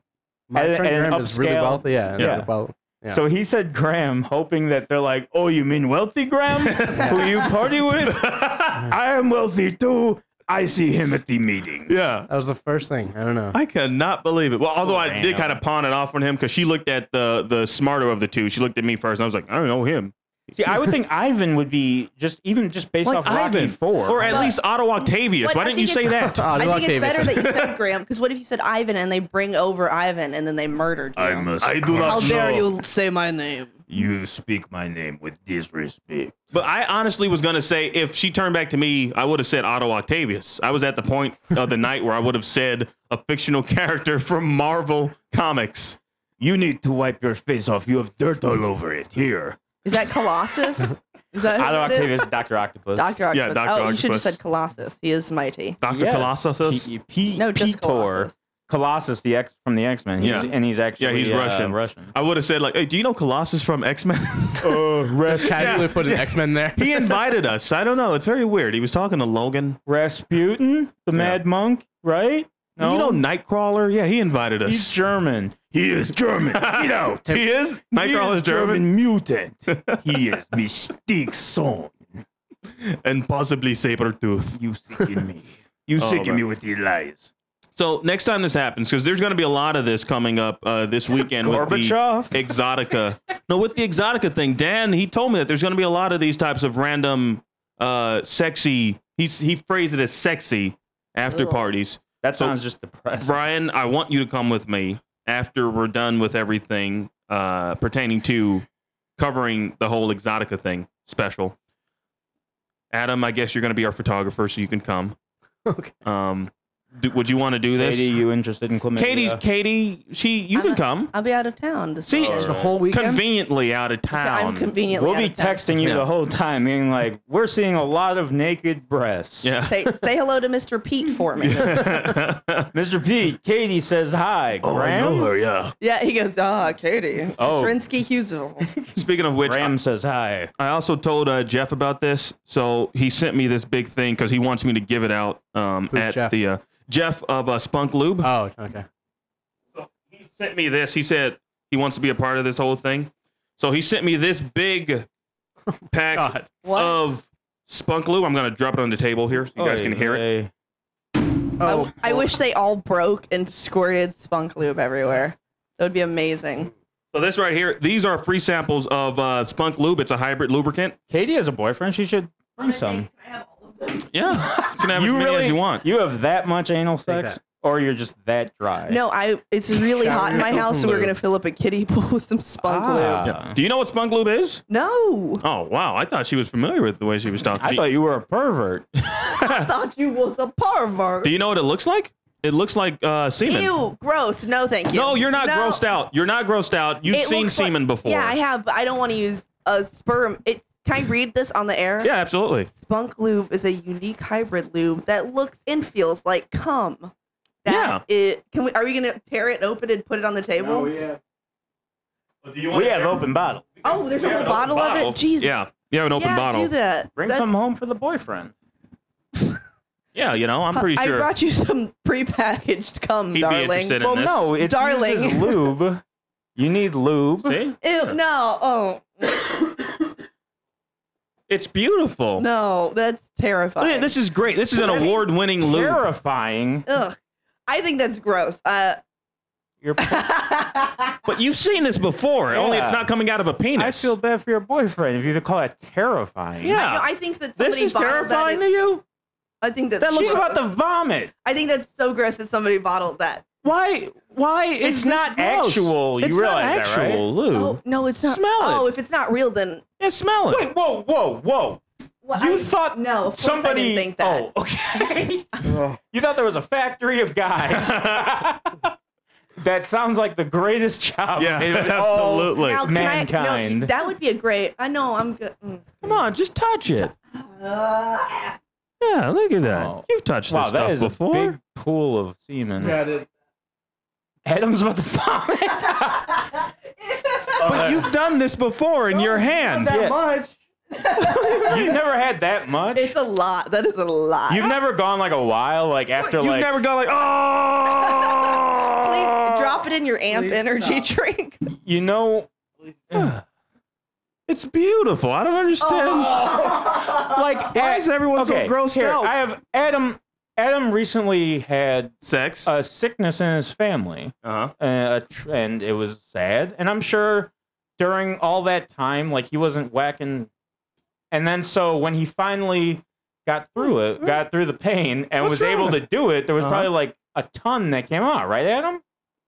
My
And-
friend
and
Graham is really wealthy. Yeah, and
Yeah.
Well, yeah.
So he said Graham, hoping that they're like, "Oh, you mean wealthy Graham, who you party with? I am wealthy too. I see him at the meetings."
Yeah.
that was the first thing. I don't know.
I cannot believe it. Well, oh, although I did kind of pawn it off on him because she looked at the the smarter of the two. She looked at me first, and I was like, I don't know him.
See, I would think Ivan would be just even just based
Like
off Rocky
Ivan,
Four,
or at
But-
least Otto Octavius.
But
Why
I
didn't you
think
say
it's-
that?
Oh,
I think it's better that you said Graham because what if you said Ivan and they bring over Ivan and then they murdered you?
I do not
How dare
know.
you say my name?
You speak my name with disrespect.
But I honestly was gonna say if she turned back to me, I would have said Otto Octavius. I was at the point of the night where I would have said a fictional character from Marvel Comics.
You need to wipe your face off. You have dirt all over it. Here.
Is that Colossus? Is that who
Otto? Octavius, Doctor Octopus.
Doctor Octopus.
Yeah, Dr.
Oh, you should have
Octopus.
said Colossus. He is mighty.
Doctor
Yes.
Colossus.
P- P-
No, just
Piotr.
Colossus.
Colossus, the X from the X Men.
Yeah.
and he's actually
Yeah, he's
uh,
Russian.
Russian.
I would have said like, "Hey, do you know Colossus from X Men?"
Uh,
Just casually put an X Men there.
he invited us. I don't know. It's very weird. He was talking to Logan.
Rasputin, the Mad Monk, right? No,
You know Nightcrawler? Yeah, he invited us.
he's German. He is German. Get out.
he is Nightcrawler's German,
mutant. he is Mystique's son.
and possibly Sabretooth.
You sicken me. You
Oh,
sicken
man.
me with your lies.
So next time this happens, because there's going to be a lot of this coming up uh, this weekend with the Exxxotica. no, with the Exxxotica thing, Dan he told me that there's going to be a lot of these types of random, uh, sexy. He's he phrased it as sexy after
Ugh.
parties.
That
So-
sounds just depressing.
Brian, I want you to come with me after we're done with everything uh, pertaining to covering the whole Exxxotica thing special. Adam, I guess you're going to be our photographer, so you can come.
Okay.
Um, do, would you want to do this?
Katie, you interested in chlamydia?
Katie, Katie, she, you can come.
I'll be out of town this
See,
weekend.
the whole weekend.
Conveniently out of town.
I'm conveniently
We'll
out
be
of town.
texting you
Yeah.
the whole time, being like, "We're seeing a lot of naked breasts."
Yeah.
Say, say hello to Mr. Pete for me.
Mr. Pete, Katie says hi.
Oh,
Graham?
her, yeah.
yeah, he goes, ah, Katie.
Oh.
Trinsky Hughesville.
Speaking of which,
Graham says hi.
I also told uh, Jeff about this, so he sent me this big thing because he wants me to give it out um, at
Jeff?
the uh, Jeff of uh, Spunk Lube.
Oh, okay.
So he sent me this. He said he wants to be a part of this whole thing, so he sent me this big pack
God.
What?
of Spunk Lube. I'm gonna drop it on the table here so you guys can hear it.
it.
Oh,
I wish they all broke and squirted spunk lube everywhere. That would be amazing.
So this right here, these are free samples of uh, Spunk Lube. It's a hybrid lubricant.
Katie has a boyfriend. She should bring some.
Yeah, you can have as many as you want.
You have that much anal sex, or you're just that dry?
No, I. It's really hot in my house,
in
so we're gonna fill up a kiddie pool with some spunk lube.
Ah.
Do you know what Spunk Lube is?
No,
Oh wow, I thought she was familiar with the way she was talking.
I thought you were a pervert.
I thought you was a pervert.
Do you know what it looks like? It looks like uh, semen.
Ew, gross. No, thank you.
No, you're not
No.
grossed out. You're not grossed out. You've
It
seen
looks like-
semen before.
Yeah, I have, but I don't want to use a sperm. It. Can I read this on the air?
Yeah, absolutely.
Spunk lube is a unique hybrid lube that looks and feels like cum.
Yeah.
It, can we? Are we gonna tear it open and put it on the table?
have. Do you
We have open bottle.
Oh, there's a whole bottle, of it. Jesus.
Yeah, you have an open
yeah,
bottle.
do that.
Bring
That's-
some home for the boyfriend.
Yeah, you know, I'm pretty
I
sure I
brought you some prepackaged cum,
he'd be
darling.
interested in
Well,
this.
no, it's
Darling.
uses lube. You need lube.
See,
Ew, no, oh
it's beautiful.
no, that's terrifying.
at- this is great. This is an award-winning lube.
Terrifying.
Ugh, I think that's gross. Uh,
You're,
But you've seen this before. Only it's
Yeah.
not coming out of a penis.
I feel bad for your boyfriend if you call it terrifying.
Yeah.
I, I think that somebody
this is
bottled
terrifying
that.
to you.
I think that
That looks
She's about to vomit.
I think that's so gross that somebody bottled that.
Why? Why is
It's
this
not
gross?
actual. You
it's
realize
not
that, right?
actual lube.
Oh no, it's not.
Smell it.
Oh, if it's not real, then
Yeah, smell it.
Wait, whoa, whoa, whoa.
well,
You
I-
thought
no. Of
Somebody.
I didn't think that.
Oh, okay. you thought there was a factory of guys. that sounds like the greatest job.
Yeah,
made of all
absolutely.
Now, can I- no,
mankind.
that would be a great. I know. I'm good. Mm.
Come on, just touch it.
Uh,
Yeah, look at that.
Oh.
You've touched
wow,
this
that
stuff
is
before.
a big pool of semen.
yeah, it is.
Adam's about to vomit.
But you've done this before in your hand.
that
Yeah.
much.
You've never had that much.
It's a lot. That is a lot.
You've never gone like a while, like after
You've
like.
never gone like, oh.
Please drop it in your amp
Please
energy
stop.
drink.
You know,
It's beautiful. I don't understand. Oh.
like
Why is everyone so grossed
here,
out?
I have Adam. Adam recently had
Sex.
a sickness in his family,
Uh-huh.
uh, and it was sad. And I'm sure during all that time, like he wasn't whacking. And then so when he finally got through it, got through the pain, and
What's
was able to do it, there was
Uh-huh.
probably like a ton that came out, right, Adam?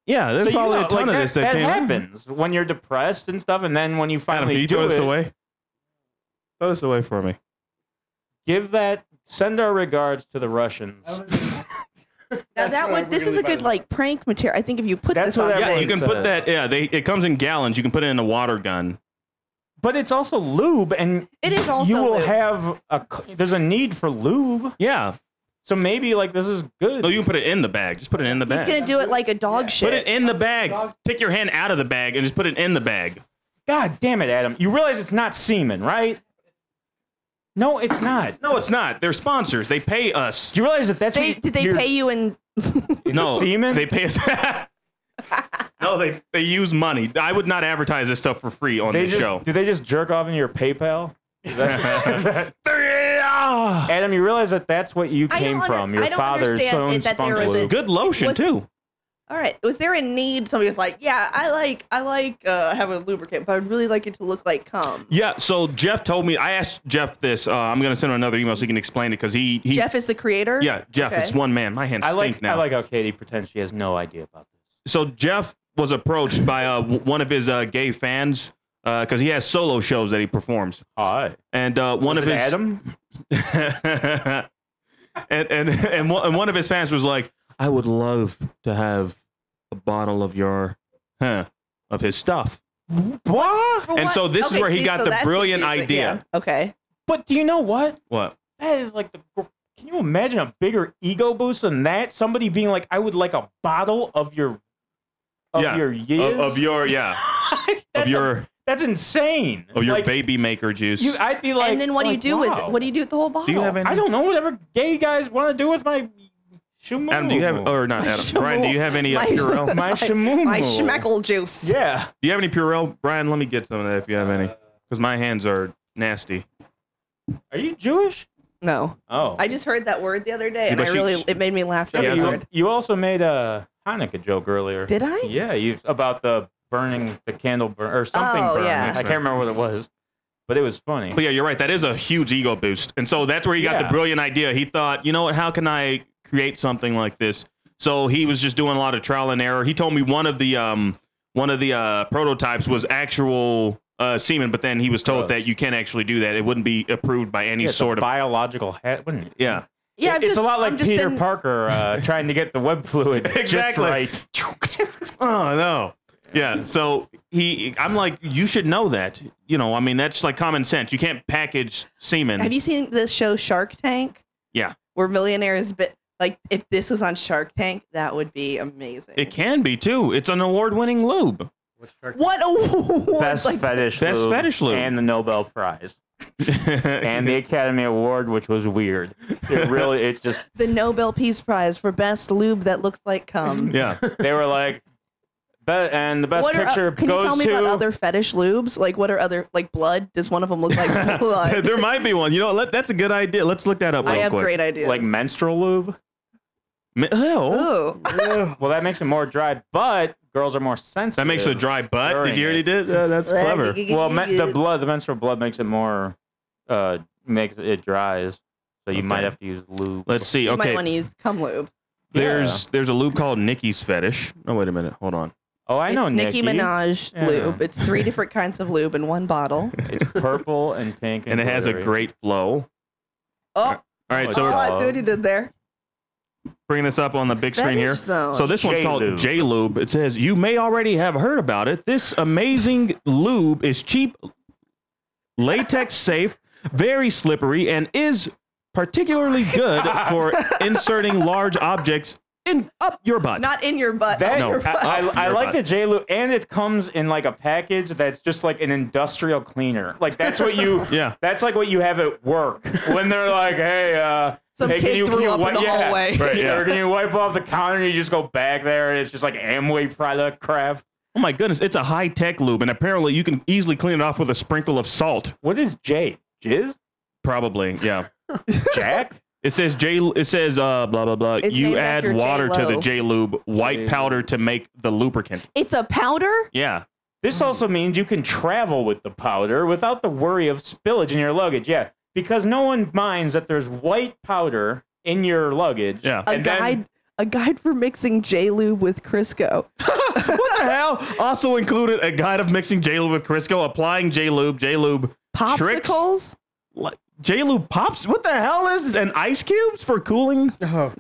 Yeah, there's
So you
probably
know,
a ton
like,
of this that, came out.
happens when you're depressed and stuff, and then when you
Adam,
finally
can you
do
throw
it,
this away? Throw this away for me.
give that. Send our regards to the Russians.
Now that would. This is a good like prank material. I think if you put
That's
this
what
on,
that
Yeah, you can
says.
put that. Yeah, they it comes in gallons. You can put it in a water gun.
But it's also lube, and
It is also
you will
lube.
have a. c- There's a need for lube,
Yeah.
so maybe like this is good.
No, you can put it in the bag. Just put it in the bag.
he's
bag.
gonna do it like a dog shit.
Put it in the bag. Take your hand out of the bag and just put it in the bag.
God damn it, Adam! You realize it's not semen, right? No, it's not.
No, it's not. They're sponsors. They pay us.
Do you realize that that's
They,
what you-
did they
you're-
pay you in?
No,
semen?
They pay us. no, they they use money. I would not advertise this stuff for free on
They
this
just,
show.
Do they just jerk off in your PayPal? Is that- is that-
Yeah.
Adam, you realize that that's what you
I don't
came
under-
from. Your
I don't
father's
understand
own
it that there
spunk
was a-
lube.
Good lotion
Was-
too.
All right. Was there a need? Somebody was like, "Yeah, I like, I like, uh, have a lubricant, but I'd really like it to look like cum."
Yeah. So Jeff told me. I asked Jeff this. Uh, I'm gonna send him another email so he can explain it because he he.
Jeff is the creator.
yeah, Jeff.
Okay.
It's one man. My hands
I
stink
like
now.
I like how Katie pretends she has no idea about this.
so Jeff was approached by uh, one of his uh, gay fans because he has solo shows that he performs,
Hi.
and uh, one
Was
of
it
his
Adam?
and and and one, and one of his fans was like, "I would love to have a bottle of your, huh, of his stuff."
What?
And so this is
Okay,
where he
see,
got
so
the
that's
brilliant
confusing,
idea.
yeah. Okay.
But do you know what?
What?
That is like the. Can you imagine a bigger ego boost than that? Somebody being like, "I would like a bottle of your, of
yeah,
your yiz.
of, of your yeah, of your
That's insane.
of your
Like,
baby maker juice.
You, I'd be like,
and then what do you
like,
do with
wow.
it? What do you do with the whole bottle?
do you have any?
I don't know. Whatever gay guys want to do with my shamoo.
Adam, do you have or not Adam? Brian, do you have any uh,
My-
Purell?
my
Like,
shamoo?
My schmeckle juice.
Yeah.
Do you have any Purell, Brian? Let me get some of that if you have any, because my hands are nasty.
Are you Jewish?
No.
Oh.
I just heard that word the other day,
See,
and I
she-
really it made me laugh.
Yeah,
really
you, you also made a Hanukkah joke earlier.
Did I?
Yeah, you about the burning the candle burn or something
Oh,
burning.
yeah.
I can't remember what it was, but it was funny.
But yeah, you're right. That is a huge ego boost. And so that's where he got the brilliant idea. He thought, you know what, how can I create something like this? So he was just doing a lot of trial and error. He told me one of the um one of the uh, prototypes was actual uh, semen, but then he was told
Gross.
that you can't actually do that. It wouldn't be approved by any
Yeah, it's
sort of
biological hat, wouldn't it?
yeah.
Yeah, I'm
it's
just,
a lot like
I'm just
Peter
sitting-
Parker uh, trying to get the web fluid
Exactly.
just right.
Oh no. Yeah. So he, I'm like, you should know that. You know, I mean, that's like common sense. You can't package semen.
Have you seen the show Shark Tank?
yeah.
Where millionaires, but like if this was on Shark Tank, that would be amazing.
It can be too. It's an award-winning lube.
what awards?
Best
like,
fetish,
Best
lube
fetish lube.
and the Nobel Prize and the Academy Award, which was weird. It really, it just
the Nobel Peace Prize for best lube that looks like cum.
yeah.
they were like, be- and the best
What are, uh,
picture
can you
goes
tell me
to
about other fetish lubes? Like, what are other like blood? Does one of them look like blood?
there might be one. You know, let, that's a good idea. Let's look that up real
I have
quick.
great ideas.
like menstrual lube.
Me- oh,
Ooh.
Well, that makes it more dry, but girls are more sensitive.
that makes a dry butt. Did you already
it.
did? Uh, that's clever.
Well, me- the blood, the menstrual blood makes it more, uh, makes it dries. So you might have to use lube.
Let's see.
you might
Okay,
want to use cum lube.
there's there's a lube called Nikki's fetish. Oh wait a minute. Hold on.
Oh, I know
it's Nicki,
Nicki.
Minaj
Yeah.
lube. It's three different kinds of lube in one bottle.
It's purple and pink, and,
And it has a
glittery.
great flow.
Oh,
All right,
Oh,
so we're
I see what he did there.
Bringing this up on the big screen here.
Fetish zone.
So this one's called J Lube. It says you may already have heard about it. This amazing lube is cheap, latex safe, very slippery, and is particularly good for inserting large objects in up your butt.
Not in your butt.
That,
No.
your butt.
I, I, I like
butt.
the J Lube, and it comes in like a package that's just like an industrial cleaner. Like that's what you,
Yeah.
that's like what you have at work when they're like, hey, uh,
Some
hey,
kid
can you,
threw
you
up in the
yeah,
hallway.
right,
Yeah.
Or can you wipe off the counter and you just go back there and it's just like Amway product crap.
Oh my goodness, it's a high tech lube, and apparently you can easily clean it off with a sprinkle of salt.
What is J? Jizz?
Probably, yeah.
Jack?
It says J. It says uh blah blah blah.
It's
you
named
add
after
water to the
J-Lo.
J lube, white
J-Lo.
powder to make the lubricant.
It's a powder.
Yeah,
This also means you can travel with the powder without the worry of spillage in your luggage. Yeah, because no one minds that there's white powder in your luggage.
Yeah.
A
and then-
guide. A guide for mixing J lube with Crisco.
what the hell? Also included a guide of mixing J lube with Crisco, applying J lube, J lube tricks,
Popsicles.
J lube pops. What the hell is this? And ice cubes for cooling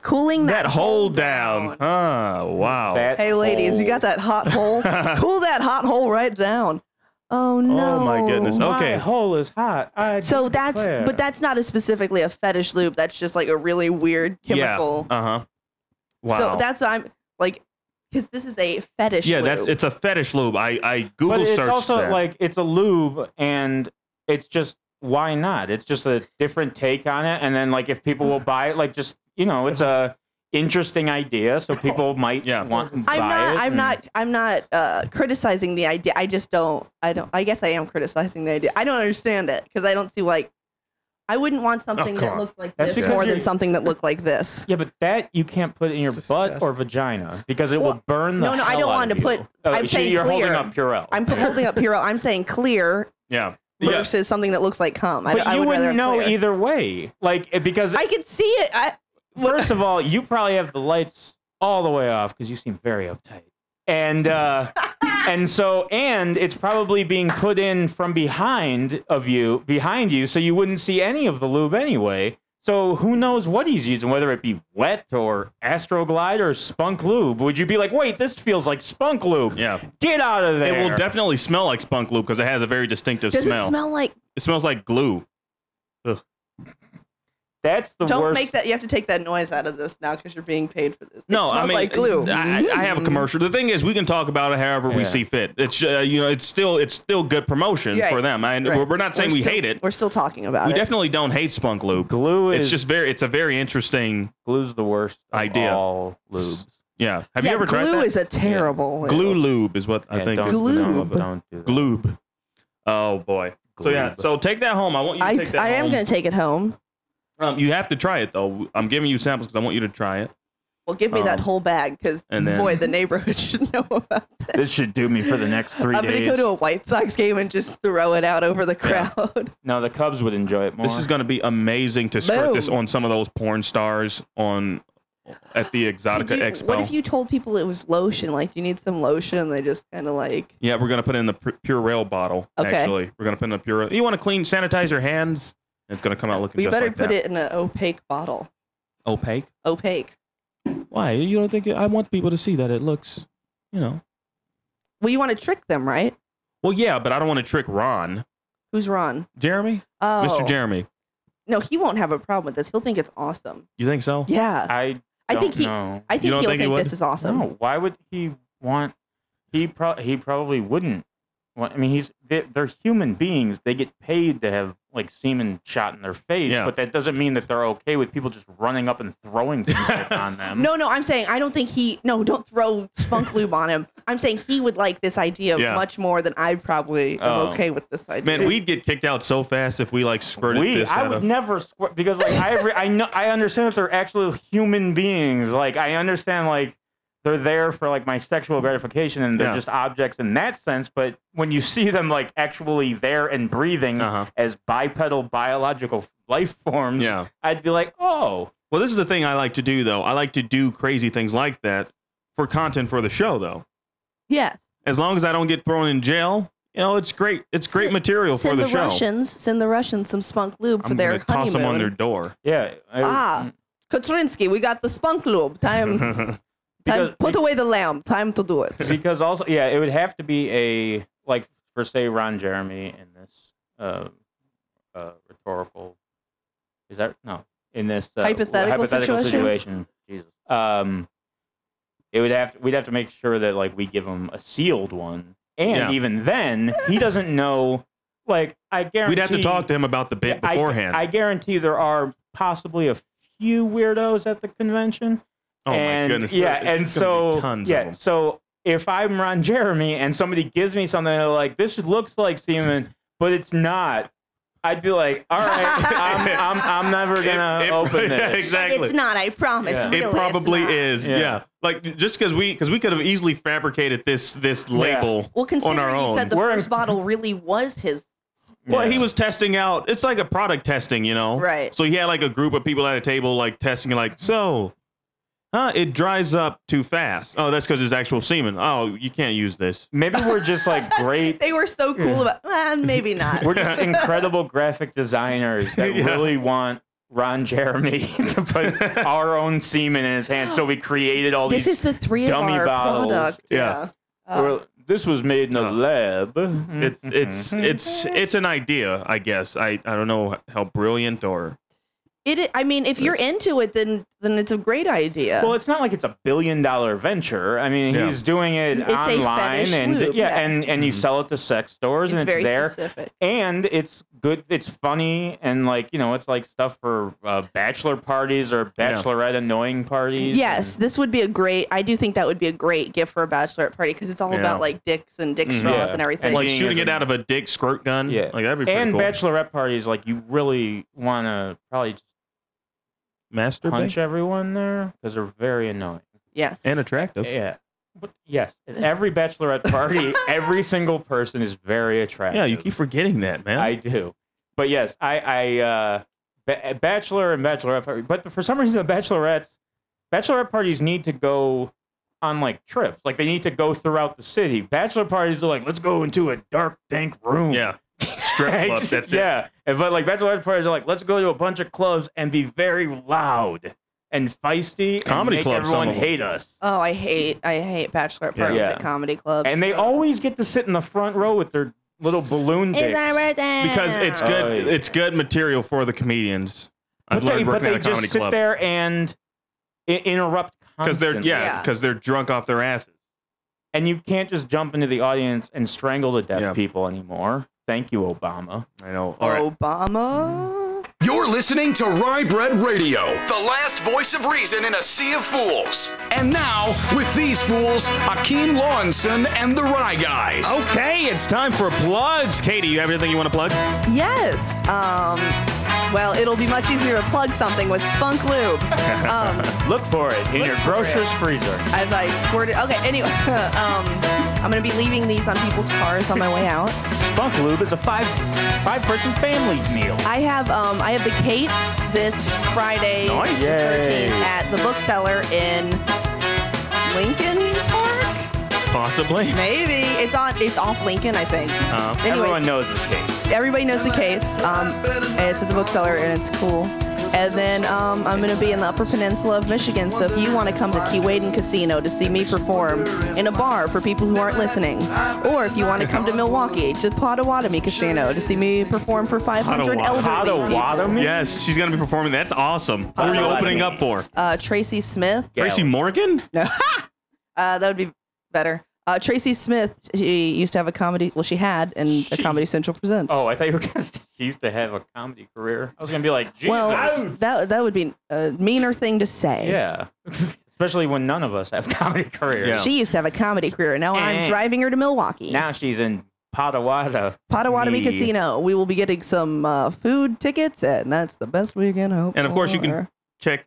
Cooling that,
that hole down. Oh wow.
That
Hey, ladies, you got that hot hole? cool that hot hole right down. Oh no!
Oh my goodness.
My
Okay.
hole is hot. I
So that's,
declare.
but that's not a specifically a fetish lube. That's just like a really weird chemical.
Yeah. Uh huh. Wow.
So that's I'm like, because this is a fetish.
yeah.
lube.
That's it's a fetish lube. I I Google
but it's
searched
also
that.
like it's a lube and it's just why not it's just a different take on it and then like if people will buy it like just you know it's a interesting idea so people might
Yeah.
want to buy
I'm not.
it
I'm
and-
not. I'm not uh, criticizing the idea. I just don't. I don't. I guess I am criticizing the idea. I don't understand it because I don't see like. I wouldn't want something
come
that
on.
looked like
That's
this more than something that looked like this.
yeah but that you can't put in your
It's
butt or vagina because it
Well,
will burn the
no, no, I don't want to
you.
put-
Oh,
I'm
so
saying
you're holding up Purell
I'm p- holding up Purell. I'm saying clear
yeah. Yeah.
versus something that looks like cum. I,
but
I
you
would
wouldn't know
clear.
either way like because
I could see it. I
First of all, you probably have the lights all the way off because you seem very uptight. And uh, and so and it's probably being put in from behind of you, behind you, so you wouldn't see any of the lube anyway. So who knows what he's using, whether it be wet or Astroglide or Spunk Lube? Would you be like, wait, this feels like Spunk Lube?
Yeah.
Get out of there.
It will definitely smell like spunk lube because it has a very distinctive
Does
smell.
it smell like?
It smells like glue. Ugh.
That's the
Don't
worst.
make that. You have to take that noise out of this now because you're being paid for this. It
No,
smells
I mean,
like glue.
I, I have a commercial. The thing is, we can talk about it however we see fit. It's uh, you know, it's still it's still good promotion
Right.
for them. I,
Right.
we're, we're not saying
We're
we
still-
hate it.
We're still talking about
We
it.
definitely don't hate spunk lube.
Glue
It's
is
just very. It's a very interesting
glue's the worst of
idea.
all lubes.
Yeah. Have
yeah,
you ever tried
glue is a terrible.
glue lube is what I think.
don't,
is the name
Don't,
of
don't do that.
Gloob. Oh boy. So yeah. So take that home. I want you to
I,
take that
I am going to take it home.
Um, you have to try it though. I'm giving you samples because I want you to try it.
Well, give me that
Um,
whole bag because
and then-
boy, the neighborhood should know about this.
This should do me for the next 3
I'm
days.
going to go to a White Sox game and just throw it out over the crowd.
no, the Cubs would enjoy it more.
This is going to be amazing to squirt this
Boom.
on some of those porn stars on at the Exxxotica
Could you-
Expo.
What if you told people it was lotion? Like, do you need some lotion? And they just kind of like,
yeah, we're gonna put it in the pu- Purell bottle.
Okay.
Actually, we're gonna put it in the Purell. You want to clean, sanitize your hands? It's gonna come out looking
we
just
better
like
put
that.
it in an opaque bottle.
Opaque.
Opaque.
Why? You don't think? It, I want people to see that it looks, you know.
Well, you want to trick them, right?
Well, yeah, but I don't want to trick Ron.
Who's Ron?
Jeremy,
Oh,
Mr. Jeremy.
No, he won't have a problem with this. He'll think it's awesome.
You think so?
Yeah,
I
I
don't
think he.
know.
I think
don't
he'll
think
think,
would?
this is awesome.
No, why would he want? He pro- he probably wouldn't. Well, I mean, he's they, they're human beings. They get paid to have like semen shot in their face,
Yeah.
but that doesn't mean that they're okay with people just running up and throwing things on them.
No, no, I'm saying I don't think he. No, don't throw spunk lube on him. I'm saying he would like this idea
Yeah.
much more than I probably am
Oh.
okay with this idea.
Man, we'd get kicked out so fast if we like squirted
we,
this
I would
of.
never squirt because like I every, I know I understand that they're actually human beings. Like I understand like they're there for like my sexual gratification and they're
Yeah.
just objects in that sense. But when you see them like actually there and breathing
Uh-huh.
as bipedal biological life forms,
Yeah.
I'd be like, oh,
Well, this is the thing I like to do, though. I like to do crazy things like that for content for the show, though.
yes.
As long as I don't get thrown in jail, you know, it's great. It's great
Send-
material for the,
the,
show.
Russians. Send the Russians some spunk lube for
I'm
their
gonna toss them on their door.
yeah. I-
Ah, Katrinsky, we got the spunk lube. Time, time. Put away the lamb. Time to do it.
because also yeah it would have to be a like for say ron jeremy in this uh, uh rhetorical is that no in this uh,
Hypothetical situation?
situation jesus um it would have to, we'd have to make sure that like we give him a sealed one and
Yeah.
even then he doesn't know like i guarantee
We'd have to talk to him about the bit
I-
beforehand.
I, guarantee there are possibly a few weirdos at the convention
oh
and
my goodness!
yeah,
there-
and
there's gonna be
so
tons
yeah,
of them.
so if I'm Ron Jeremy and somebody gives me something they're like this looks like semen, but it's not, I'd be like, all right, I'm, I'm, I'm never gonna
It- it-
open
yeah, exactly.
It's not. I promise.
Yeah.
Really,
it probably is. Yeah.
Yeah.
Like just because we because we could have easily fabricated this this label
Well,
on
considering
our
you
own.
said the
We're in-
first bottle really was his.
Well,
Yeah.
he was testing out. It's like a product testing, you know.
Right.
So he had like a group of people at a table, like testing, like, so, huh? It dries up too fast. Oh, that's because it's actual semen. Oh, you can't use this.
Maybe we're just like great.
They were so cool about. Eh, maybe not.
We're just incredible graphic designers that
Yeah.
really want Ron Jeremy to put our own semen in his hand. So we created all
this
these.
is the three of
dummy
our
bottles.
product.
Yeah.
Yeah. Uh,
Well, this was made in a lab.
It's it's it's it's an idea, I guess. I I don't know how brilliant or
it. I mean, if you're into it, then then it's a great idea.
Well, it's not like it's a billion dollar venture. I mean,
Yeah.
he's doing it
It's a
online
fetish
and
lube,
yeah,
yeah.
and and you sell it to sex stores
it's
and it's
very
there.
specific.
And it's good. It's funny and like you know, it's like stuff for uh, bachelor parties or bachelorette annoying parties.
Yes, this would be a great. I do think that would be a great gift for a bachelorette party because it's all
Yeah.
about like dicks and dick
Mhm.
straws
Yeah.
and everything.
like
being
shooting
as
it
a-
out of a dick squirt gun.
Yeah.
like that'd be pretty
And
cool.
bachelorette parties, like you really want to probably just
Masturbate
punch everyone there because they're very annoying.
yes,
and attractive.
Yeah. But yes, at every bachelorette party, every single person is very attractive.
Yeah, you keep forgetting that, man.
I do. But yes, I, I, uh, ba- bachelor and bachelorette party. But for some reason, the bachelorettes, bachelorette parties need to go on like trips. Like they need to go throughout the city. Bachelor parties are like, let's go into a dark, dank room.
yeah, strip clubs. That's it.
yeah. But like bachelorette parties are like, let's go to a bunch of clubs and be very loud and feisty
Comedy
and make
clubs, some
everyone hate us.
Oh, I hate I hate bachelor parties
Yeah.
at comedy clubs.
And they always get to sit in the front row with their little balloon dicks.
Is that right
because it's good.
Oh, yeah.
It's good material for the comedians. I've
But they,
learned
but
working
they
at a comedy
just sit
club
there and I- interrupt
because they're
constantly.
yeah
Yeah.
because they're drunk off their asses.
And you can't just jump into the audience and strangle to death
Yeah.
people anymore. Thank you, Obama.
I know. All right.
Obama.
You're listening to RyeBread Radio, the last voice of reason in a sea of fools. And now, with these fools, Akeem Lawanson and the Rye Guys.
Okay, it's time for plugs. Katie, you have anything you want to plug?
Yes. Um. Well, it'll be much easier to plug something with Spunk Lube. Um,
Look for it in your
for
grocer's freezer.
as I squirted. Okay. Anyway, um, I'm gonna be leaving these on people's cars on my way out.
Spunk Lube is a five five person family meal.
I have um I have the Kates this Friday
Nice.
the
Yay.
13th at the bookseller in Lincoln Park.
Possibly.
Maybe it's on it's off Lincoln I think.
Uh,
Anyway,
Everyone knows the case.
everybody knows the Kates. Um, it's at the bookseller and it's cool. And then um, I'm going to be in the Upper Peninsula of Michigan. So if you want to come to Kewadin Casino to see me perform in a bar for people who aren't listening, or if you want to come to Milwaukee to Potawatomi Casino to see me perform for 500 elderly people.
Potawatomi?
Yes, she's gonna be performing. That's awesome. Who are you
Potawatomi.
opening up for?
Uh, Tracy Smith.
Tracy Morgan?
No, uh, that would be better. Uh, Tracy Smith. She used to have a comedy. Well, she had, and the
She-
Comedy Central presents.
Oh, I thought you were gonna she used to have a comedy career. I was gonna be like, Jesus.
well, that that would be a meaner thing to say.
yeah. Especially when none of us have comedy careers.
Yeah.
She used to have a comedy career. Now
Eh.
I'm driving her to Milwaukee.
Now she's in Potawatomi.
Potawatomi Casino. We will be getting some uh, food tickets, and that's the best we can hope.
And of course, you can
for.
check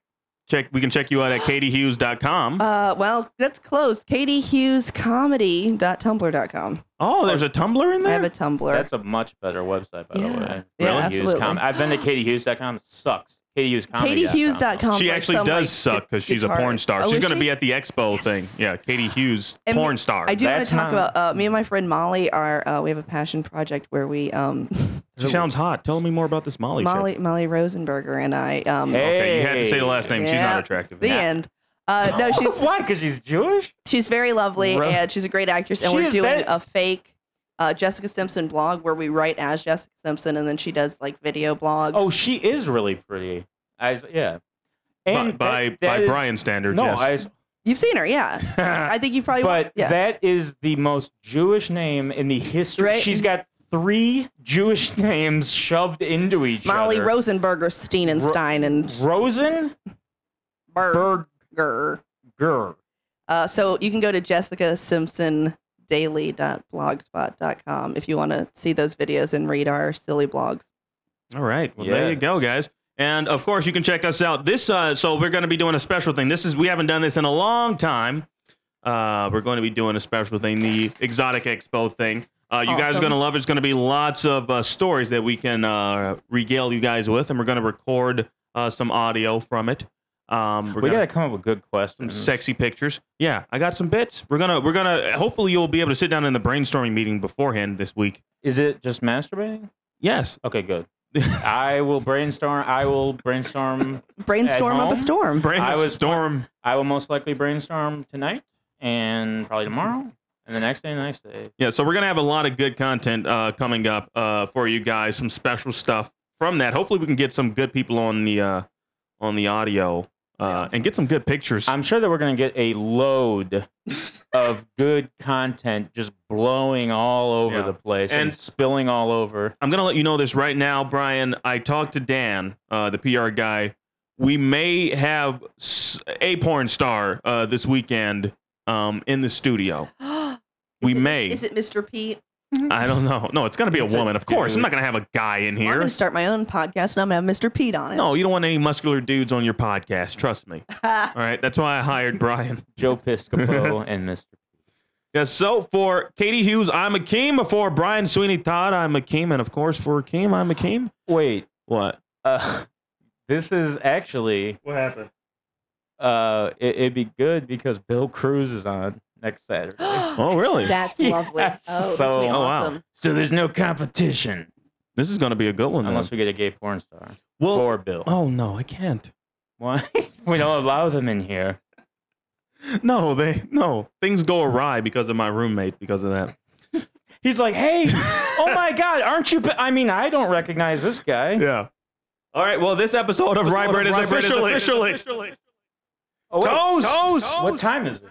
check. We can check you out at katiehughes.com.
Uh, well, that's closed. KatieHughesComedy.tumblr.com.
oh, there's a Tumblr in there?
I have a Tumblr.
That's a much better website, by
Yeah.
the way.
Yeah,
Really?
Absolutely.
Com- I've been to KatieHughes.com. It sucks. KatieHughesComedy.
KatieHughes.com.
she
like
actually
some,
does
like,
suck because she's a porn star.
Oh,
she's going to
she?
be at the expo
Yes.
thing. Yeah, Katie Hughes,
And
porn star.
I do want
That's
to talk
not-
about uh, me and my friend Molly. Are uh, we have a passion project where we um
she sounds hot. Tell me more about this Molly. chick.
Molly Molly Rosenberger and I um
Okay, you had to say the last name. She's
Yeah.
not attractive.
the end. Uh, no, she's
Why? Because she's Jewish?
She's very lovely
Ro-
and she's a great actress. And
She
we're
is
doing
very-
a fake uh, Jessica Simpson blog where we write as Jessica Simpson and then she does like video blogs.
Oh, she is really pretty. I, yeah.
By
And
by,
that-
by
that is-
Brian standards.
No,
yes.
You've seen her, yeah. I think you probably
but
yeah.
that is the most Jewish name in the history.
Right.
She's got three Jewish names shoved into each
Molly
other.
Rosenberger, Steenenstein, and
Rosen
Berger.
Berger.
Uh, so you can go to Jessica Simpson daily.blogspot.com if you want to see those videos and read our silly blogs.
All right. Well, there you go, guys. And of course, you can check us out. This, uh, so we're going to be doing a special thing. This is we haven't done this in a long time. Uh, we're going to be doing a special thing, the Exotic Expo thing. Uh, you guys are going to love it. It's going to be lots of uh, stories that we can uh, regale you guys with, and we're going to record uh, some audio from it. Um, we're
We gotta come up with good
some
questions.
sexy pictures. Yeah, I got some bits. We're gonna we're gonna hopefully you'll be able to sit down in the brainstorming meeting beforehand this week.
Is it just masturbating?
Yes.
Okay, good. I will brainstorm. I will brainstorm.
Brainstorm up a storm.
I was-
Brainstorm.
I will most likely brainstorm tonight and probably tomorrow and the next day and the next day.
Yeah, so we're gonna have a lot of good content uh, coming up uh, for you guys. Some special stuff from that. Hopefully, we can get some good people on the uh, on the audio uh, and get some good pictures.
I'm sure that we're going to get a load of good content just blowing all over
Yeah.
the place and,
And-
spilling all over.
I'm gonna let you know this right now, Brian. I talked to Dan, uh, the PR guy. We may have s- a porn star uh, this weekend um, in the studio.
Is
We
it-
may.
Is it Mr. Pete?
I don't know. No, it's gonna be a
It's a
woman, of course. I'm not gonna have a guy in
Well, I'm going to start my own podcast and I'm going to have Mr. Pete on it.
No, you don't want any muscular dudes on your podcast. Trust me. All right, that's why I hired Brian.
Joe Piscopo and Mr.
Yeah, so for Katie Hughes, I'm Akeem. Before Brian Sweeney Todd, I'm Akeem. And of course, for Akeem, I'm Akeem.
Wait,
What?
uh, this is actually
What happened?
uh, it, it'd be good because Bill Cruz is on next Saturday.
Oh, really?
That's
Yes.
lovely. Oh,
So-
so,
Oh, wow.
so there's no competition.
This is going to be a good one.
Unless
then.
we get a gay porn star.
Well-
for Bill.
Oh no, I can't.
Why? we don't allow them in here.
No, they no things go awry because of my roommate. Because of that.
He's like, hey, oh my God, aren't you? I mean, I don't recognize this guy.
Yeah. All right. Well, this episode of RyeBread is
RyeBread is
officially.
Oh, wait.
Toast! Toast!
What time is it?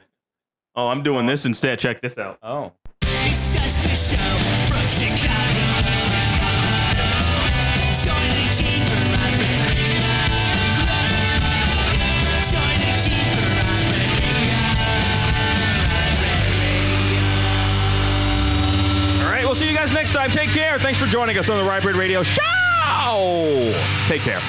Oh, I'm doing this instead. Check this out.
Oh.
It's just a show from Chicago. Join the keeper, RyeBread Radio. Join the keeper, RyeBread Radio. RyeBread Radio.
All right. We'll see you guys next time. Take care. Thanks for joining us on the RyeBread Radio Show. Take care.